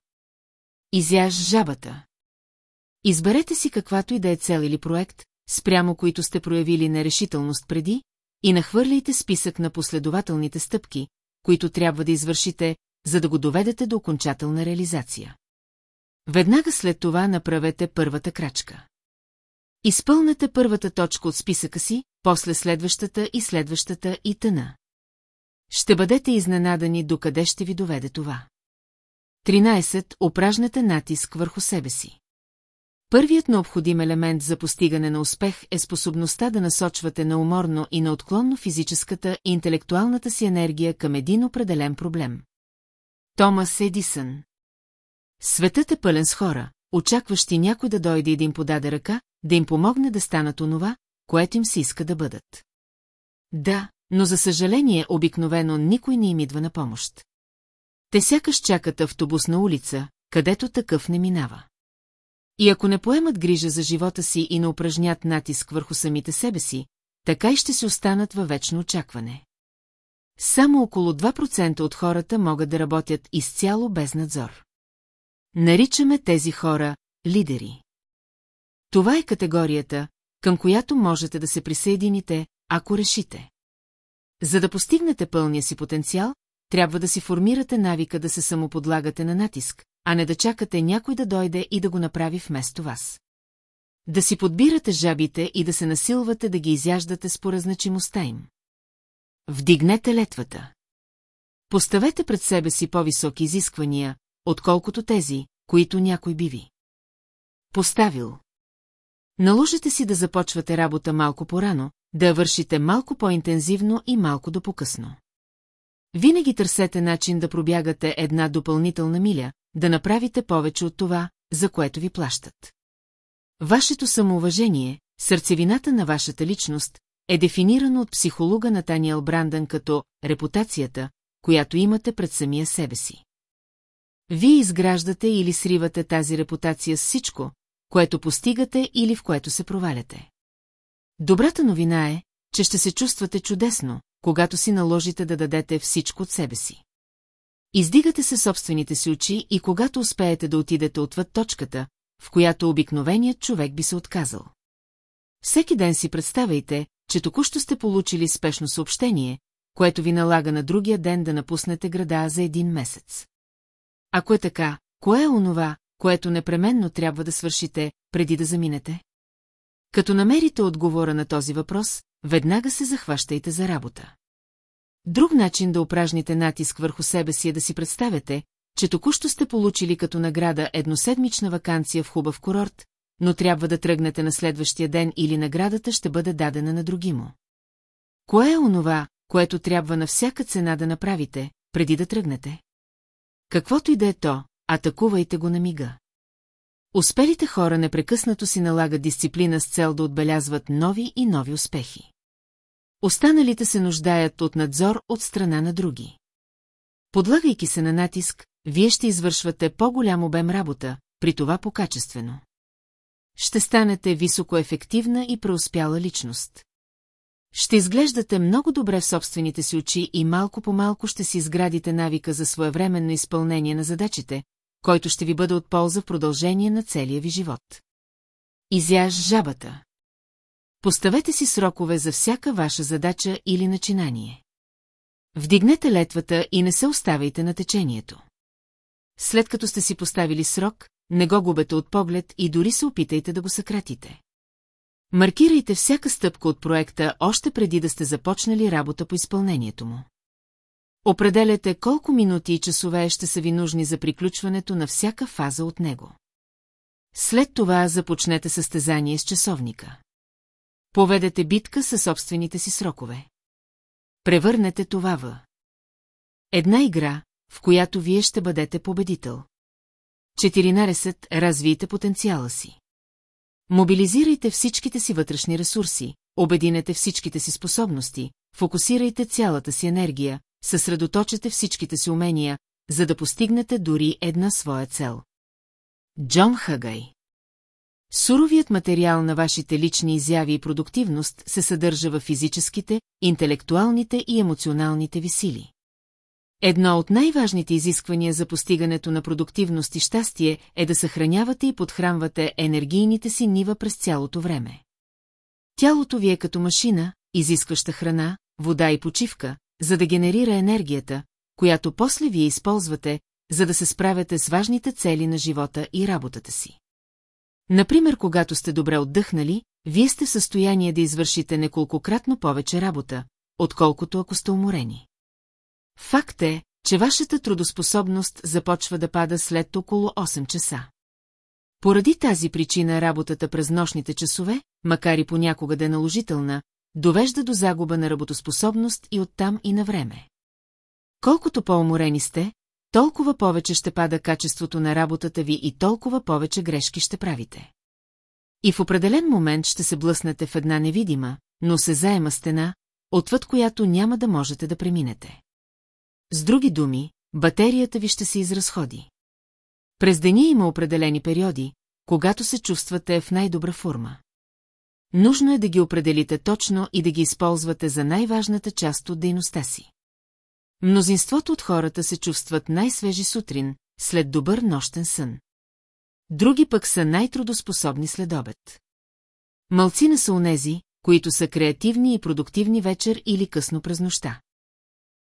Изяж жабата. Изберете си каквато и да е цел или проект, спрямо които сте проявили нерешителност преди, и нахвърляйте списък на последователните стъпки, които трябва да извършите, за да го доведете до окончателна реализация. Веднага след това направете първата крачка. Изпълнете първата точка от списъка си, после следващата и следващата и тъна. Ще бъдете изненадани докъде ще ви доведе това. 13. Опражнете натиск върху себе си. Първият необходим елемент за постигане на успех е способността да насочвате науморно и неотклонно физическата и интелектуалната си енергия към един определен проблем. Томас Едисън Светът е пълен с хора, очакващи някой да дойде им подаде ръка, да им помогне да станат онова, което им се иска да бъдат. Да, но за съжаление обикновено никой не им идва на помощ. Те сякаш чакат автобус на улица, където такъв не минава. И ако не поемат грижа за живота си и не упражнят натиск върху самите себе си, така и ще си останат във вечно очакване. Само около 2% от хората могат да работят изцяло без надзор. Наричаме тези хора лидери. Това е категорията, към която можете да се присъедините, ако решите. За да постигнете пълния си потенциал, трябва да си формирате навика да се самоподлагате на натиск, а не да чакате някой да дойде и да го направи вместо вас. Да си подбирате жабите и да се насилвате да ги изяждате според значимостта им. Вдигнете летвата. Поставете пред себе си по-високи изисквания, отколкото тези, които някой би ви. Поставил. Наложете си да започвате работа малко по-рано, да я вършите малко по-интензивно и малко до-покъсно. Винаги търсете начин да пробягате една допълнителна миля, да направите повече от това, за което ви плащат. Вашето самоуважение, сърцевината на вашата личност, е дефинирано от психолога Натаниел Брандън като репутацията, която имате пред самия себе си. Вие изграждате или сривате тази репутация с всичко, което постигате или в което се проваляте. Добрата новина е, че ще се чувствате чудесно, когато си наложите да дадете всичко от себе си. Издигате се собствените си очи и когато успеете да отидете отвъд точката, в която обикновеният човек би се отказал. Всеки ден си представяйте, че току-що сте получили спешно съобщение, което ви налага на другия ден да напуснете града за един месец. Ако е така, кое е онова, което непременно трябва да свършите, преди да заминете? Като намерите отговора на този въпрос, веднага се захващайте за работа. Друг начин да упражните натиск върху себе си е да си представяте, че току-що сте получили като награда едноседмична вакансия в хубав курорт, но трябва да тръгнете на следващия ден или наградата ще бъде дадена на другимо. Кое е онова, което трябва на всяка цена да направите, преди да тръгнете? Каквото и да е то, атакувайте го на мига. Успелите хора непрекъснато си налагат дисциплина с цел да отбелязват нови и нови успехи. Останалите се нуждаят от надзор от страна на други. Подлагайки се на натиск, вие ще извършвате по-голям обем работа, при това по-качествено. Ще станете високоефективна и преуспяла личност. Ще изглеждате много добре в собствените си очи и малко по малко ще си изградите навика за своевременно изпълнение на задачите, който ще ви бъде от полза в продължение на целия ви живот. Изяж жабата. Поставете си срокове за всяка ваша задача или начинание. Вдигнете летвата и не се оставяйте на течението. След като сте си поставили срок, не го губете от поглед и дори се опитайте да го съкратите. Маркирайте всяка стъпка от проекта още преди да сте започнали работа по изпълнението му. Определяте колко минути и часове ще са ви нужни за приключването на всяка фаза от него. След това започнете състезание с часовника. Поведете битка със собствените си срокове. Превърнете това в една игра, в която вие ще бъдете победител. 14. Развийте потенциала си. Мобилизирайте всичките си вътрешни ресурси, обединете всичките си способности, фокусирайте цялата си енергия, съсредоточете всичките си умения, за да постигнете дори една своя цел. Джон Хагай Суровият материал на вашите лични изяви и продуктивност се съдържа в физическите, интелектуалните и емоционалните ви сили. Едно от най-важните изисквания за постигането на продуктивност и щастие е да съхранявате и подхранвате енергийните си нива през цялото време. Тялото ви е като машина, изискваща храна, вода и почивка, за да генерира енергията, която после вие използвате, за да се справяте с важните цели на живота и работата си. Например, когато сте добре отдъхнали, вие сте в състояние да извършите неколкократно повече работа, отколкото ако сте уморени. Факт е, че вашата трудоспособност започва да пада след около 8 часа. Поради тази причина работата през нощните часове, макар и понякога да е наложителна, довежда до загуба на работоспособност и оттам и на време. Колкото по-уморени сте, толкова повече ще пада качеството на работата ви и толкова повече грешки ще правите. И в определен момент ще се блъснете в една невидима, но се заема стена, отвъд която няма да можете да преминете. С други думи, батерията ви ще се изразходи. През деня има определени периоди, когато се чувствате в най-добра форма. Нужно е да ги определите точно и да ги използвате за най-важната част от дейността си. Мнозинството от хората се чувстват най-свежи сутрин, след добър нощен сън. Други пък са най-трудоспособни след обед. Малцина са унези, които са креативни и продуктивни вечер или късно през нощта.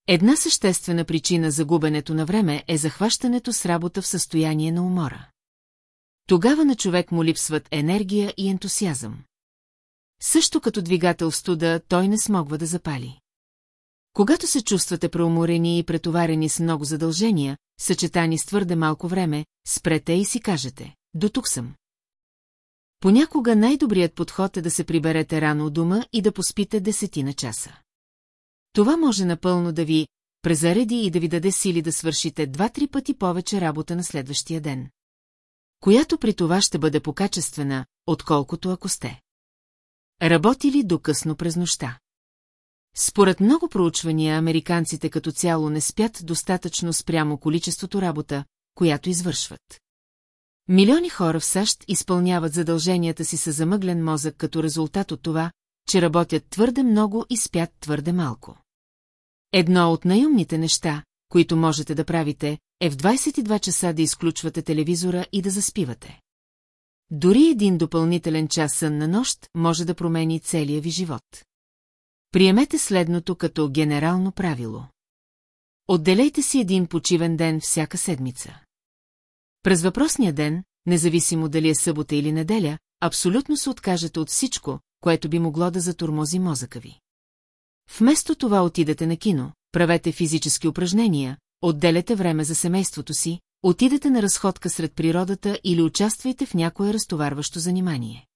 Една съществена причина за губенето на време е захващането с работа в състояние на умора. Тогава на човек му липсват енергия и ентусиазъм. Също като двигател в студа, той не смогва да запали. Когато се чувствате преуморени и претоварени с много задължения, съчетани с твърде малко време, спрете и си кажете, до тук съм. Понякога най-добрият подход е да се приберете рано у дома и да поспите десетина часа. Това може напълно да ви презареди и да ви даде сили да свършите два-три пъти повече работа на следващия ден. Която при това ще бъде покачествена, отколкото ако сте. Работили до късно през нощта. Според много проучвания, американците като цяло не спят достатъчно спрямо количеството работа, която извършват. Милиони хора в САЩ изпълняват задълженията си с замъглен мозък като резултат от това, че работят твърде много и спят твърде малко. Едно от най-умните неща, които можете да правите, е в 22 часа да изключвате телевизора и да заспивате. Дори един допълнителен час сън на нощ може да промени целия ви живот. Приемете следното като генерално правило. Отделейте си един почивен ден всяка седмица. През въпросния ден, независимо дали е събота или неделя, абсолютно се откажете от всичко, което би могло да затурмози мозъка ви. Вместо това отидете на кино, правете физически упражнения, отделете време за семейството си, отидете на разходка сред природата или участвайте в някое разтоварващо занимание.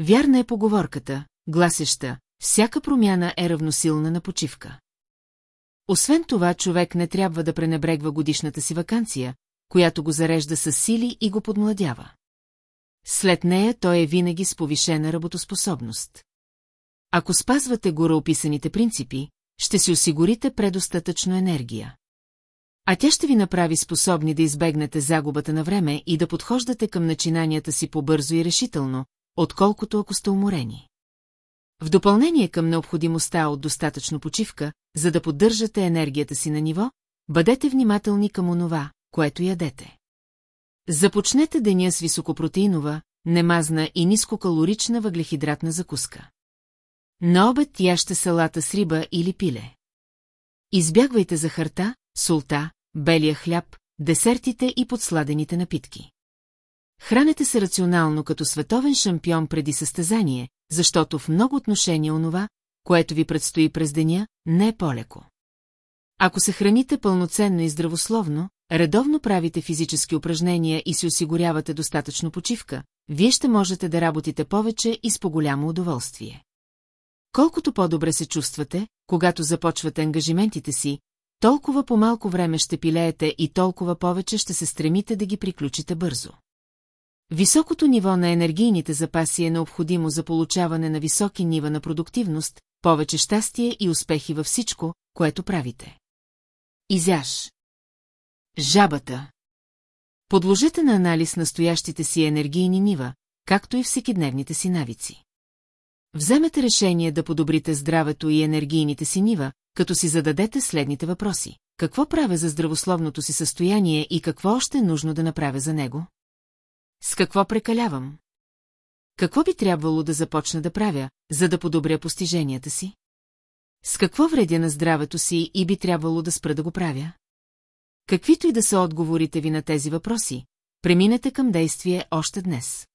Вярна е поговорката, гласеща, всяка промяна е равносилна на почивка. Освен това, човек не трябва да пренебрегва годишната си вакансия, която го зарежда с сили и го подмладява. След нея той е винаги с повишена работоспособност. Ако спазвате гореописаните принципи, ще си осигурите предостатъчно енергия. А тя ще ви направи способни да избегнете загубата на време и да подхождате към начинанията си по-бързо и решително, отколкото ако сте уморени. В допълнение към необходимостта от достатъчно почивка, за да поддържате енергията си на ниво, бъдете внимателни към онова, което ядете. Започнете деня с високопротеинова, немазна и нискокалорична въглехидратна закуска. На обед яще салата с риба или пиле. Избягвайте захарта, солта, белия хляб, десертите и подсладените напитки. Хранете се рационално като световен шампион преди състезание, защото в много отношения онова, което ви предстои през деня, не е по-леко. Ако се храните пълноценно и здравословно, редовно правите физически упражнения и си осигурявате достатъчно почивка, вие ще можете да работите повече и с по-голямо удоволствие. Колкото по-добре се чувствате, когато започвате ангажиментите си, толкова по-малко време ще пилеете и толкова повече ще се стремите да ги приключите бързо. Високото ниво на енергийните запаси е необходимо за получаване на високи нива на продуктивност, повече щастие и успехи във всичко, което правите. Изяж. Жабата. Подложете на анализ настоящите си енергийни нива, както и всекидневните си навици. Вземете решение да подобрите здравето и енергийните си нива, като си зададете следните въпроси. Какво правя за здравословното си състояние и какво още е нужно да направя за него? С какво прекалявам? Какво би трябвало да започна да правя, за да подобря постиженията си? С какво вредя на здравето си и би трябвало да спра да го правя? Каквито и да са отговорите ви на тези въпроси, преминете към действие още днес.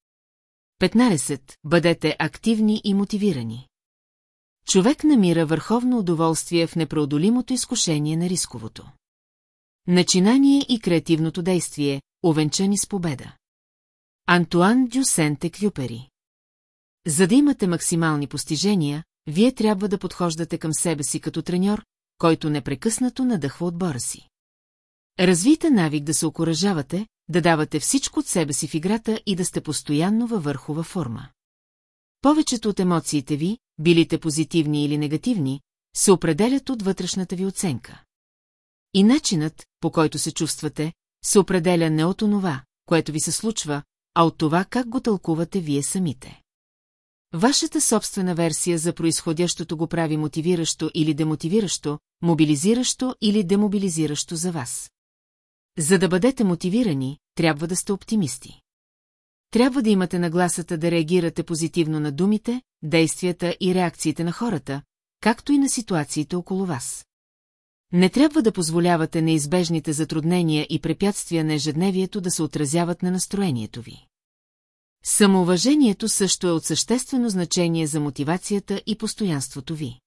15. Бъдете активни и мотивирани. Човек намира върховно удоволствие в непреодолимото изкушение на рисковото. Начинание и креативното действие, овенчани с победа. Антуан Дюсенте Кюпери За да имате максимални постижения, вие трябва да подхождате към себе си като треньор, който непрекъснато надъхва отбора си. Развийте навик да се окоръжавате, да давате всичко от себе си в играта и да сте постоянно във върхова форма. Повечето от емоциите ви, билите позитивни или негативни, се определят от вътрешната ви оценка. И начинът, по който се чувствате, се определя не от онова, което ви се случва, а от това как го тълкувате вие самите. Вашата собствена версия за произходящото го прави мотивиращо или демотивиращо, мобилизиращо или демобилизиращо за вас. За да бъдете мотивирани, трябва да сте оптимисти. Трябва да имате нагласата да реагирате позитивно на думите, действията и реакциите на хората, както и на ситуациите около вас. Не трябва да позволявате неизбежните затруднения и препятствия на ежедневието да се отразяват на настроението ви. Самоуважението също е от съществено значение за мотивацията и постоянството ви.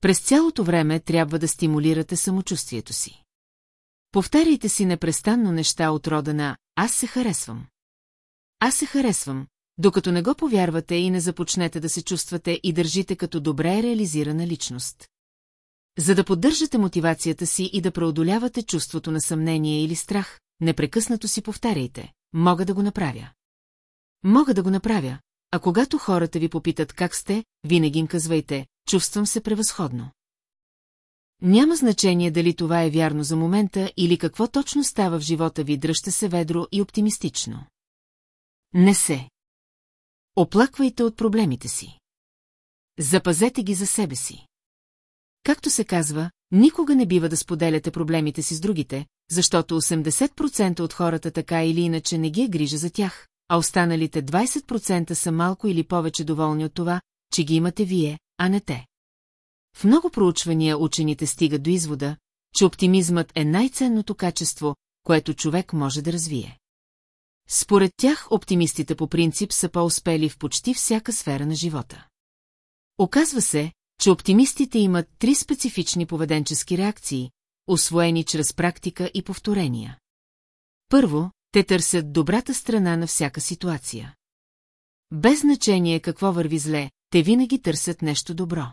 През цялото време трябва да стимулирате самочувствието си. Повтаряйте си непрестанно неща от рода на «Аз се харесвам». Аз се харесвам, докато не го повярвате и не започнете да се чувствате и държите като добре реализирана личност. За да поддържате мотивацията си и да преодолявате чувството на съмнение или страх, непрекъснато си повтаряйте. Мога да го направя. Мога да го направя, а когато хората ви попитат как сте, винаги им казвайте, чувствам се превъзходно. Няма значение дали това е вярно за момента или какво точно става в живота ви, дръжте се ведро и оптимистично. Не се. Оплаквайте от проблемите си. Запазете ги за себе си. Както се казва, никога не бива да споделяте проблемите си с другите, защото 80% от хората така или иначе не ги е грижа за тях, а останалите 20% са малко или повече доволни от това, че ги имате вие, а не те. В много проучвания учените стигат до извода, че оптимизмът е най-ценното качество, което човек може да развие. Според тях оптимистите по принцип са по-успели в почти всяка сфера на живота. Оказва се, че оптимистите имат три специфични поведенчески реакции, освоени чрез практика и повторения. Първо, те търсят добрата страна на всяка ситуация. Без значение какво върви зле, те винаги търсят нещо добро.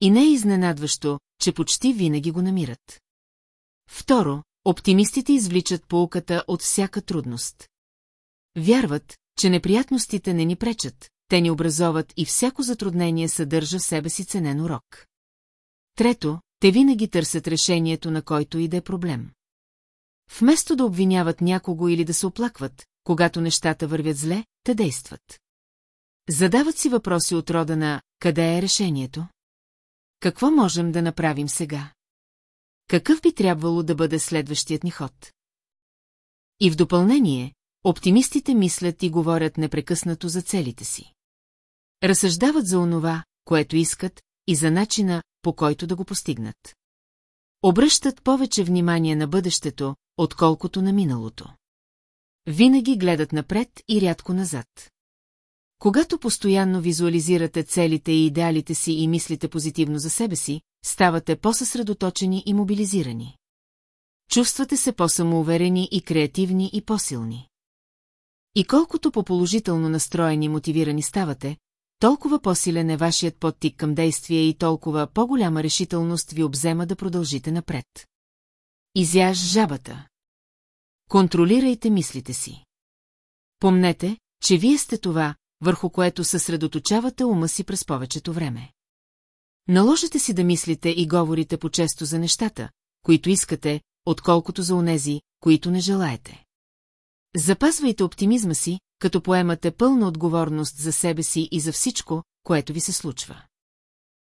И не е изненадващо, че почти винаги го намират. Второ, оптимистите извличат полуката от всяка трудност. Вярват, че неприятностите не ни пречат, те ни образоват и всяко затруднение съдържа в себе си ценен урок. Трето, те винаги търсят решението на който и да е проблем. Вместо да обвиняват някого или да се оплакват, когато нещата вървят зле, те действат. Задават си въпроси от рода на къде е решението? Какво можем да направим сега? Какъв би трябвало да бъде следващият ни ход? И в допълнение, оптимистите мислят и говорят непрекъснато за целите си. Разсъждават за онова, което искат, и за начина, по който да го постигнат. Обръщат повече внимание на бъдещето, отколкото на миналото. Винаги гледат напред и рядко назад. Когато постоянно визуализирате целите и идеалите си и мислите позитивно за себе си, ставате по-съсредоточени и мобилизирани. Чувствате се по-самоуверени и креативни и по-силни. И колкото по-положително настроени и мотивирани ставате, толкова по-силен е вашият подтик към действие и толкова по-голяма решителност ви обзема да продължите напред. Изяж жабата. Контролирайте мислите си. Помнете, че вие сте това, върху което съсредоточавате ума си през повечето време. Наложете си да мислите и говорите по-често за нещата, които искате, отколкото за онези, които не желаете. Запазвайте оптимизма си, като поемате пълна отговорност за себе си и за всичко, което ви се случва.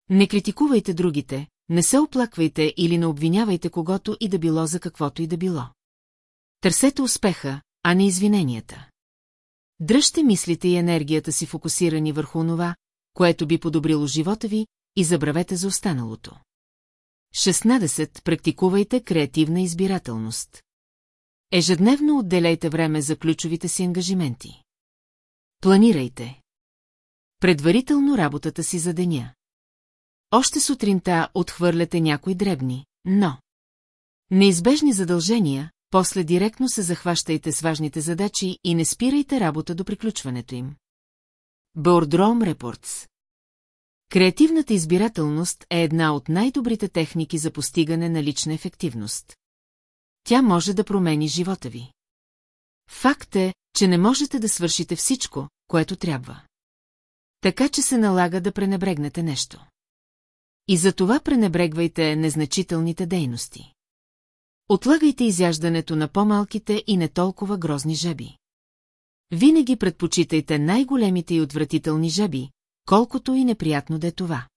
Не критикувайте другите, не се оплаквайте или не обвинявайте когото и да било за каквото и да било. Търсете успеха, а не извиненията. Дръжте мислите и енергията си фокусирани върху онова, което би подобрило живота ви, и забравете за останалото. 16. Практикувайте креативна избирателност. Ежедневно отделяйте време за ключовите си ангажименти. Планирайте. Предварително работата си за деня. Още сутринта отхвърляте някои дребни, но... Неизбежни задължения, после директно се захващайте с важните задачи и не спирайте работа до приключването им. Бордром Репортс Креативната избирателност е една от най-добрите техники за постигане на лична ефективност. Тя може да промени живота ви. Факт е, че не можете да свършите всичко, което трябва. Така че се налага да пренебрегнете нещо. И за това пренебрегвайте незначителните дейности. Отлагайте изяждането на по-малките и не толкова грозни жаби. Винаги предпочитайте най-големите и отвратителни жаби, колкото и неприятно да е това.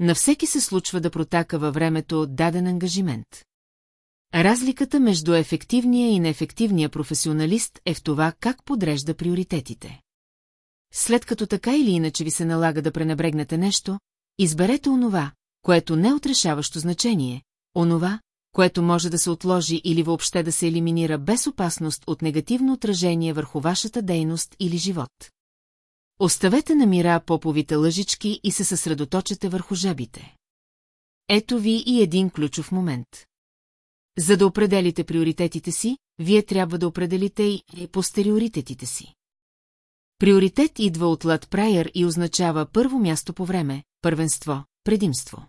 На всеки се случва да протака във времето даден ангажимент. Разликата между ефективния и неефективния професионалист е в това как подрежда приоритетите. След като така или иначе ви се налага да пренебрегнете нещо, изберете онова, което не е отрешаващо значение, онова, което може да се отложи или въобще да се елиминира без опасност от негативно отражение върху вашата дейност или живот. Оставете на мира поповите лъжички и се съсредоточете върху жабите. Ето ви и един ключов момент. За да определите приоритетите си, вие трябва да определите и постериоритетите си. Приоритет идва от Лад Прайер и означава първо място по време, първенство, предимство.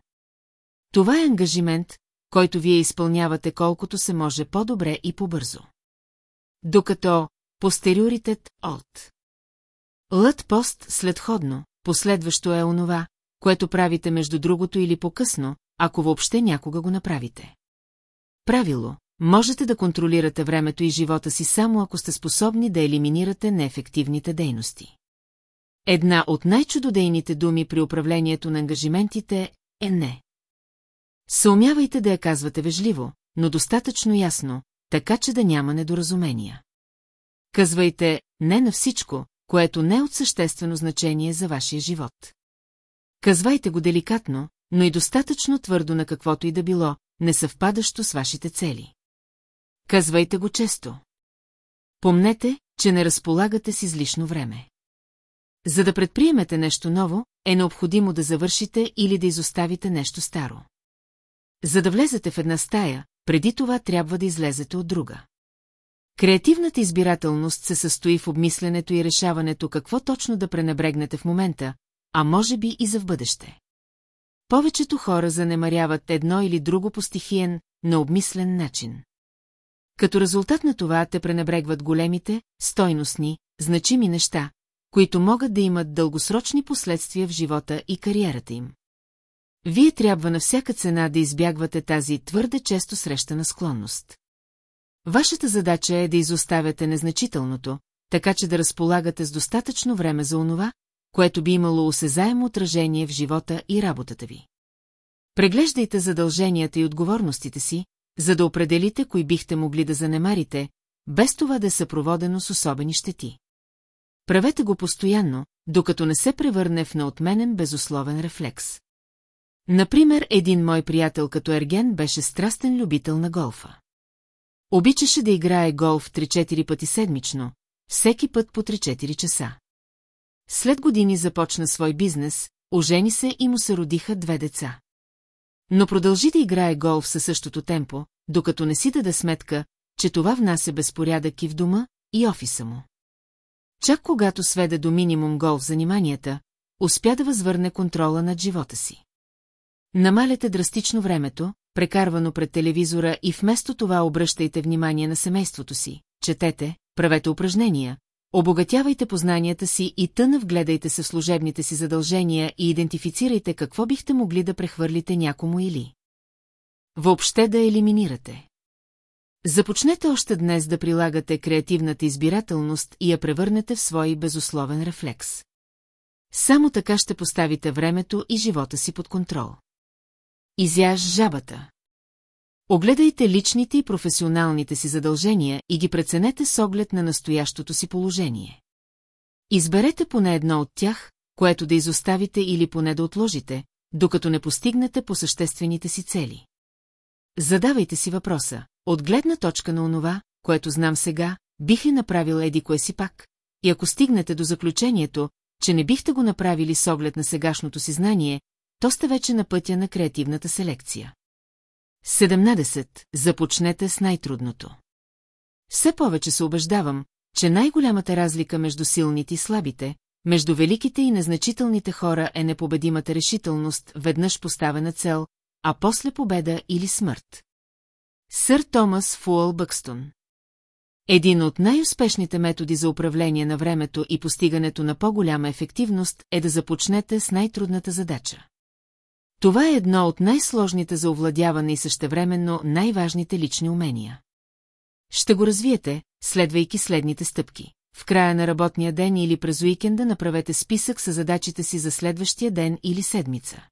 Това е ангажимент, който вие изпълнявате колкото се може по-добре и по-бързо. Докато постериоритет от Лът пост следходно, последващо е онова, което правите между другото или по-късно, ако въобще някога го направите. Правило – можете да контролирате времето и живота си само ако сте способни да елиминирате неефективните дейности. Една от най-чудодейните думи при управлението на ангажиментите е не. Съумявайте да я казвате вежливо, но достатъчно ясно, така че да няма недоразумения. Казвайте не на всичко, което не е от съществено значение за вашия живот. Казвайте го деликатно, но и достатъчно твърдо на каквото и да било, несъвпадащо с вашите цели. Казвайте го често. Помнете, че не разполагате с излишно време. За да предприемете нещо ново, е необходимо да завършите или да изоставите нещо старо. За да влезете в една стая, преди това трябва да излезете от друга. Креативната избирателност се състои в обмисленето и решаването какво точно да пренебрегнете в момента, а може би и за в бъдеще. Повечето хора занемаряват едно или друго по стихиен, на обмислен начин. Като резултат на това те пренебрегват големите, стойностни, значими неща, които могат да имат дългосрочни последствия в живота и кариерата им. Вие трябва на всяка цена да избягвате тази твърде често срещана склонност. Вашата задача е да изоставяте незначителното, така че да разполагате с достатъчно време за онова, което би имало осезаемо отражение в живота и работата ви. Преглеждайте задълженията и отговорностите си, за да определите кои бихте могли да занемарите, без това да е съпроводено с особени щети. Правете го постоянно, докато не се превърне в неотменен безусловен рефлекс. Например, един мой приятел като Ерген беше страстен любител на голфа. Обичаше да играе голф 3-4 пъти седмично, всеки път по 3-4 часа. След години започна свой бизнес, ожени се и му се родиха две деца. Но продължи да играе голф със същото темпо, докато не си даде сметка, че това внася безпорядък и в дома, и офиса му. Чак когато сведе до минимум голф заниманията, успя да възвърне контрола над живота си. Намаляте драстично времето, прекарвано пред телевизора и вместо това обръщайте внимание на семейството си, четете, правете упражнения, обогатявайте познанията си и тъна вгледайте се в служебните си задължения и идентифицирайте какво бихте могли да прехвърлите някому или. Въобще да елиминирате. Започнете още днес да прилагате креативната избирателност и я превърнете в свой безусловен рефлекс. Само така ще поставите времето и живота си под контрол. Изяж жабата. Огледайте личните и професионалните си задължения и ги преценете с оглед на настоящото си положение. Изберете поне едно от тях, което да изоставите или поне да отложите, докато не постигнете по съществените си цели. Задавайте си въпроса, от гледна точка на онова, което знам сега, бих ли направил еди кое си пак, и ако стигнете до заключението, че не бихте го направили с оглед на сегашното си знание, то сте вече на пътя на креативната селекция. 17. Започнете с най-трудното. Все повече се убеждавам, че най-голямата разлика между силните и слабите, между великите и незначителните хора е непобедимата решителност, веднъж поставена цел, а после победа или смърт. Сър Томас Фуъл Бъкстон Един от най-успешните методи за управление на времето и постигането на по-голяма ефективност е да започнете с най-трудната задача. Това е едно от най-сложните за овладяване и същевременно най-важните лични умения. Ще го развиете, следвайки следните стъпки. В края на работния ден или през уикенда направете списък с задачите си за следващия ден или седмица.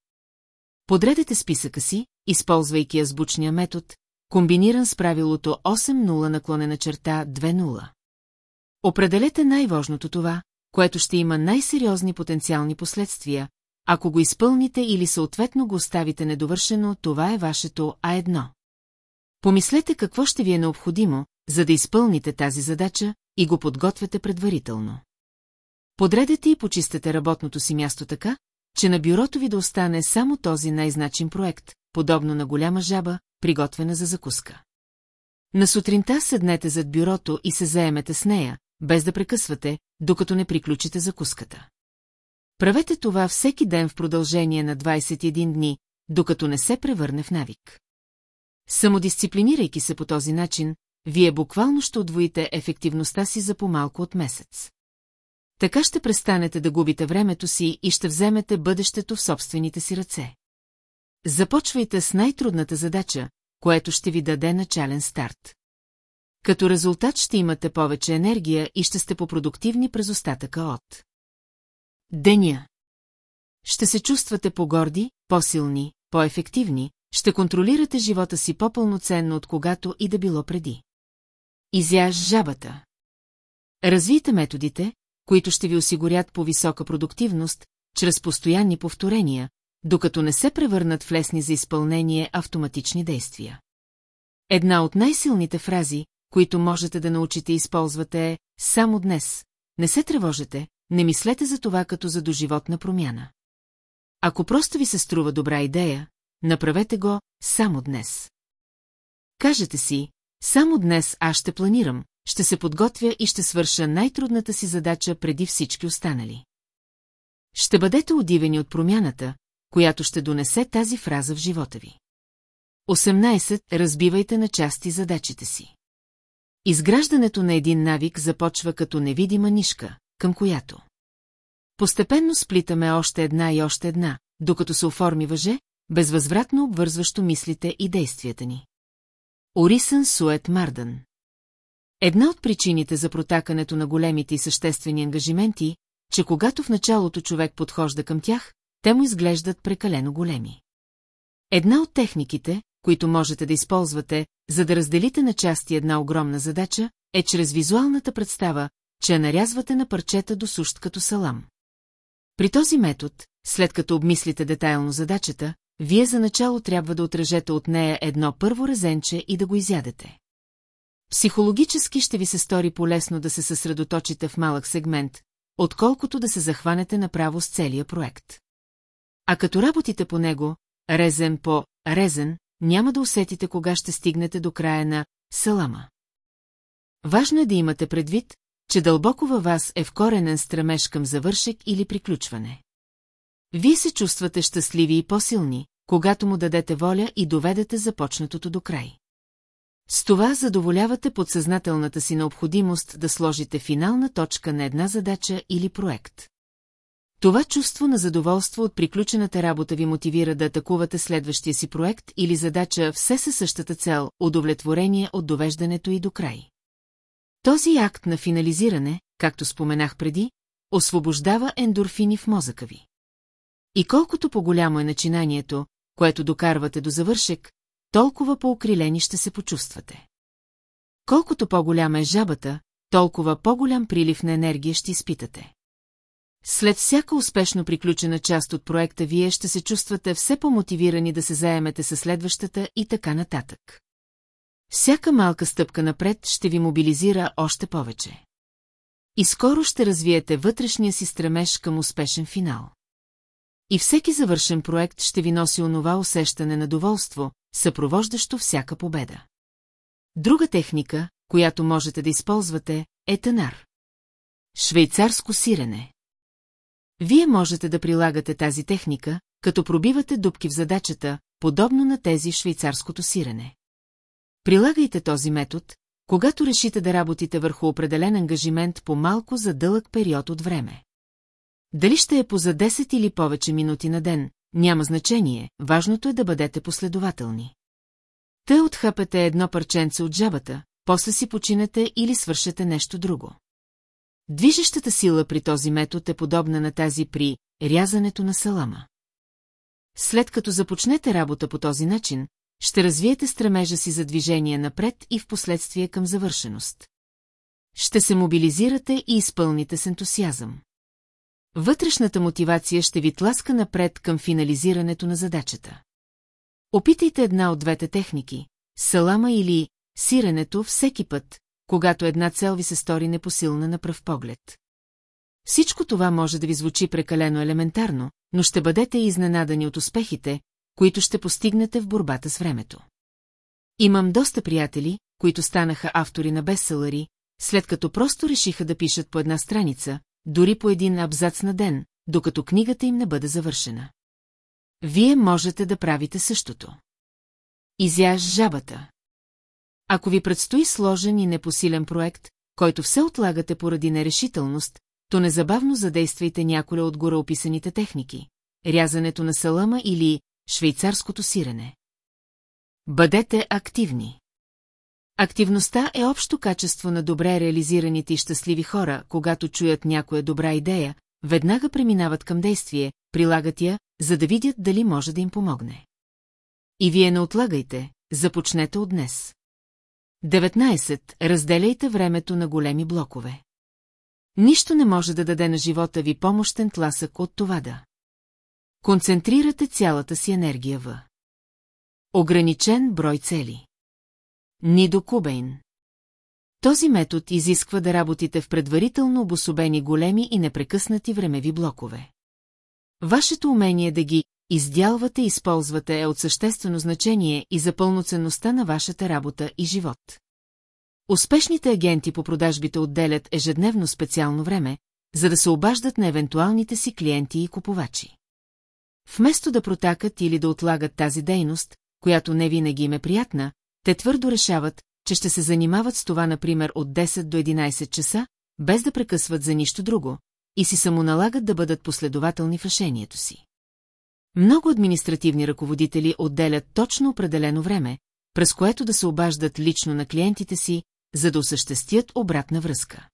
Подредете списъка си, използвайки азбучния метод, комбиниран с правилото 8-0 наклонена черта 2-0. Определете най-важното това, което ще има най-сериозни потенциални последствия, ако го изпълните или съответно го оставите недовършено, това е вашето А1. Помислете какво ще ви е необходимо, за да изпълните тази задача и го подготвяте предварително. Подредете и почистете работното си място така, че на бюрото ви да остане само този най-значим проект, подобно на голяма жаба, приготвена за закуска. На сутринта седнете зад бюрото и се заемете с нея, без да прекъсвате, докато не приключите закуската. Правете това всеки ден в продължение на 21 дни, докато не се превърне в навик. Самодисциплинирайки се по този начин, вие буквално ще отвоите ефективността си за по-малко от месец. Така ще престанете да губите времето си и ще вземете бъдещето в собствените си ръце. Започвайте с най-трудната задача, което ще ви даде начален старт. Като резултат ще имате повече енергия и ще сте по-продуктивни през остатъка от деня. Ще се чувствате по-горди, по-силни, по-ефективни, ще контролирате живота си по-пълноценно от когато и да било преди. Изяж жабата. Развийте методите, които ще ви осигурят по висока продуктивност, чрез постоянни повторения, докато не се превърнат в лесни за изпълнение автоматични действия. Една от най-силните фрази, които можете да научите и използвате е «Само днес». Не се тревожете, не мислете за това като за доживотна промяна. Ако просто ви се струва добра идея, направете го само днес. Кажете си, само днес аз ще планирам, ще се подготвя и ще свърша най-трудната си задача преди всички останали. Ще бъдете удивени от промяната, която ще донесе тази фраза в живота ви. 18. Разбивайте на части задачите си. Изграждането на един навик започва като невидима нишка, към която. Постепенно сплитаме още една и още една, докато се оформи въже, безвъзвратно обвързващо мислите и действията ни. Орисън Сует Мардън Една от причините за протакането на големите и съществени ангажименти, че когато в началото човек подхожда към тях, те му изглеждат прекалено големи. Една от техниките, които можете да използвате, за да разделите на части една огромна задача, е чрез визуалната представа, че нарязвате на парчета до сущ като салам. При този метод, след като обмислите детайлно задачата, вие за начало трябва да отрежете от нея едно първо резенче и да го изядете. Психологически ще ви се стори полезно да се съсредоточите в малък сегмент, отколкото да се захванете направо с целия проект. А като работите по него, резен по резен, няма да усетите кога ще стигнете до края на салама. Важно е да имате предвид, че дълбоко във вас е вкоренен стремеж към завършек или приключване. Вие се чувствате щастливи и по-силни, когато му дадете воля и доведете започнатото до край. С това задоволявате подсъзнателната си необходимост да сложите финална точка на една задача или проект. Това чувство на задоволство от приключената работа ви мотивира да атакувате следващия си проект или задача все със същата цел – удовлетворение от довеждането и до край. Този акт на финализиране, както споменах преди, освобождава ендорфини в мозъка ви. И колкото по-голямо е начинанието, което докарвате до завършек, толкова по-окрилени ще се почувствате. Колкото по-голяма е жабата, толкова по-голям прилив на енергия ще изпитате. След всяка успешно приключена част от проекта вие ще се чувствате все по-мотивирани да се заемете със следващата и така нататък. Всяка малка стъпка напред ще ви мобилизира още повече. И скоро ще развиете вътрешния си стремеж към успешен финал. И всеки завършен проект ще ви носи онова усещане на доволство, съпровождащо всяка победа. Друга техника, която можете да използвате, е танар. Швейцарско сирене. Вие можете да прилагате тази техника, като пробивате дупки в задачата, подобно на тези швейцарското сирене. Прилагайте този метод, когато решите да работите върху определен ангажимент по малко за дълъг период от време. Дали ще е по за 10 или повече минути на ден, няма значение, важното е да бъдете последователни. Те отхапете едно парченце от жабата, после си починете или свършете нещо друго. Движещата сила при този метод е подобна на тази при рязането на салама. След като започнете работа по този начин, ще развиете стремежа си за движение напред и в последствие към завършеност. Ще се мобилизирате и изпълните с ентусиазъм. Вътрешната мотивация ще ви тласка напред към финализирането на задачата. Опитайте една от двете техники – салама или сиренето всеки път, когато една цел ви се стори непосилна на пръв поглед. Всичко това може да ви звучи прекалено елементарно, но ще бъдете изненадани от успехите, които ще постигнете в борбата с времето. Имам доста приятели, които станаха автори на бестселъри, след като просто решиха да пишат по една страница, дори по един абзац на ден, докато книгата им не бъде завършена. Вие можете да правите същото. Изяж жабата. Ако ви предстои сложен и непосилен проект, който все отлагате поради нерешителност, то незабавно задействайте няколя от гореописаните техники. Рязането на салама или швейцарското сирене. Бъдете активни. Активността е общо качество на добре реализираните и щастливи хора, когато чуят някоя добра идея, веднага преминават към действие, прилагат я, за да видят дали може да им помогне. И вие не отлагайте, започнете от днес. 19. Разделяйте времето на големи блокове. Нищо не може да даде на живота ви помощен тласък от това да. Концентрирате цялата си енергия в. Ограничен брой цели. Нидо Кубейн. Този метод изисква да работите в предварително обособени големи и непрекъснати времеви блокове. Вашето умение да ги издялвате и използвате е от съществено значение и за пълноценността на вашата работа и живот. Успешните агенти по продажбите отделят ежедневно специално време, за да се обаждат на евентуалните си клиенти и купувачи. Вместо да протакат или да отлагат тази дейност, която не винаги им е приятна, те твърдо решават, че ще се занимават с това, например, от 10 до 11 часа, без да прекъсват за нищо друго, и си самоналагат да бъдат последователни в решението си. Много административни ръководители отделят точно определено време, през което да се обаждат лично на клиентите си, за да осъществят обратна връзка.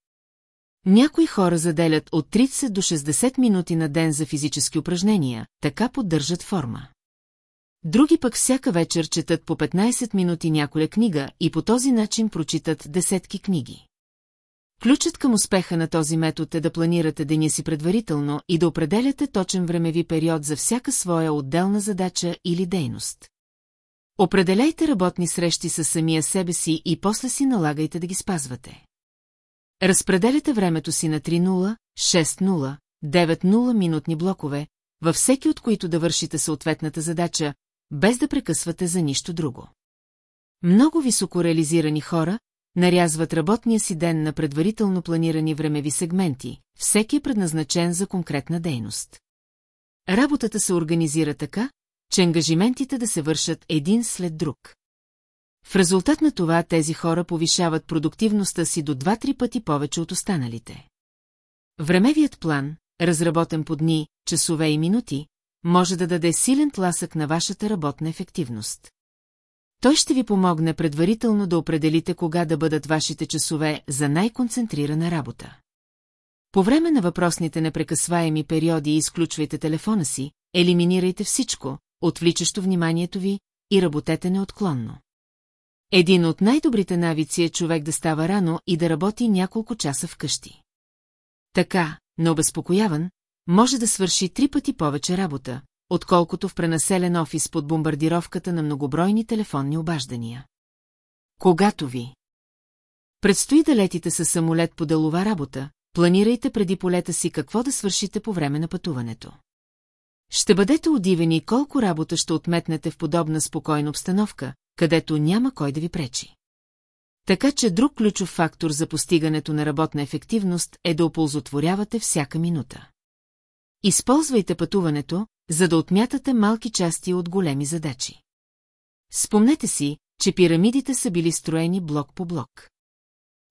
Някои хора заделят от 30 до 60 минути на ден за физически упражнения, така поддържат форма. Други пък всяка вечер четат по 15 минути няколя книга и по този начин прочитат десетки книги. Ключът към успеха на този метод е да планирате деня си предварително и да определяте точен времеви период за всяка своя отделна задача или дейност. Определяйте работни срещи с самия себе си и после си налагайте да ги спазвате. Разпределяте времето си на 3-0, 6-0, 9-0 минутни блокове, във всеки от които да вършите съответната задача, без да прекъсвате за нищо друго. Много високореализирани хора нарязват работния си ден на предварително планирани времеви сегменти, всеки е предназначен за конкретна дейност. Работата се организира така, че ангажиментите да се вършат един след друг. В резултат на това тези хора повишават продуктивността си до 2-3 пъти повече от останалите. Времевият план, разработен по дни, часове и минути, може да даде силен тласък на вашата работна ефективност. Той ще ви помогне предварително да определите кога да бъдат вашите часове за най-концентрирана работа. По време на въпросните непрекъсваеми периоди изключвайте телефона си, елиминирайте всичко, отвличащо вниманието ви и работете неотклонно. Един от най-добрите навици е човек да става рано и да работи няколко часа вкъщи. Така, необезпокояван, може да свърши три пъти повече работа, отколкото в пренаселен офис под бомбардировката на многобройни телефонни обаждания. Когато ви предстои да летите със самолет по делова работа, планирайте преди полета си какво да свършите по време на пътуването. Ще бъдете удивени колко работа ще отметнете в подобна спокойна обстановка, където няма кой да ви пречи. Така че друг ключов фактор за постигането на работна ефективност е да оползотворявате всяка минута. Използвайте пътуването, за да отмятате малки части от големи задачи. Спомнете си, че пирамидите са били строени блок по блок.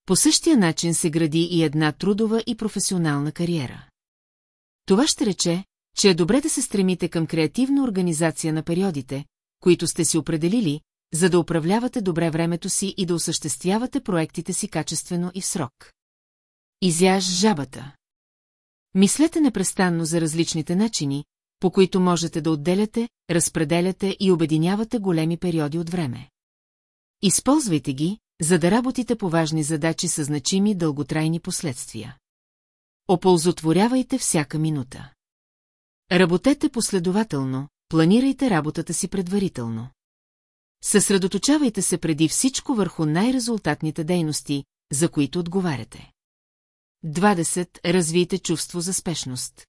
По същия начин се гради и една трудова и професионална кариера. Това ще рече, че е добре да се стремите към креативна организация на периодите, които сте си определили, за да управлявате добре времето си и да осъществявате проектите си качествено и в срок. Изяж жабата. Мислете непрестанно за различните начини, по които можете да отделяте, разпределяте и обединявате големи периоди от време. Използвайте ги, за да работите по важни задачи с значими дълготрайни последствия. Оползотворявайте всяка минута. Работете последователно, планирайте работата си предварително. Съсредоточавайте се преди всичко върху най-резултатните дейности, за които отговаряте. 20. Развийте чувство за спешност.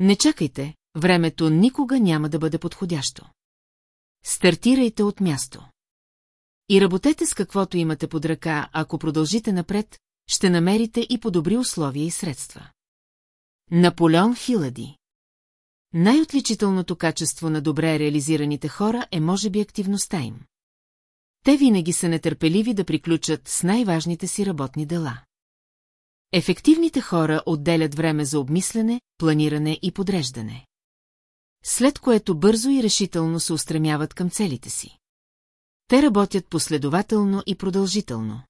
Не чакайте, времето никога няма да бъде подходящо. Стартирайте от място. И работете с каквото имате под ръка, ако продължите напред, ще намерите и по-добри условия и средства. Наполеон Хилади Най-отличителното качество на добре реализираните хора е може би активността им. Те винаги са нетърпеливи да приключат с най-важните си работни дела. Ефективните хора отделят време за обмислене, планиране и подреждане. След което бързо и решително се устремяват към целите си. Те работят последователно и продължително.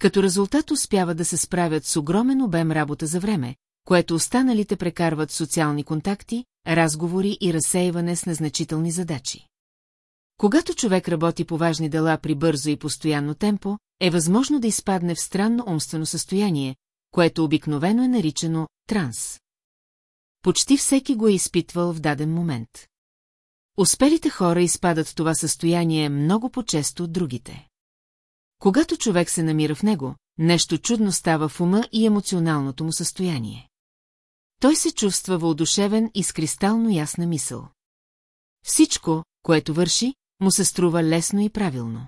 Като резултат успяват да се справят с огромен обем работа за време, което останалите прекарват социални контакти, разговори и разсеиване с незначителни задачи. Когато човек работи по важни дела при бързо и постоянно темпо, е възможно да изпадне в странно умствено състояние, което обикновено е наричано транс. Почти всеки го е изпитвал в даден момент. Успелите хора изпадат в това състояние много по-често от другите. Когато човек се намира в него, нещо чудно става в ума и емоционалното му състояние. Той се чувства въодушевен и с кристално ясна мисъл. Всичко, което върши, му се струва лесно и правилно.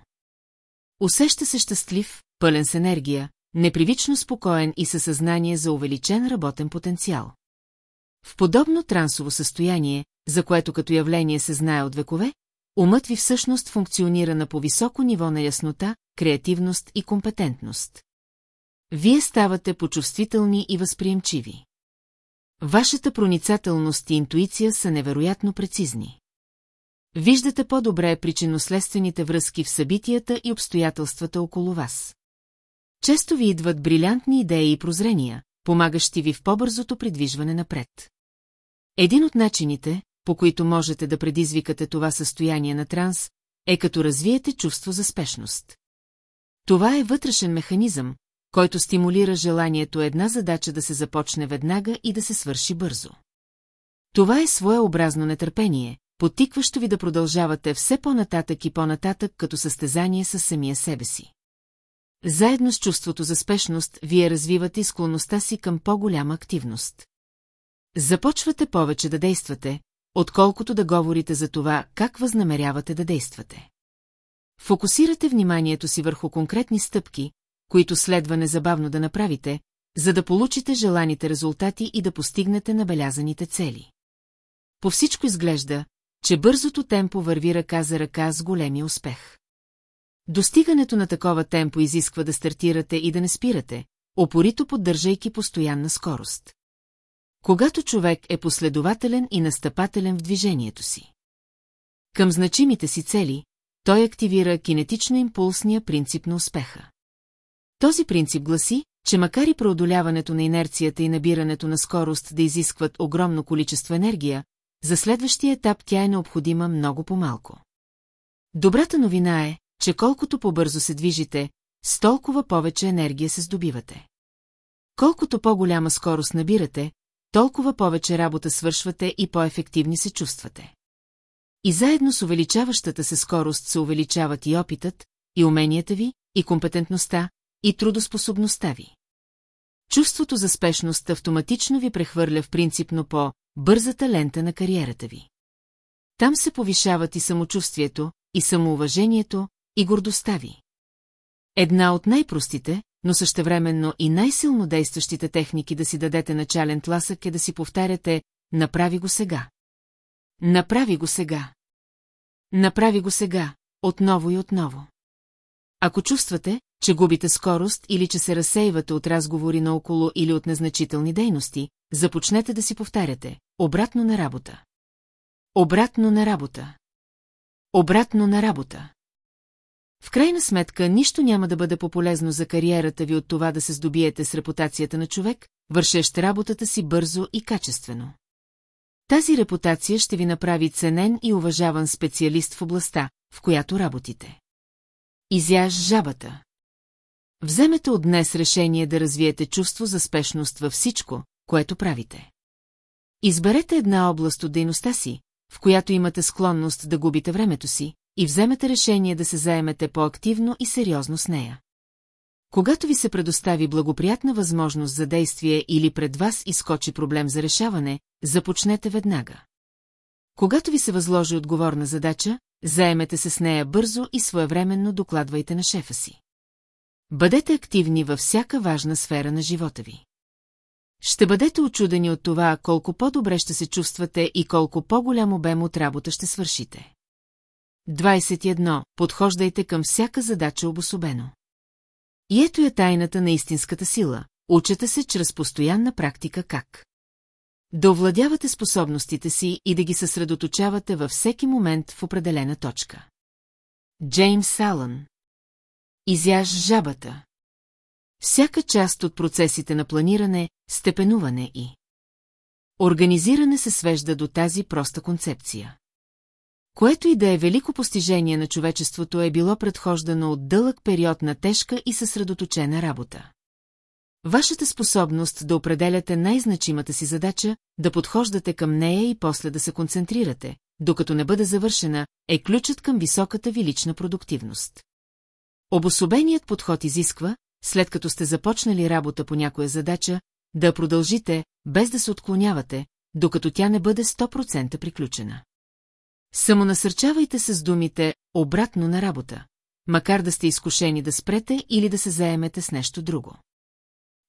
Усеща се щастлив, пълен с енергия, непривично спокоен и със съзнание за увеличен работен потенциал. В подобно трансово състояние, за което като явление се знае от векове, умът ви всъщност функционира на по-високо ниво на яснота, креативност и компетентност. Вие ставате почувствителни и възприемчиви. Вашата проницателност и интуиция са невероятно прецизни. Виждате по-добре причинно-следствените връзки в събитията и обстоятелствата около вас. Често ви идват брилянтни идеи и прозрения, помагащи ви в по-бързото придвижване напред. Един от начините, по които можете да предизвикате това състояние на транс, е като развиете чувство за спешност. Това е вътрешен механизъм, който стимулира желанието една задача да се започне веднага и да се свърши бързо. Това е своеобразно нетърпение, потикващо ви да продължавате все по-нататък и по-нататък като състезание с самия себе си. Заедно с чувството за спешност, вие развивате склонността си към по-голяма активност. Започвате повече да действате, отколкото да говорите за това, как възнамерявате да действате. Фокусирате вниманието си върху конкретни стъпки, които следва незабавно да направите, за да получите желаните резултати и да постигнете набелязаните цели. По всичко изглежда, че бързото темпо върви ръка за ръка с големия успех. Достигането на такова темпо изисква да стартирате и да не спирате, опорито поддържайки постоянна скорост. Когато човек е последователен и настъпателен в движението си. Към значимите си цели, той активира кинетично-импулсния принцип на успеха. Този принцип гласи, че макар и преодоляването на инерцията и набирането на скорост да изискват огромно количество енергия, за следващия етап тя е необходима много по-малко. Добрата новина е, че колкото по-бързо се движите, с толкова повече енергия се здобивате. Колкото по-голяма скорост набирате, толкова повече работа свършвате и по-ефективни се чувствате. И заедно с увеличаващата се скорост се увеличават и опитът, и уменията ви, и компетентността, и трудоспособността ви. Чувството за спешност автоматично ви прехвърля в принципно по бързата лента на кариерата ви. Там се повишават и самочувствието, и самоуважението, и гордостта ви. Една от най-простите, но същевременно и най-силно действащите техники да си дадете начален тласък е да си повтаряте «Направи го сега». Направи го сега. Направи го сега, отново и отново. Ако чувствате, че губите скорост или че се разсейвате от разговори наоколо или от незначителни дейности, започнете да си повтаряте «Обратно на работа». Обратно на работа. Обратно на работа. В крайна сметка, нищо няма да бъде по-полезно за кариерата ви от това да се здобиете с репутацията на човек, вършещ работата си бързо и качествено. Тази репутация ще ви направи ценен и уважаван специалист в областта, в която работите. Изяж жабата. Вземете от днес решение да развиете чувство за спешност във всичко, което правите. Изберете една област от дейността си, в която имате склонност да губите времето си, и вземете решение да се заемете по-активно и сериозно с нея. Когато ви се предостави благоприятна възможност за действие или пред вас изкочи проблем за решаване, започнете веднага. Когато ви се възложи отговорна задача, заемете се с нея бързо и своевременно докладвайте на шефа си. Бъдете активни във всяка важна сфера на живота ви. Ще бъдете очудени от това, колко по-добре ще се чувствате и колко по-голям обем от работа ще свършите. 21. Подхождайте към всяка задача обособено. И ето е тайната на истинската сила. Учете се чрез постоянна практика как. Да овладявате способностите си и да ги съсредоточавате във всеки момент в определена точка. Джеймс Салън Изяж жабата. Всяка част от процесите на планиране, степенуване и организиране се свежда до тази проста концепция. Което и да е велико постижение на човечеството е било предхождано от дълъг период на тежка и съсредоточена работа. Вашата способност да определяте най-значимата си задача, да подхождате към нея и после да се концентрирате, докато не бъде завършена, е ключът към високата ви лична продуктивност. Обособеният подход изисква, след като сте започнали работа по някоя задача, да продължите, без да се отклонявате, докато тя не бъде 100% приключена. Самонасърчавайте се с думите «обратно на работа», макар да сте изкушени да спрете или да се заемете с нещо друго.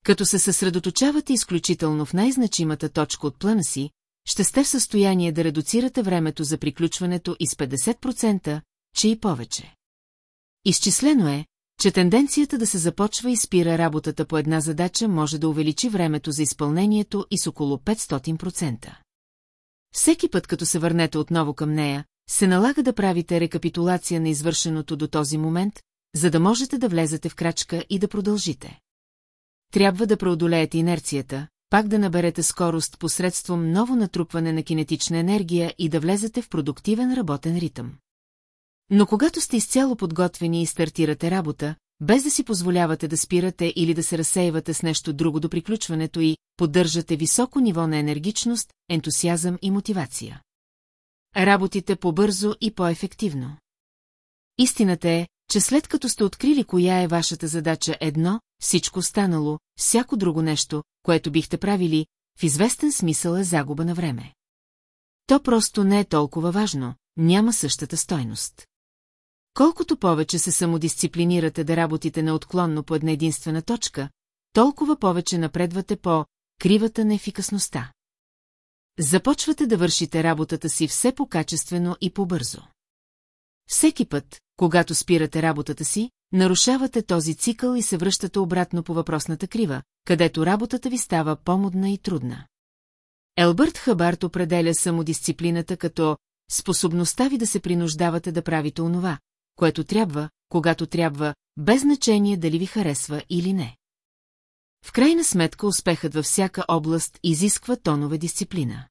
Като се съсредоточавате изключително в най-значимата точка от плана си, ще сте в състояние да редуцирате времето за приключването и с 50%, че и повече. Изчислено е, че тенденцията да се започва и спира работата по една задача може да увеличи времето за изпълнението и с около 500%. Всеки път, като се върнете отново към нея, се налага да правите рекапитулация на извършеното до този момент, за да можете да влезете в крачка и да продължите. Трябва да преодолеете инерцията, пак да наберете скорост посредством ново натрупване на кинетична енергия и да влезете в продуктивен работен ритъм. Но когато сте изцяло подготвени и стартирате работа, без да си позволявате да спирате или да се разсеивате с нещо друго до приключването и поддържате високо ниво на енергичност, ентусиазъм и мотивация. Работите по-бързо и по-ефективно. Истината е, че след като сте открили коя е вашата задача едно, всичко станало, всяко друго нещо, което бихте правили, в известен смисъл е загуба на време. То просто не е толкова важно, няма същата стойност. Колкото повече се самодисциплинирате да работите неотклонно по една единствена точка, толкова повече напредвате по кривата на ефикасността. Започвате да вършите работата си все по-качествено и по-бързо. Всеки път, когато спирате работата си, нарушавате този цикъл и се връщате обратно по въпросната крива, където работата ви става по-модна и трудна. Елбърт Хабарт определя самодисциплината като способността ви да се принуждавате да правите онова, което трябва, когато трябва, без значение дали ви харесва или не. В крайна сметка успехът във всяка област изисква тонове дисциплина.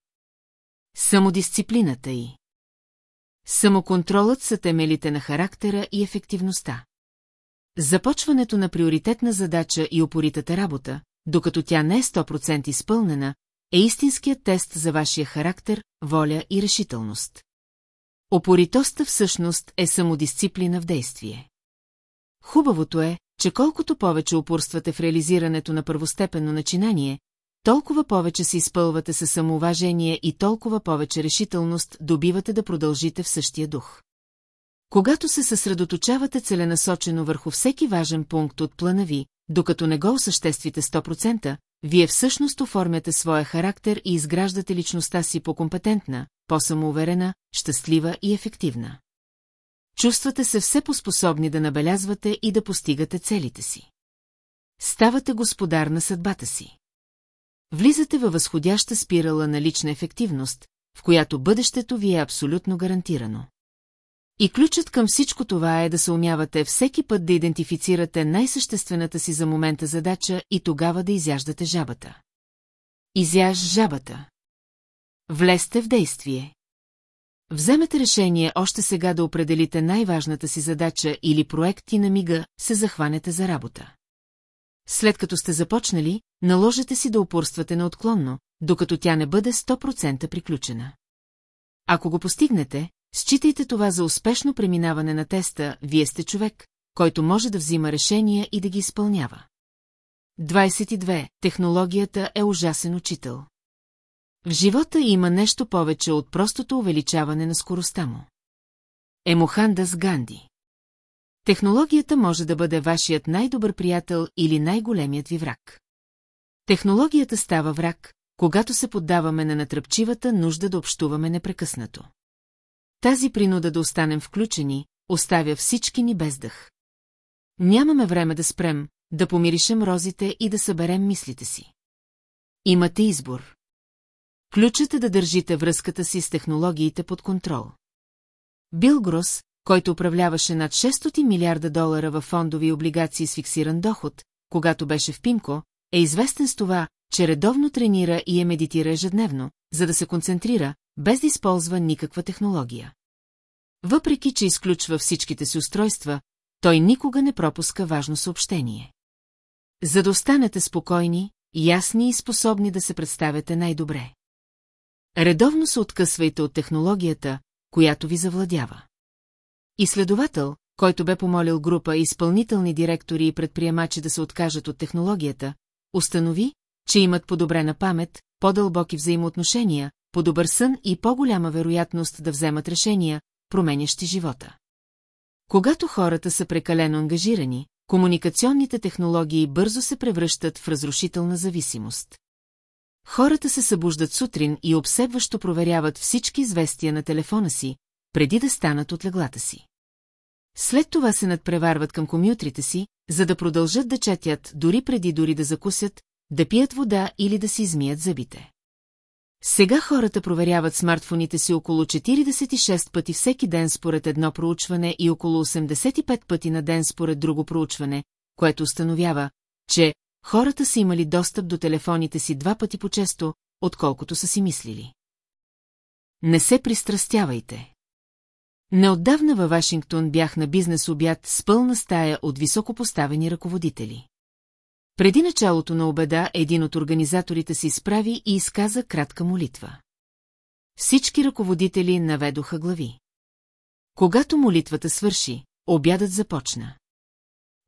Самодисциплината й. Самоконтролът са темелите на характера и ефективността. Започването на приоритетна задача и опоритата работа, докато тя не е 100% изпълнена, е истинският тест за вашия характер, воля и решителност. Опоритостта всъщност е самодисциплина в действие. Хубавото е, че колкото повече упорствате в реализирането на първостепенно начинание, толкова повече се изпълвате със самоуважение и толкова повече решителност добивате да продължите в същия дух. Когато се съсредоточавате целенасочено върху всеки важен пункт от плана ви, докато не го осъществите 100%, вие всъщност оформяте своя характер и изграждате личността си по-компетентна, по-самоуверена, щастлива и ефективна. Чувствате се все по-способни да набелязвате и да постигате целите си. Ставате господар на съдбата си. Влизате във възходяща спирала на лична ефективност, в която бъдещето ви е абсолютно гарантирано. И ключът към всичко това е да се умявате всеки път да идентифицирате най-съществената си за момента задача и тогава да изяждате жабата. Изяж жабата. Влезте в действие. Вземете решение още сега да определите най-важната си задача или проект и на мига се захванете за работа. След като сте започнали, наложете си да упорствате неотклонно, докато тя не бъде 100% приключена. Ако го постигнете, считайте това за успешно преминаване на теста, вие сте човек, който може да взима решения и да ги изпълнява. 22. Технологията е ужасен учител. В живота има нещо повече от простото увеличаване на скоростта му. Емохандас Ганди Технологията може да бъде вашият най-добър приятел или най-големият ви враг. Технологията става враг, когато се поддаваме на натръпчивата нужда да общуваме непрекъснато. Тази принуда да останем включени, оставя всички ни без дъх. Нямаме време да спрем, да помиришем розите и да съберем мислите си. Имате избор. Ключът е да държите връзката си с технологиите под контрол. Бил Грос, който управляваше над 600 милиарда долара във фондови облигации с фиксиран доход, когато беше в Пимко, е известен с това, че редовно тренира и е медитира ежедневно, за да се концентрира, без да използва никаква технология. Въпреки, че изключва всичките си устройства, той никога не пропуска важно съобщение. За да останете спокойни, ясни и способни да се представяте най-добре. Редовно се откъсвайте от технологията, която ви завладява. Изследовател, който бе помолил група изпълнителни директори и предприемачи да се откажат от технологията, установи, че имат подобрена памет, по-дълбоки взаимоотношения, по-добър сън и по-голяма вероятност да вземат решения, променящи живота. Когато хората са прекалено ангажирани, комуникационните технологии бързо се превръщат в разрушителна зависимост. Хората се събуждат сутрин и обсебващо проверяват всички известия на телефона си, преди да станат от леглата си. След това се надпреварват към комютрите си, за да продължат да четят, дори преди дори да закусят, да пият вода или да си измият зъбите. Сега хората проверяват смартфоните си около 46 пъти всеки ден според едно проучване и около 85 пъти на ден според друго проучване, което установява, че хората са имали достъп до телефоните си два пъти по-често, отколкото са си мислили. Не се пристрастявайте. Неотдавна във Вашингтон бях на бизнес обяд с пълна стая от високопоставени ръководители. Преди началото на обеда един от организаторите се изправи и изказа кратка молитва. Всички ръководители наведоха глави. Когато молитвата свърши, обядът започна.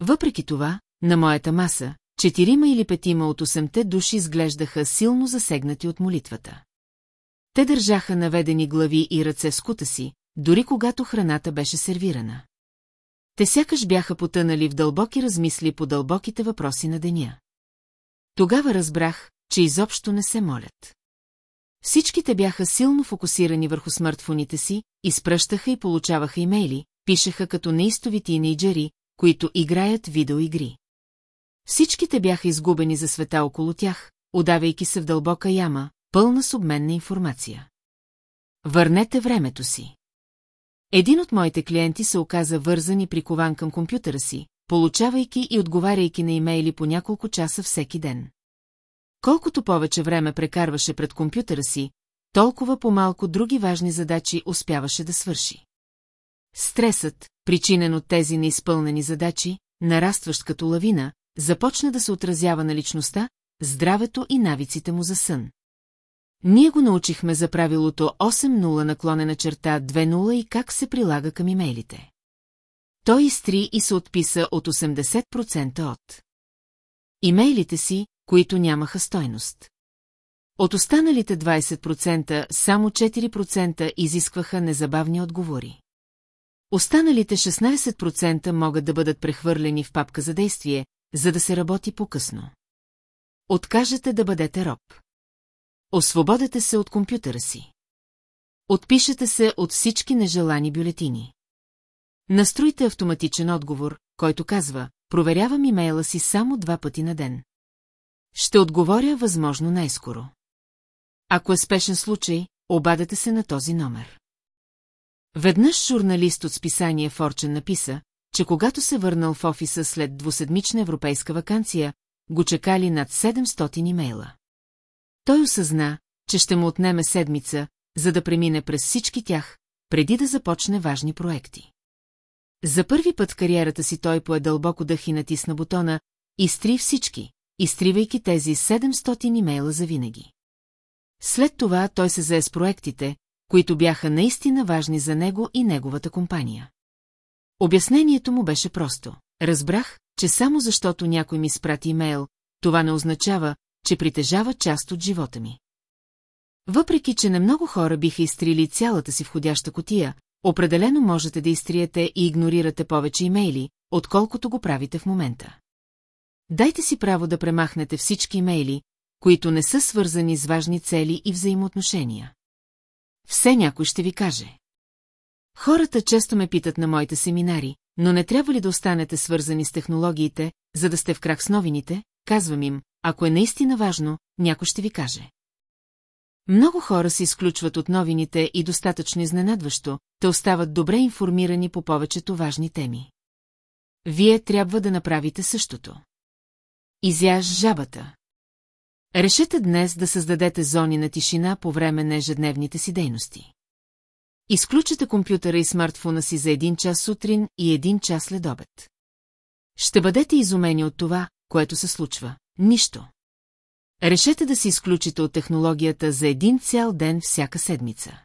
Въпреки това, на моята маса, четирима или петима от осемте души изглеждаха силно засегнати от молитвата. Те държаха наведени глави и ръце в скута си, дори когато храната беше сервирана. Те сякаш бяха потънали в дълбоки размисли по дълбоките въпроси на деня. Тогава разбрах, че изобщо не се молят. Всичките бяха силно фокусирани върху смартфоните си, изпръщаха и получаваха имейли, пишеха като неистови тинейджери, които играят видеоигри. Всичките бяха изгубени за света около тях, удавайки се в дълбока яма, пълна с обменна информация. Върнете времето си. Един от моите клиенти се оказа вързан и прикован към компютъра си, получавайки и отговаряйки на имейли по няколко часа всеки ден. Колкото повече време прекарваше пред компютъра си, толкова по-малко други важни задачи успяваше да свърши. Стресът, причинен от тези неизпълнени задачи, нарастващ като лавина, започна да се отразява на личността, здравето и навиците му за сън. Ние го научихме за правилото 8.0 наклонена черта 2.0 и как се прилага към имейлите. Той изтри и се отписа от 80% от имейлите си, които нямаха стойност. От останалите 20% само 4% изискваха незабавни отговори. Останалите 16% могат да бъдат прехвърлени в папка за действие, за да се работи по-късно. Откажете да бъдете роб. Освободете се от компютъра си. Отпишете се от всички нежелани бюлетини. Настройте автоматичен отговор, който казва, проверявам имейла си само два пъти на ден. Ще отговоря възможно най-скоро. Ако е спешен случай, обадете се на този номер. Веднъж журналист от списание Форчен написа, че когато се върнал в офиса след двуседмична европейска вакансия, го чекали над 700 имейла. Той осъзна, че ще му отнеме седмица, за да премине през всички тях, преди да започне важни проекти. За първи път в кариерата си той пое дълбоко дъх и натисна бутона «Изтри всички», изтривайки тези 700 имейла за винаги. След това той се зае с проектите, които бяха наистина важни за него и неговата компания. Обяснението му беше просто. Разбрах, че само защото някой ми спрати имейл, това не означава, че притежава част от живота ми. Въпреки, че не много хора биха изтрили цялата си входяща котия, определено можете да изтриете и игнорирате повече имейли, отколкото го правите в момента. Дайте си право да премахнете всички имейли, които не са свързани с важни цели и взаимоотношения. Все някой ще ви каже. Хората често ме питат на моите семинари, но не трябва ли да останете свързани с технологиите, за да сте в крак с новините, казвам им, ако е наистина важно, някой ще ви каже. Много хора се изключват от новините и достатъчно изненадващо, те остават добре информирани по повечето важни теми. Вие трябва да направите същото. Изяж жабата. Решете днес да създадете зони на тишина по време на ежедневните си дейности. Изключете компютъра и смартфона си за един час сутрин и един час след обед. Ще бъдете изумени от това, което се случва. Нищо. Решете да се изключите от технологията за един цял ден всяка седмица.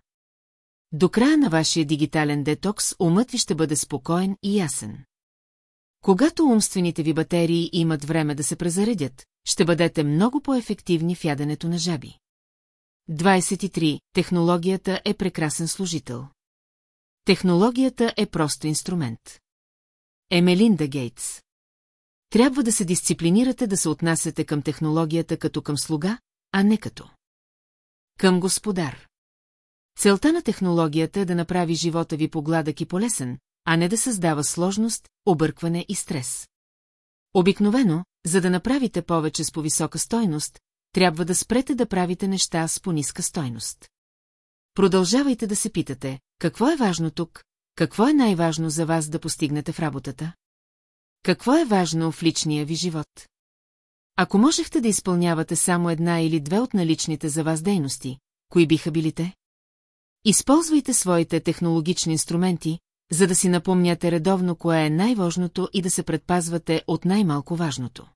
До края на вашия дигитален детокс умът ви ще бъде спокоен и ясен. Когато умствените ви батерии имат време да се презаредят, ще бъдете много по-ефективни в яденето на жаби. 23. Технологията е прекрасен служител. Технологията е просто инструмент. Емелинда Гейтс Трябва да се дисциплинирате да се отнасяте към технологията като към слуга, а не като към господар. Целта на технологията е да направи живота ви погладък и полесен, а не да създава сложност, объркване и стрес. Обикновено, за да направите повече с повисока стойност, трябва да спрете да правите неща с по-ниска стойност. Продължавайте да се питате, какво е важно тук, какво е най-важно за вас да постигнете в работата? Какво е важно в личния ви живот? Ако можехте да изпълнявате само една или две от наличните за вас дейности, кои биха били те? Използвайте своите технологични инструменти, за да си напомняте редовно кое е най-важното и да се предпазвате от най-малко важното.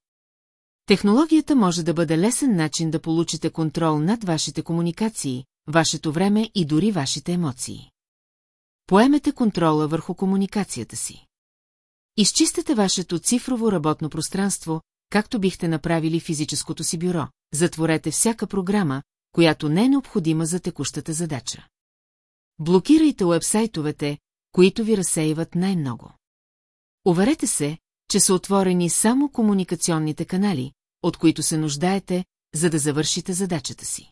Технологията може да бъде лесен начин да получите контрол над вашите комуникации, вашето време и дори вашите емоции. Поемете контрола върху комуникацията си. Изчистете вашето цифрово работно пространство, както бихте направили физическото си бюро. Затворете всяка програма, която не е необходима за текущата задача. Блокирайте уебсайтовете, които ви разсеиват най-много. Уверете се, че са отворени само комуникационните канали, от които се нуждаете, за да завършите задачата си.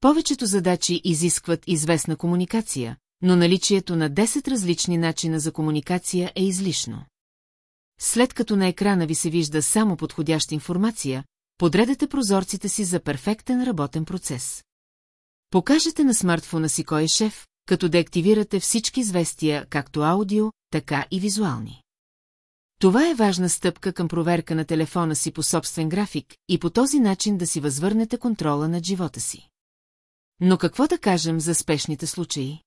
Повечето задачи изискват известна комуникация, но наличието на 10 различни начина за комуникация е излишно. След като на екрана ви се вижда само подходяща информация, подредете прозорците си за перфектен работен процес. Покажете на смартфона си кой е шеф, като да активирате всички известия, както аудио, така и визуални. Това е важна стъпка към проверка на телефона си по собствен график и по този начин да си възвърнете контрола над живота си. Но какво да кажем за спешните случаи?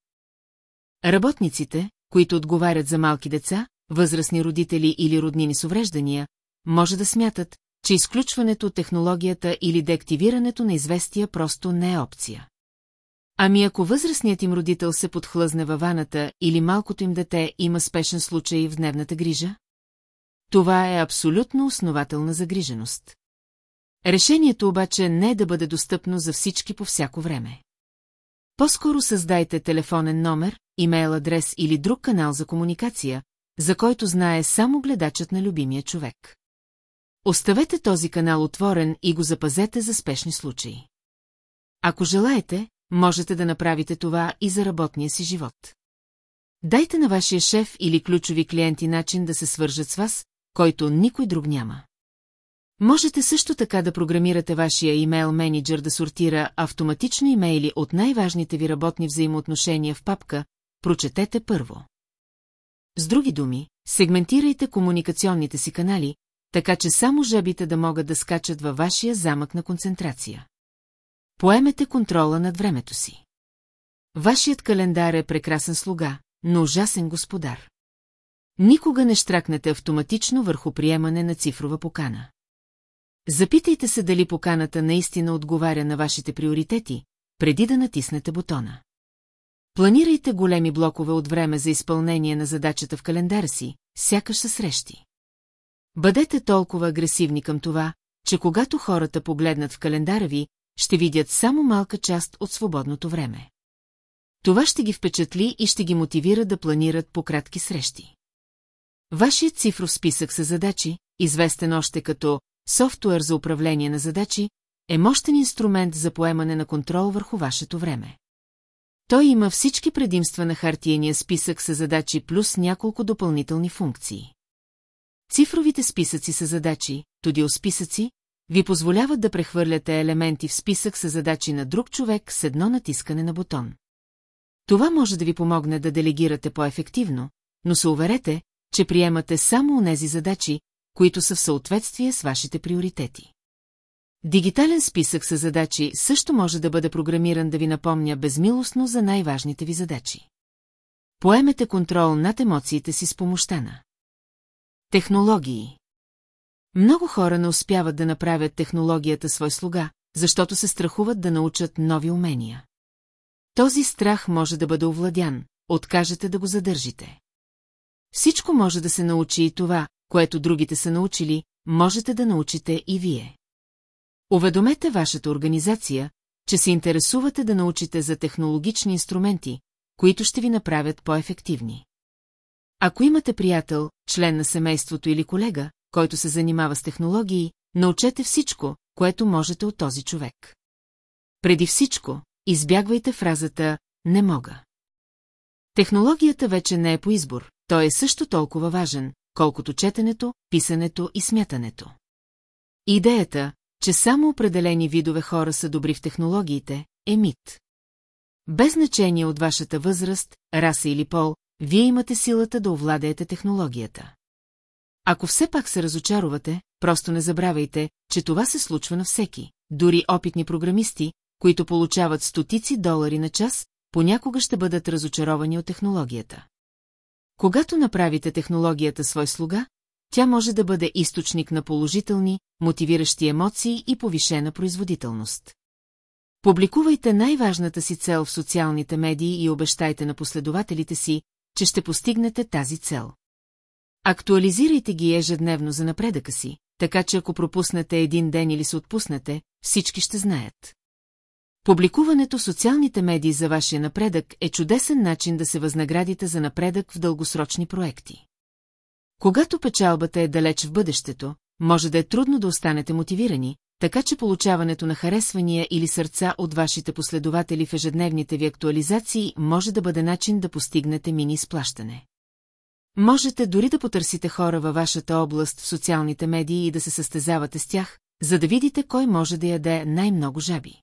Работниците, които отговарят за малки деца, възрастни родители или роднини с увреждания, може да смятат, че изключването от технологията или деактивирането на известия просто не е опция. Ами ако възрастният им родител се подхлъзне във ваната или малкото им дете има спешен случай в дневната грижа? Това е абсолютно основателна загриженост. Решението обаче не е да бъде достъпно за всички по всяко време. По-скоро създайте телефонен номер, имейл адрес или друг канал за комуникация, за който знае само гледачът на любимия човек. Оставете този канал отворен и го запазете за спешни случаи. Ако желаете, можете да направите това и за работния си живот. Дайте на вашия шеф или ключови клиенти начин да се свържат с вас, който никой друг няма. Можете също така да програмирате вашия имейл менеджер да сортира автоматично имейли от най-важните ви работни взаимоотношения в папка «Прочетете първо». С други думи, сегментирайте комуникационните си канали, така че само жабите да могат да скачат във вашия замък на концентрация. Поемете контрола над времето си. Вашият календар е прекрасен слуга, но ужасен господар. Никога не штракнете автоматично върху приемане на цифрова покана. Запитайте се дали поканата наистина отговаря на вашите приоритети, преди да натиснете бутона. Планирайте големи блокове от време за изпълнение на задачата в календара си, сякаш са срещи. Бъдете толкова агресивни към това, че когато хората погледнат в календара ви, ще видят само малка част от свободното време. Това ще ги впечатли и ще ги мотивира да планират по кратки срещи. Вашият цифров списък с задачи, известен още като софтуер за управление на задачи, е мощен инструмент за поемане на контрол върху вашето време. Той има всички предимства на хартияния списък с задачи плюс няколко допълнителни функции. Цифровите списъци с задачи, списъци, ви позволяват да прехвърляте елементи в списък с задачи на друг човек с едно натискане на бутон. Това може да ви помогне да делегирате по-ефективно, но се уверете, че приемате само онези задачи, които са в съответствие с вашите приоритети. Дигитален списък с задачи също може да бъде програмиран да ви напомня безмилостно за най-важните ви задачи. Поемете контрол над емоциите си с помощта на Технологии Много хора не успяват да направят технологията свой слуга, защото се страхуват да научат нови умения. Този страх може да бъде овладян, откажете да го задържите. Всичко може да се научи и това, което другите са научили, можете да научите и вие. Уведомете вашата организация, че се интересувате да научите за технологични инструменти, които ще ви направят по-ефективни. Ако имате приятел, член на семейството или колега, който се занимава с технологии, научете всичко, което можете от този човек. Преди всичко, избягвайте фразата «не мога». Технологията вече не е по избор, той е също толкова важен, колкото четенето, писането и смятането. Идеята, че само определени видове хора са добри в технологиите, е мит. Без значение от вашата възраст, раса или пол, вие имате силата да овладеете технологията. Ако все пак се разочаровате, просто не забравяйте, че това се случва на всеки. Дори опитни програмисти, които получават стотици долари на час, понякога ще бъдат разочаровани от технологията. Когато направите технологията свой слуга, тя може да бъде източник на положителни, мотивиращи емоции и повишена производителност. Публикувайте най-важната си цел в социалните медии и обещайте на последователите си, че ще постигнете тази цел. Актуализирайте ги ежедневно за напредъка си, така че ако пропуснете един ден или се отпуснете, всички ще знаят. Публикуването в социалните медии за вашия напредък е чудесен начин да се възнаградите за напредък в дългосрочни проекти. Когато печалбата е далеч в бъдещето, може да е трудно да останете мотивирани, така че получаването на харесвания или сърца от вашите последователи в ежедневните ви актуализации може да бъде начин да постигнете мини сплащане. Можете дори да потърсите хора във вашата област в социалните медии и да се състезавате с тях, за да видите кой може да яде най-много жаби.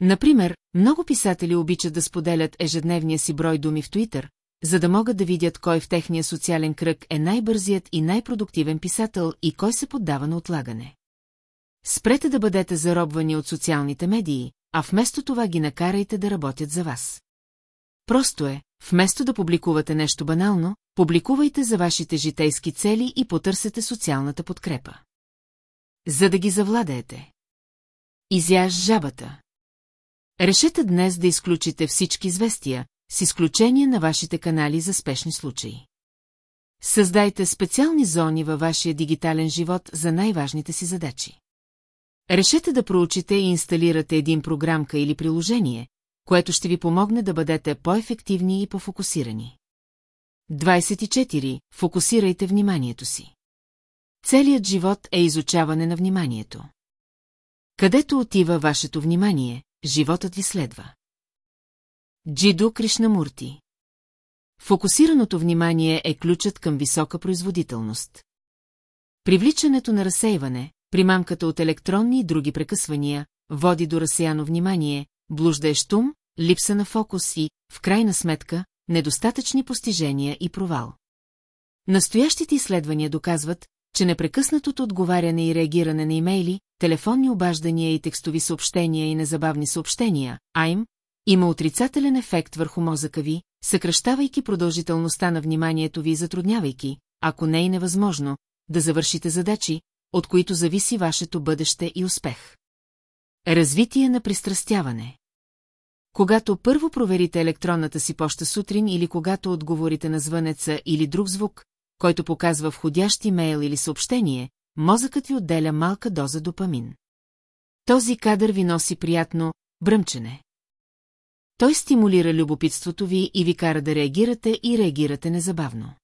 Например, много писатели обичат да споделят ежедневния си брой думи в Туитър, за да могат да видят кой в техния социален кръг е най-бързият и най-продуктивен писател и кой се поддава на отлагане. Спрете да бъдете заробвани от социалните медии, а вместо това ги накарайте да работят за вас. Просто е, вместо да публикувате нещо банално, публикувайте за вашите житейски цели и потърсете социалната подкрепа. За да ги завладеете. Изяж жабата. Решете днес да изключите всички известия, с изключение на вашите канали за спешни случаи. Създайте специални зони във вашия дигитален живот за най-важните си задачи. Решете да проучите и инсталирате един програмка или приложение, което ще ви помогне да бъдете по-ефективни и по-фокусирани. 24. Фокусирайте вниманието си. Целият живот е изучаване на вниманието. Където отива вашето внимание, животът ви следва. Джиду Кришнамурти Фокусираното внимание е ключът към висока производителност. Привличането на разсейване, примамката от електронни и други прекъсвания, води до разсеяно внимание, блужда е штум, липса на фокус и, в крайна сметка, недостатъчни постижения и провал. Настоящите изследвания доказват, че непрекъснатото отговаряне и реагиране на имейли, телефонни обаждания и текстови съобщения и незабавни съобщения, АИМ, има отрицателен ефект върху мозъка ви, съкръщавайки продължителността на вниманието ви и затруднявайки, ако не и невъзможно, да завършите задачи, от които зависи вашето бъдеще и успех. Развитие на пристрастяване Когато първо проверите електронната си поща сутрин или когато отговорите на звънеца или друг звук, който показва входящ имейл или съобщение, мозъкът ви отделя малка доза допамин. Този кадър ви носи приятно бръмчене. Той стимулира любопитството ви и ви кара да реагирате и реагирате незабавно.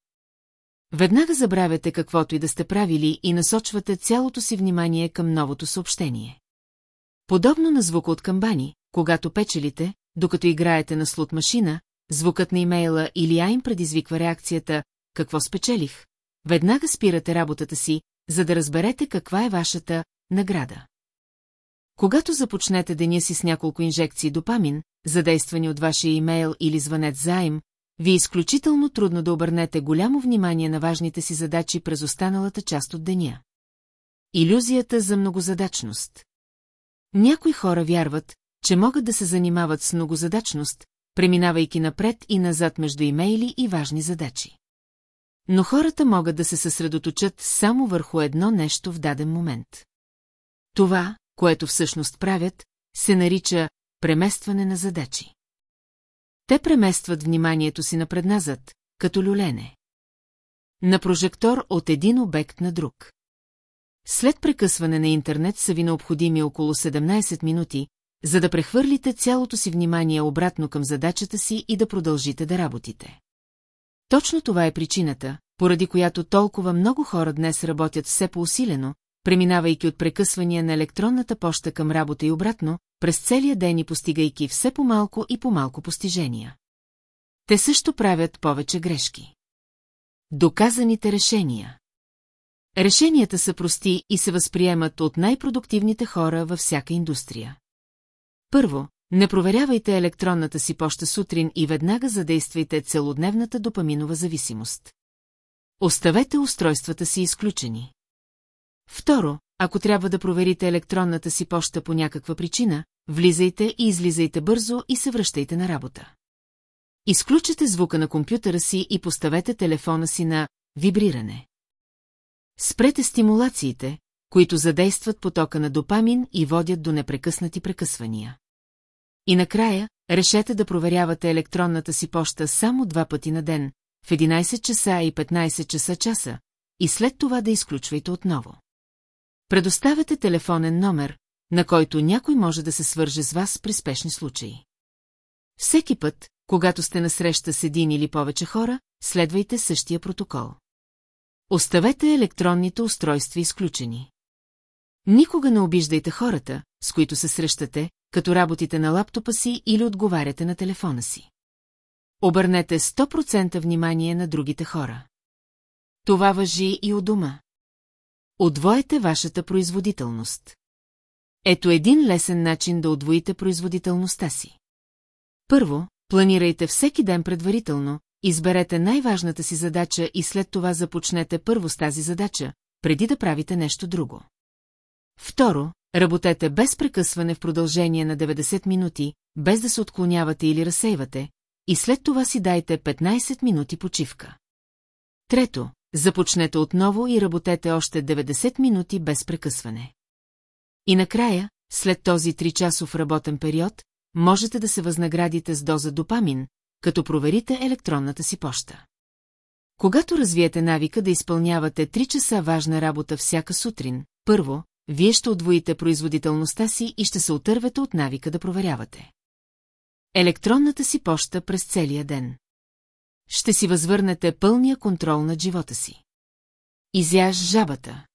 Веднага забравяте каквото и да сте правили и насочвате цялото си внимание към новото съобщение. Подобно на звука от камбани, когато печелите, докато играете на слот машина, звукът на имейла или айн предизвиква реакцията «Какво спечелих?», веднага спирате работата си, за да разберете каква е вашата награда. Когато започнете деня си с няколко инжекции допамин, задействани от вашия имейл или звънец заем, ви е изключително трудно да обърнете голямо внимание на важните си задачи през останалата част от деня. Иллюзията за многозадачност Някои хора вярват, че могат да се занимават с многозадачност, преминавайки напред и назад между имейли и важни задачи. Но хората могат да се съсредоточат само върху едно нещо в даден момент. Това, което всъщност правят, се нарича преместване на задачи. Те преместват вниманието си напредназад, като люлене. На прожектор от един обект на друг. След прекъсване на интернет са ви необходими около 17 минути, за да прехвърлите цялото си внимание обратно към задачата си и да продължите да работите. Точно това е причината, поради която толкова много хора днес работят все по-усилено, преминавайки от прекъсвания на електронната поща към работа и обратно, през целия ден и постигайки все по-малко и по-малко постижения. Те също правят повече грешки. Доказаните решения Решенията са прости и се възприемат от най-продуктивните хора във всяка индустрия. Първо, не проверявайте електронната си поща сутрин и веднага задействайте целодневната допаминова зависимост. Оставете устройствата си изключени. Второ, ако трябва да проверите електронната си поща по някаква причина, влизайте и излизайте бързо и се връщайте на работа. Изключете звука на компютъра си и поставете телефона си на вибриране. Спрете стимулациите, които задействат потока на допамин и водят до непрекъснати прекъсвания. И накрая, решете да проверявате електронната си поща само два пъти на ден, в 11 часа и 15 часа часа, и след това да изключвайте отново. Предоставяте телефонен номер, на който някой може да се свърже с вас при спешни случаи. Всеки път, когато сте на среща с един или повече хора, следвайте същия протокол. Оставете електронните устройства изключени. Никога не обиждайте хората, с които се срещате, като работите на лаптопа си или отговаряте на телефона си. Обърнете 100% внимание на другите хора. Това въжи и у дома. Отвоете вашата производителност. Ето един лесен начин да отвоите производителността си. Първо, планирайте всеки ден предварително, изберете най-важната си задача и след това започнете първо с тази задача, преди да правите нещо друго. Второ, работете без прекъсване в продължение на 90 минути, без да се отклонявате или разсейвате, и след това си дайте 15 минути почивка. Трето, започнете отново и работете още 90 минути без прекъсване. И накрая, след този 3-часов работен период, можете да се възнаградите с доза допамин, като проверите електронната си поща. Когато развиете навика да изпълнявате 3 часа важна работа всяка сутрин, първо, вие ще отвоите производителността си и ще се отървете от навика да проверявате. Електронната си поща през целия ден. Ще си възвърнете пълния контрол над живота си. Изяж жабата.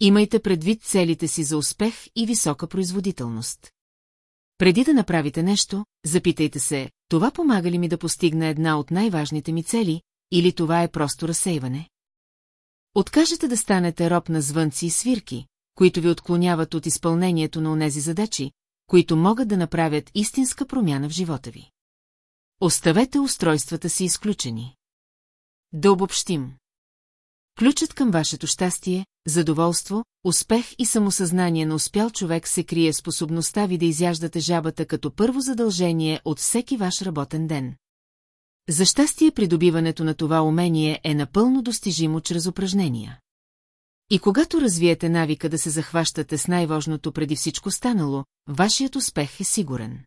Имайте предвид целите си за успех и висока производителност. Преди да направите нещо, запитайте се, това помага ли ми да постигна една от най-важните ми цели, или това е просто разсейване? Откажете да станете роб на звънци и свирки, които ви отклоняват от изпълнението на онези задачи, които могат да направят истинска промяна в живота ви. Оставете устройствата си изключени. Да обобщим. Ключът към вашето щастие, задоволство, успех и самосъзнание на успял човек се крие способността ви да изяждате жабата като първо задължение от всеки ваш работен ден. За щастие придобиването на това умение е напълно достижимо чрез упражнения. И когато развиете навика да се захващате с най-важното преди всичко станало, вашият успех е сигурен.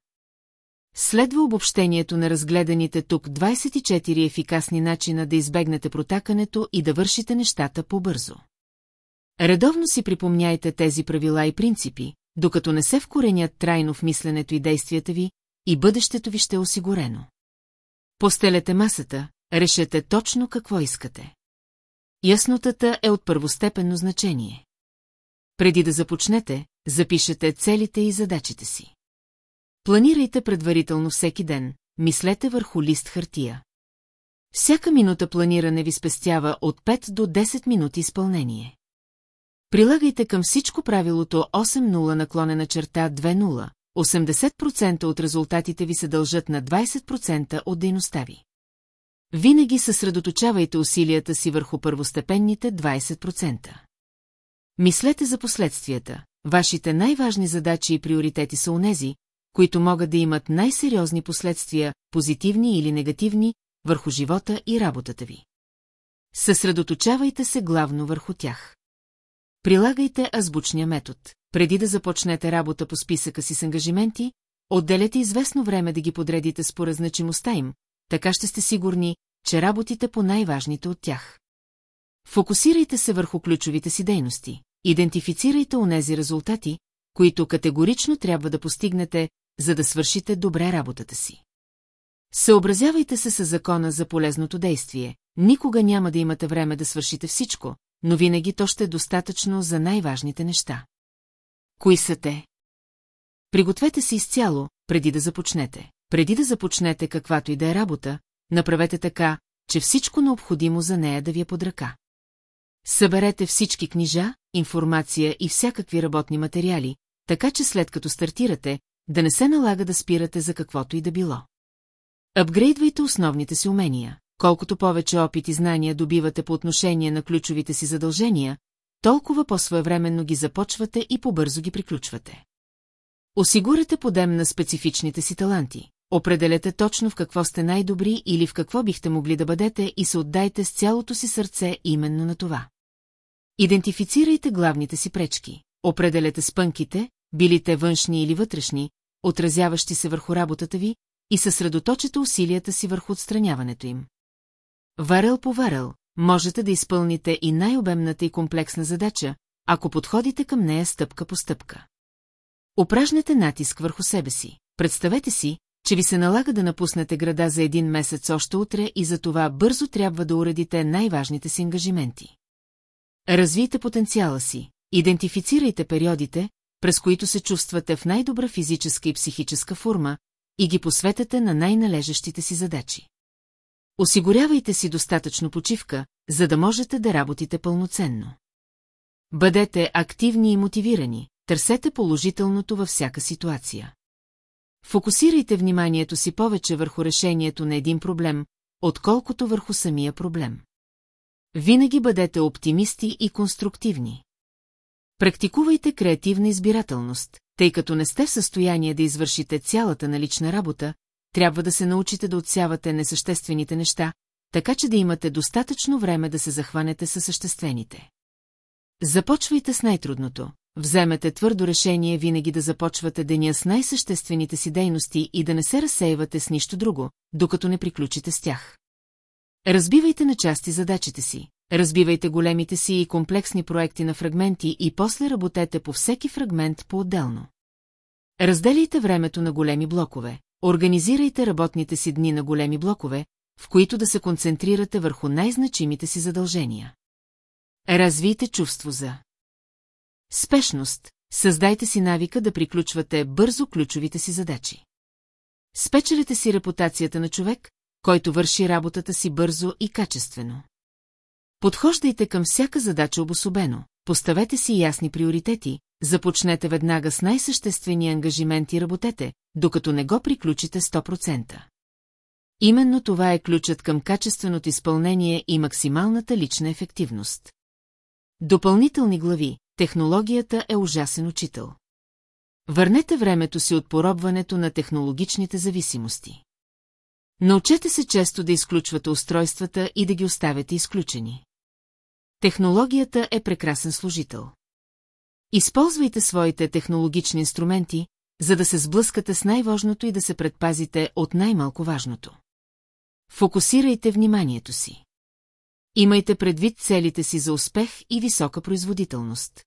Следва обобщението на разгледаните тук 24 ефикасни начина да избегнете протакането и да вършите нещата по-бързо. Редовно си припомняйте тези правила и принципи, докато не се вкоренят трайно в мисленето и действията ви, и бъдещето ви ще е осигурено. Постелете масата, решете точно какво искате. Яснотата е от първостепенно значение. Преди да започнете, запишете целите и задачите си. Планирайте предварително всеки ден, мислете върху лист хартия. Всяка минута планиране ви спестява от 5 до 10 минути изпълнение. Прилагайте към всичко правилото 8-0 наклонена черта 2-0. 80% от резултатите ви се дължат на 20% от дейността ви. Винаги съсредоточавайте усилията си върху първостепенните 20%. Мислете за последствията. Вашите най-важни задачи и приоритети са унези, които могат да имат най-сериозни последствия, позитивни или негативни, върху живота и работата ви. Съсредоточавайте се главно върху тях. Прилагайте азбучния метод. Преди да започнете работа по списъка си с ангажименти, отделете известно време да ги подредите според значимостта им, така ще сте сигурни, че работите по най-важните от тях. Фокусирайте се върху ключовите си дейности. Идентифицирайте онези резултати, които категорично трябва да постигнете, за да свършите добре работата си. Съобразявайте се с закона за полезното действие. Никога няма да имате време да свършите всичко, но винаги то ще е достатъчно за най-важните неща. Кои са те? Пригответе се изцяло, преди да започнете. Преди да започнете каквато и да е работа, направете така, че всичко необходимо за нея да ви е под ръка. Съберете всички книжа, информация и всякакви работни материали, така че след като стартирате, да не се налага да спирате за каквото и да било. Апгрейдвайте основните си умения. Колкото повече опит и знания добивате по отношение на ключовите си задължения, толкова по-своевременно ги започвате и по-бързо ги приключвате. Осигурете подем на специфичните си таланти. Определете точно в какво сте най-добри или в какво бихте могли да бъдете и се отдайте с цялото си сърце именно на това. Идентифицирайте главните си пречки. Определете спънките, били те външни или вътрешни, отразяващи се върху работата ви, и съсредоточете усилията си върху отстраняването им. Варел по варел, можете да изпълните и най-обемната и комплексна задача, ако подходите към нея стъпка по стъпка. Упражнете натиск върху себе си. Представете си, че ви се налага да напуснете града за един месец още утре и за това бързо трябва да уредите най-важните си ангажименти. Развийте потенциала си, идентифицирайте периодите, през които се чувствате в най-добра физическа и психическа форма, и ги посветете на най-належащите си задачи. Осигурявайте си достатъчно почивка, за да можете да работите пълноценно. Бъдете активни и мотивирани, търсете положителното във всяка ситуация. Фокусирайте вниманието си повече върху решението на един проблем, отколкото върху самия проблем. Винаги бъдете оптимисти и конструктивни. Практикувайте креативна избирателност, тъй като не сте в състояние да извършите цялата налична работа, трябва да се научите да отсявате несъществените неща, така че да имате достатъчно време да се захванете със съществените. Започвайте с най-трудното. Вземете твърдо решение винаги да започвате деня с най-съществените си дейности и да не се разсейвате с нищо друго, докато не приключите с тях. Разбивайте на части задачите си, разбивайте големите си и комплексни проекти на фрагменти и после работете по всеки фрагмент по-отделно. Разделите времето на големи блокове, организирайте работните си дни на големи блокове, в които да се концентрирате върху най-значимите си задължения. Развийте чувство за спешност, създайте си навика да приключвате бързо ключовите си задачи. Спечелете си репутацията на човек, който върши работата си бързо и качествено. Подхождайте към всяка задача обособено, поставете си ясни приоритети, започнете веднага с най-съществения ангажимент и работете, докато не го приключите 100%. Именно това е ключът към качественото изпълнение и максималната лична ефективност. Допълнителни глави, технологията е ужасен учител. Върнете времето си от поробването на технологичните зависимости. Научете се често да изключвате устройствата и да ги оставяте изключени. Технологията е прекрасен служител. Използвайте своите технологични инструменти, за да се сблъскате с най-важното и да се предпазите от най-малко важното. Фокусирайте вниманието си. Имайте предвид целите си за успех и висока производителност.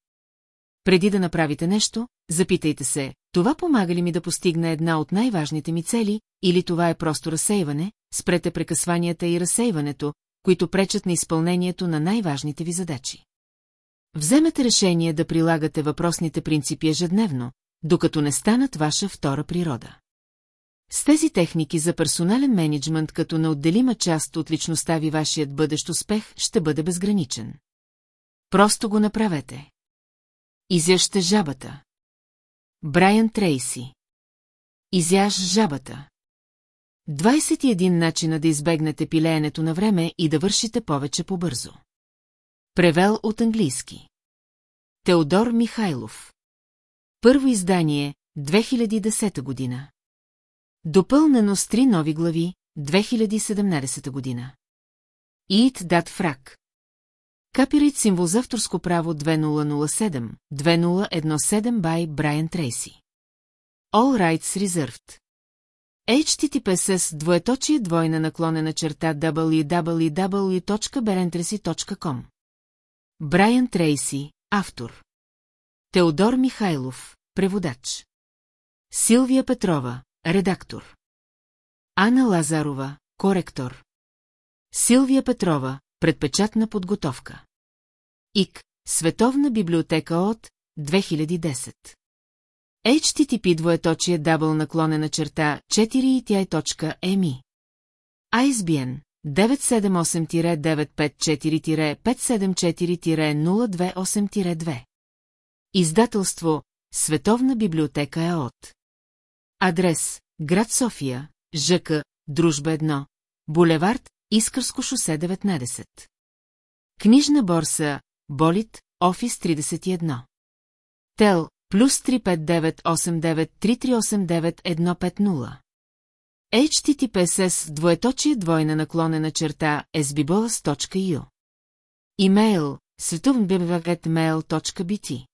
Преди да направите нещо, запитайте се, това помага ли ми да постигна една от най-важните ми цели, или това е просто разсейване, спрете прекъсванията и разсейването, които пречат на изпълнението на най-важните ви задачи. Вземете решение да прилагате въпросните принципи ежедневно, докато не станат ваша втора природа. С тези техники за персонален менеджмент като неотделима част от личността ви вашият бъдещ успех ще бъде безграничен. Просто го направете. Изяжте жабата. Брайан Трейси Изяж жабата. 21 начина да избегнете пилеенето на време и да вършите повече побързо. Превел от английски. Теодор Михайлов. Първо издание, 2010 година. Допълнено с три нови глави, 2017 година. Eat That Frack. Капирит символ за авторско право 2007, 2017 by Brian Tracy. All Rights Reserved. HTTPS двоеточие двойна наклонена черта www.berentresi.com Брайан Трейси, автор. Теодор Михайлов, преводач. Силвия Петрова, редактор. Ана Лазарова, коректор. Силвия Петрова, предпечатна подготовка. ИК, Световна библиотека от 2010. HTTP двоеточие дабл наклонена черта 4 и тя е. ISBN 978-954-574-028-2. Издателство Световна библиотека е от. Адрес. Град София, ЖК, Дружба 1, Булевард, Искърско шосе 19. Книжна борса, Болит, Офис 31. Тел, плюс 359893389-150. HTTPSS двоеточие двойна наклонена черта sbbolas.u Имейл. световнббвгетmail.bt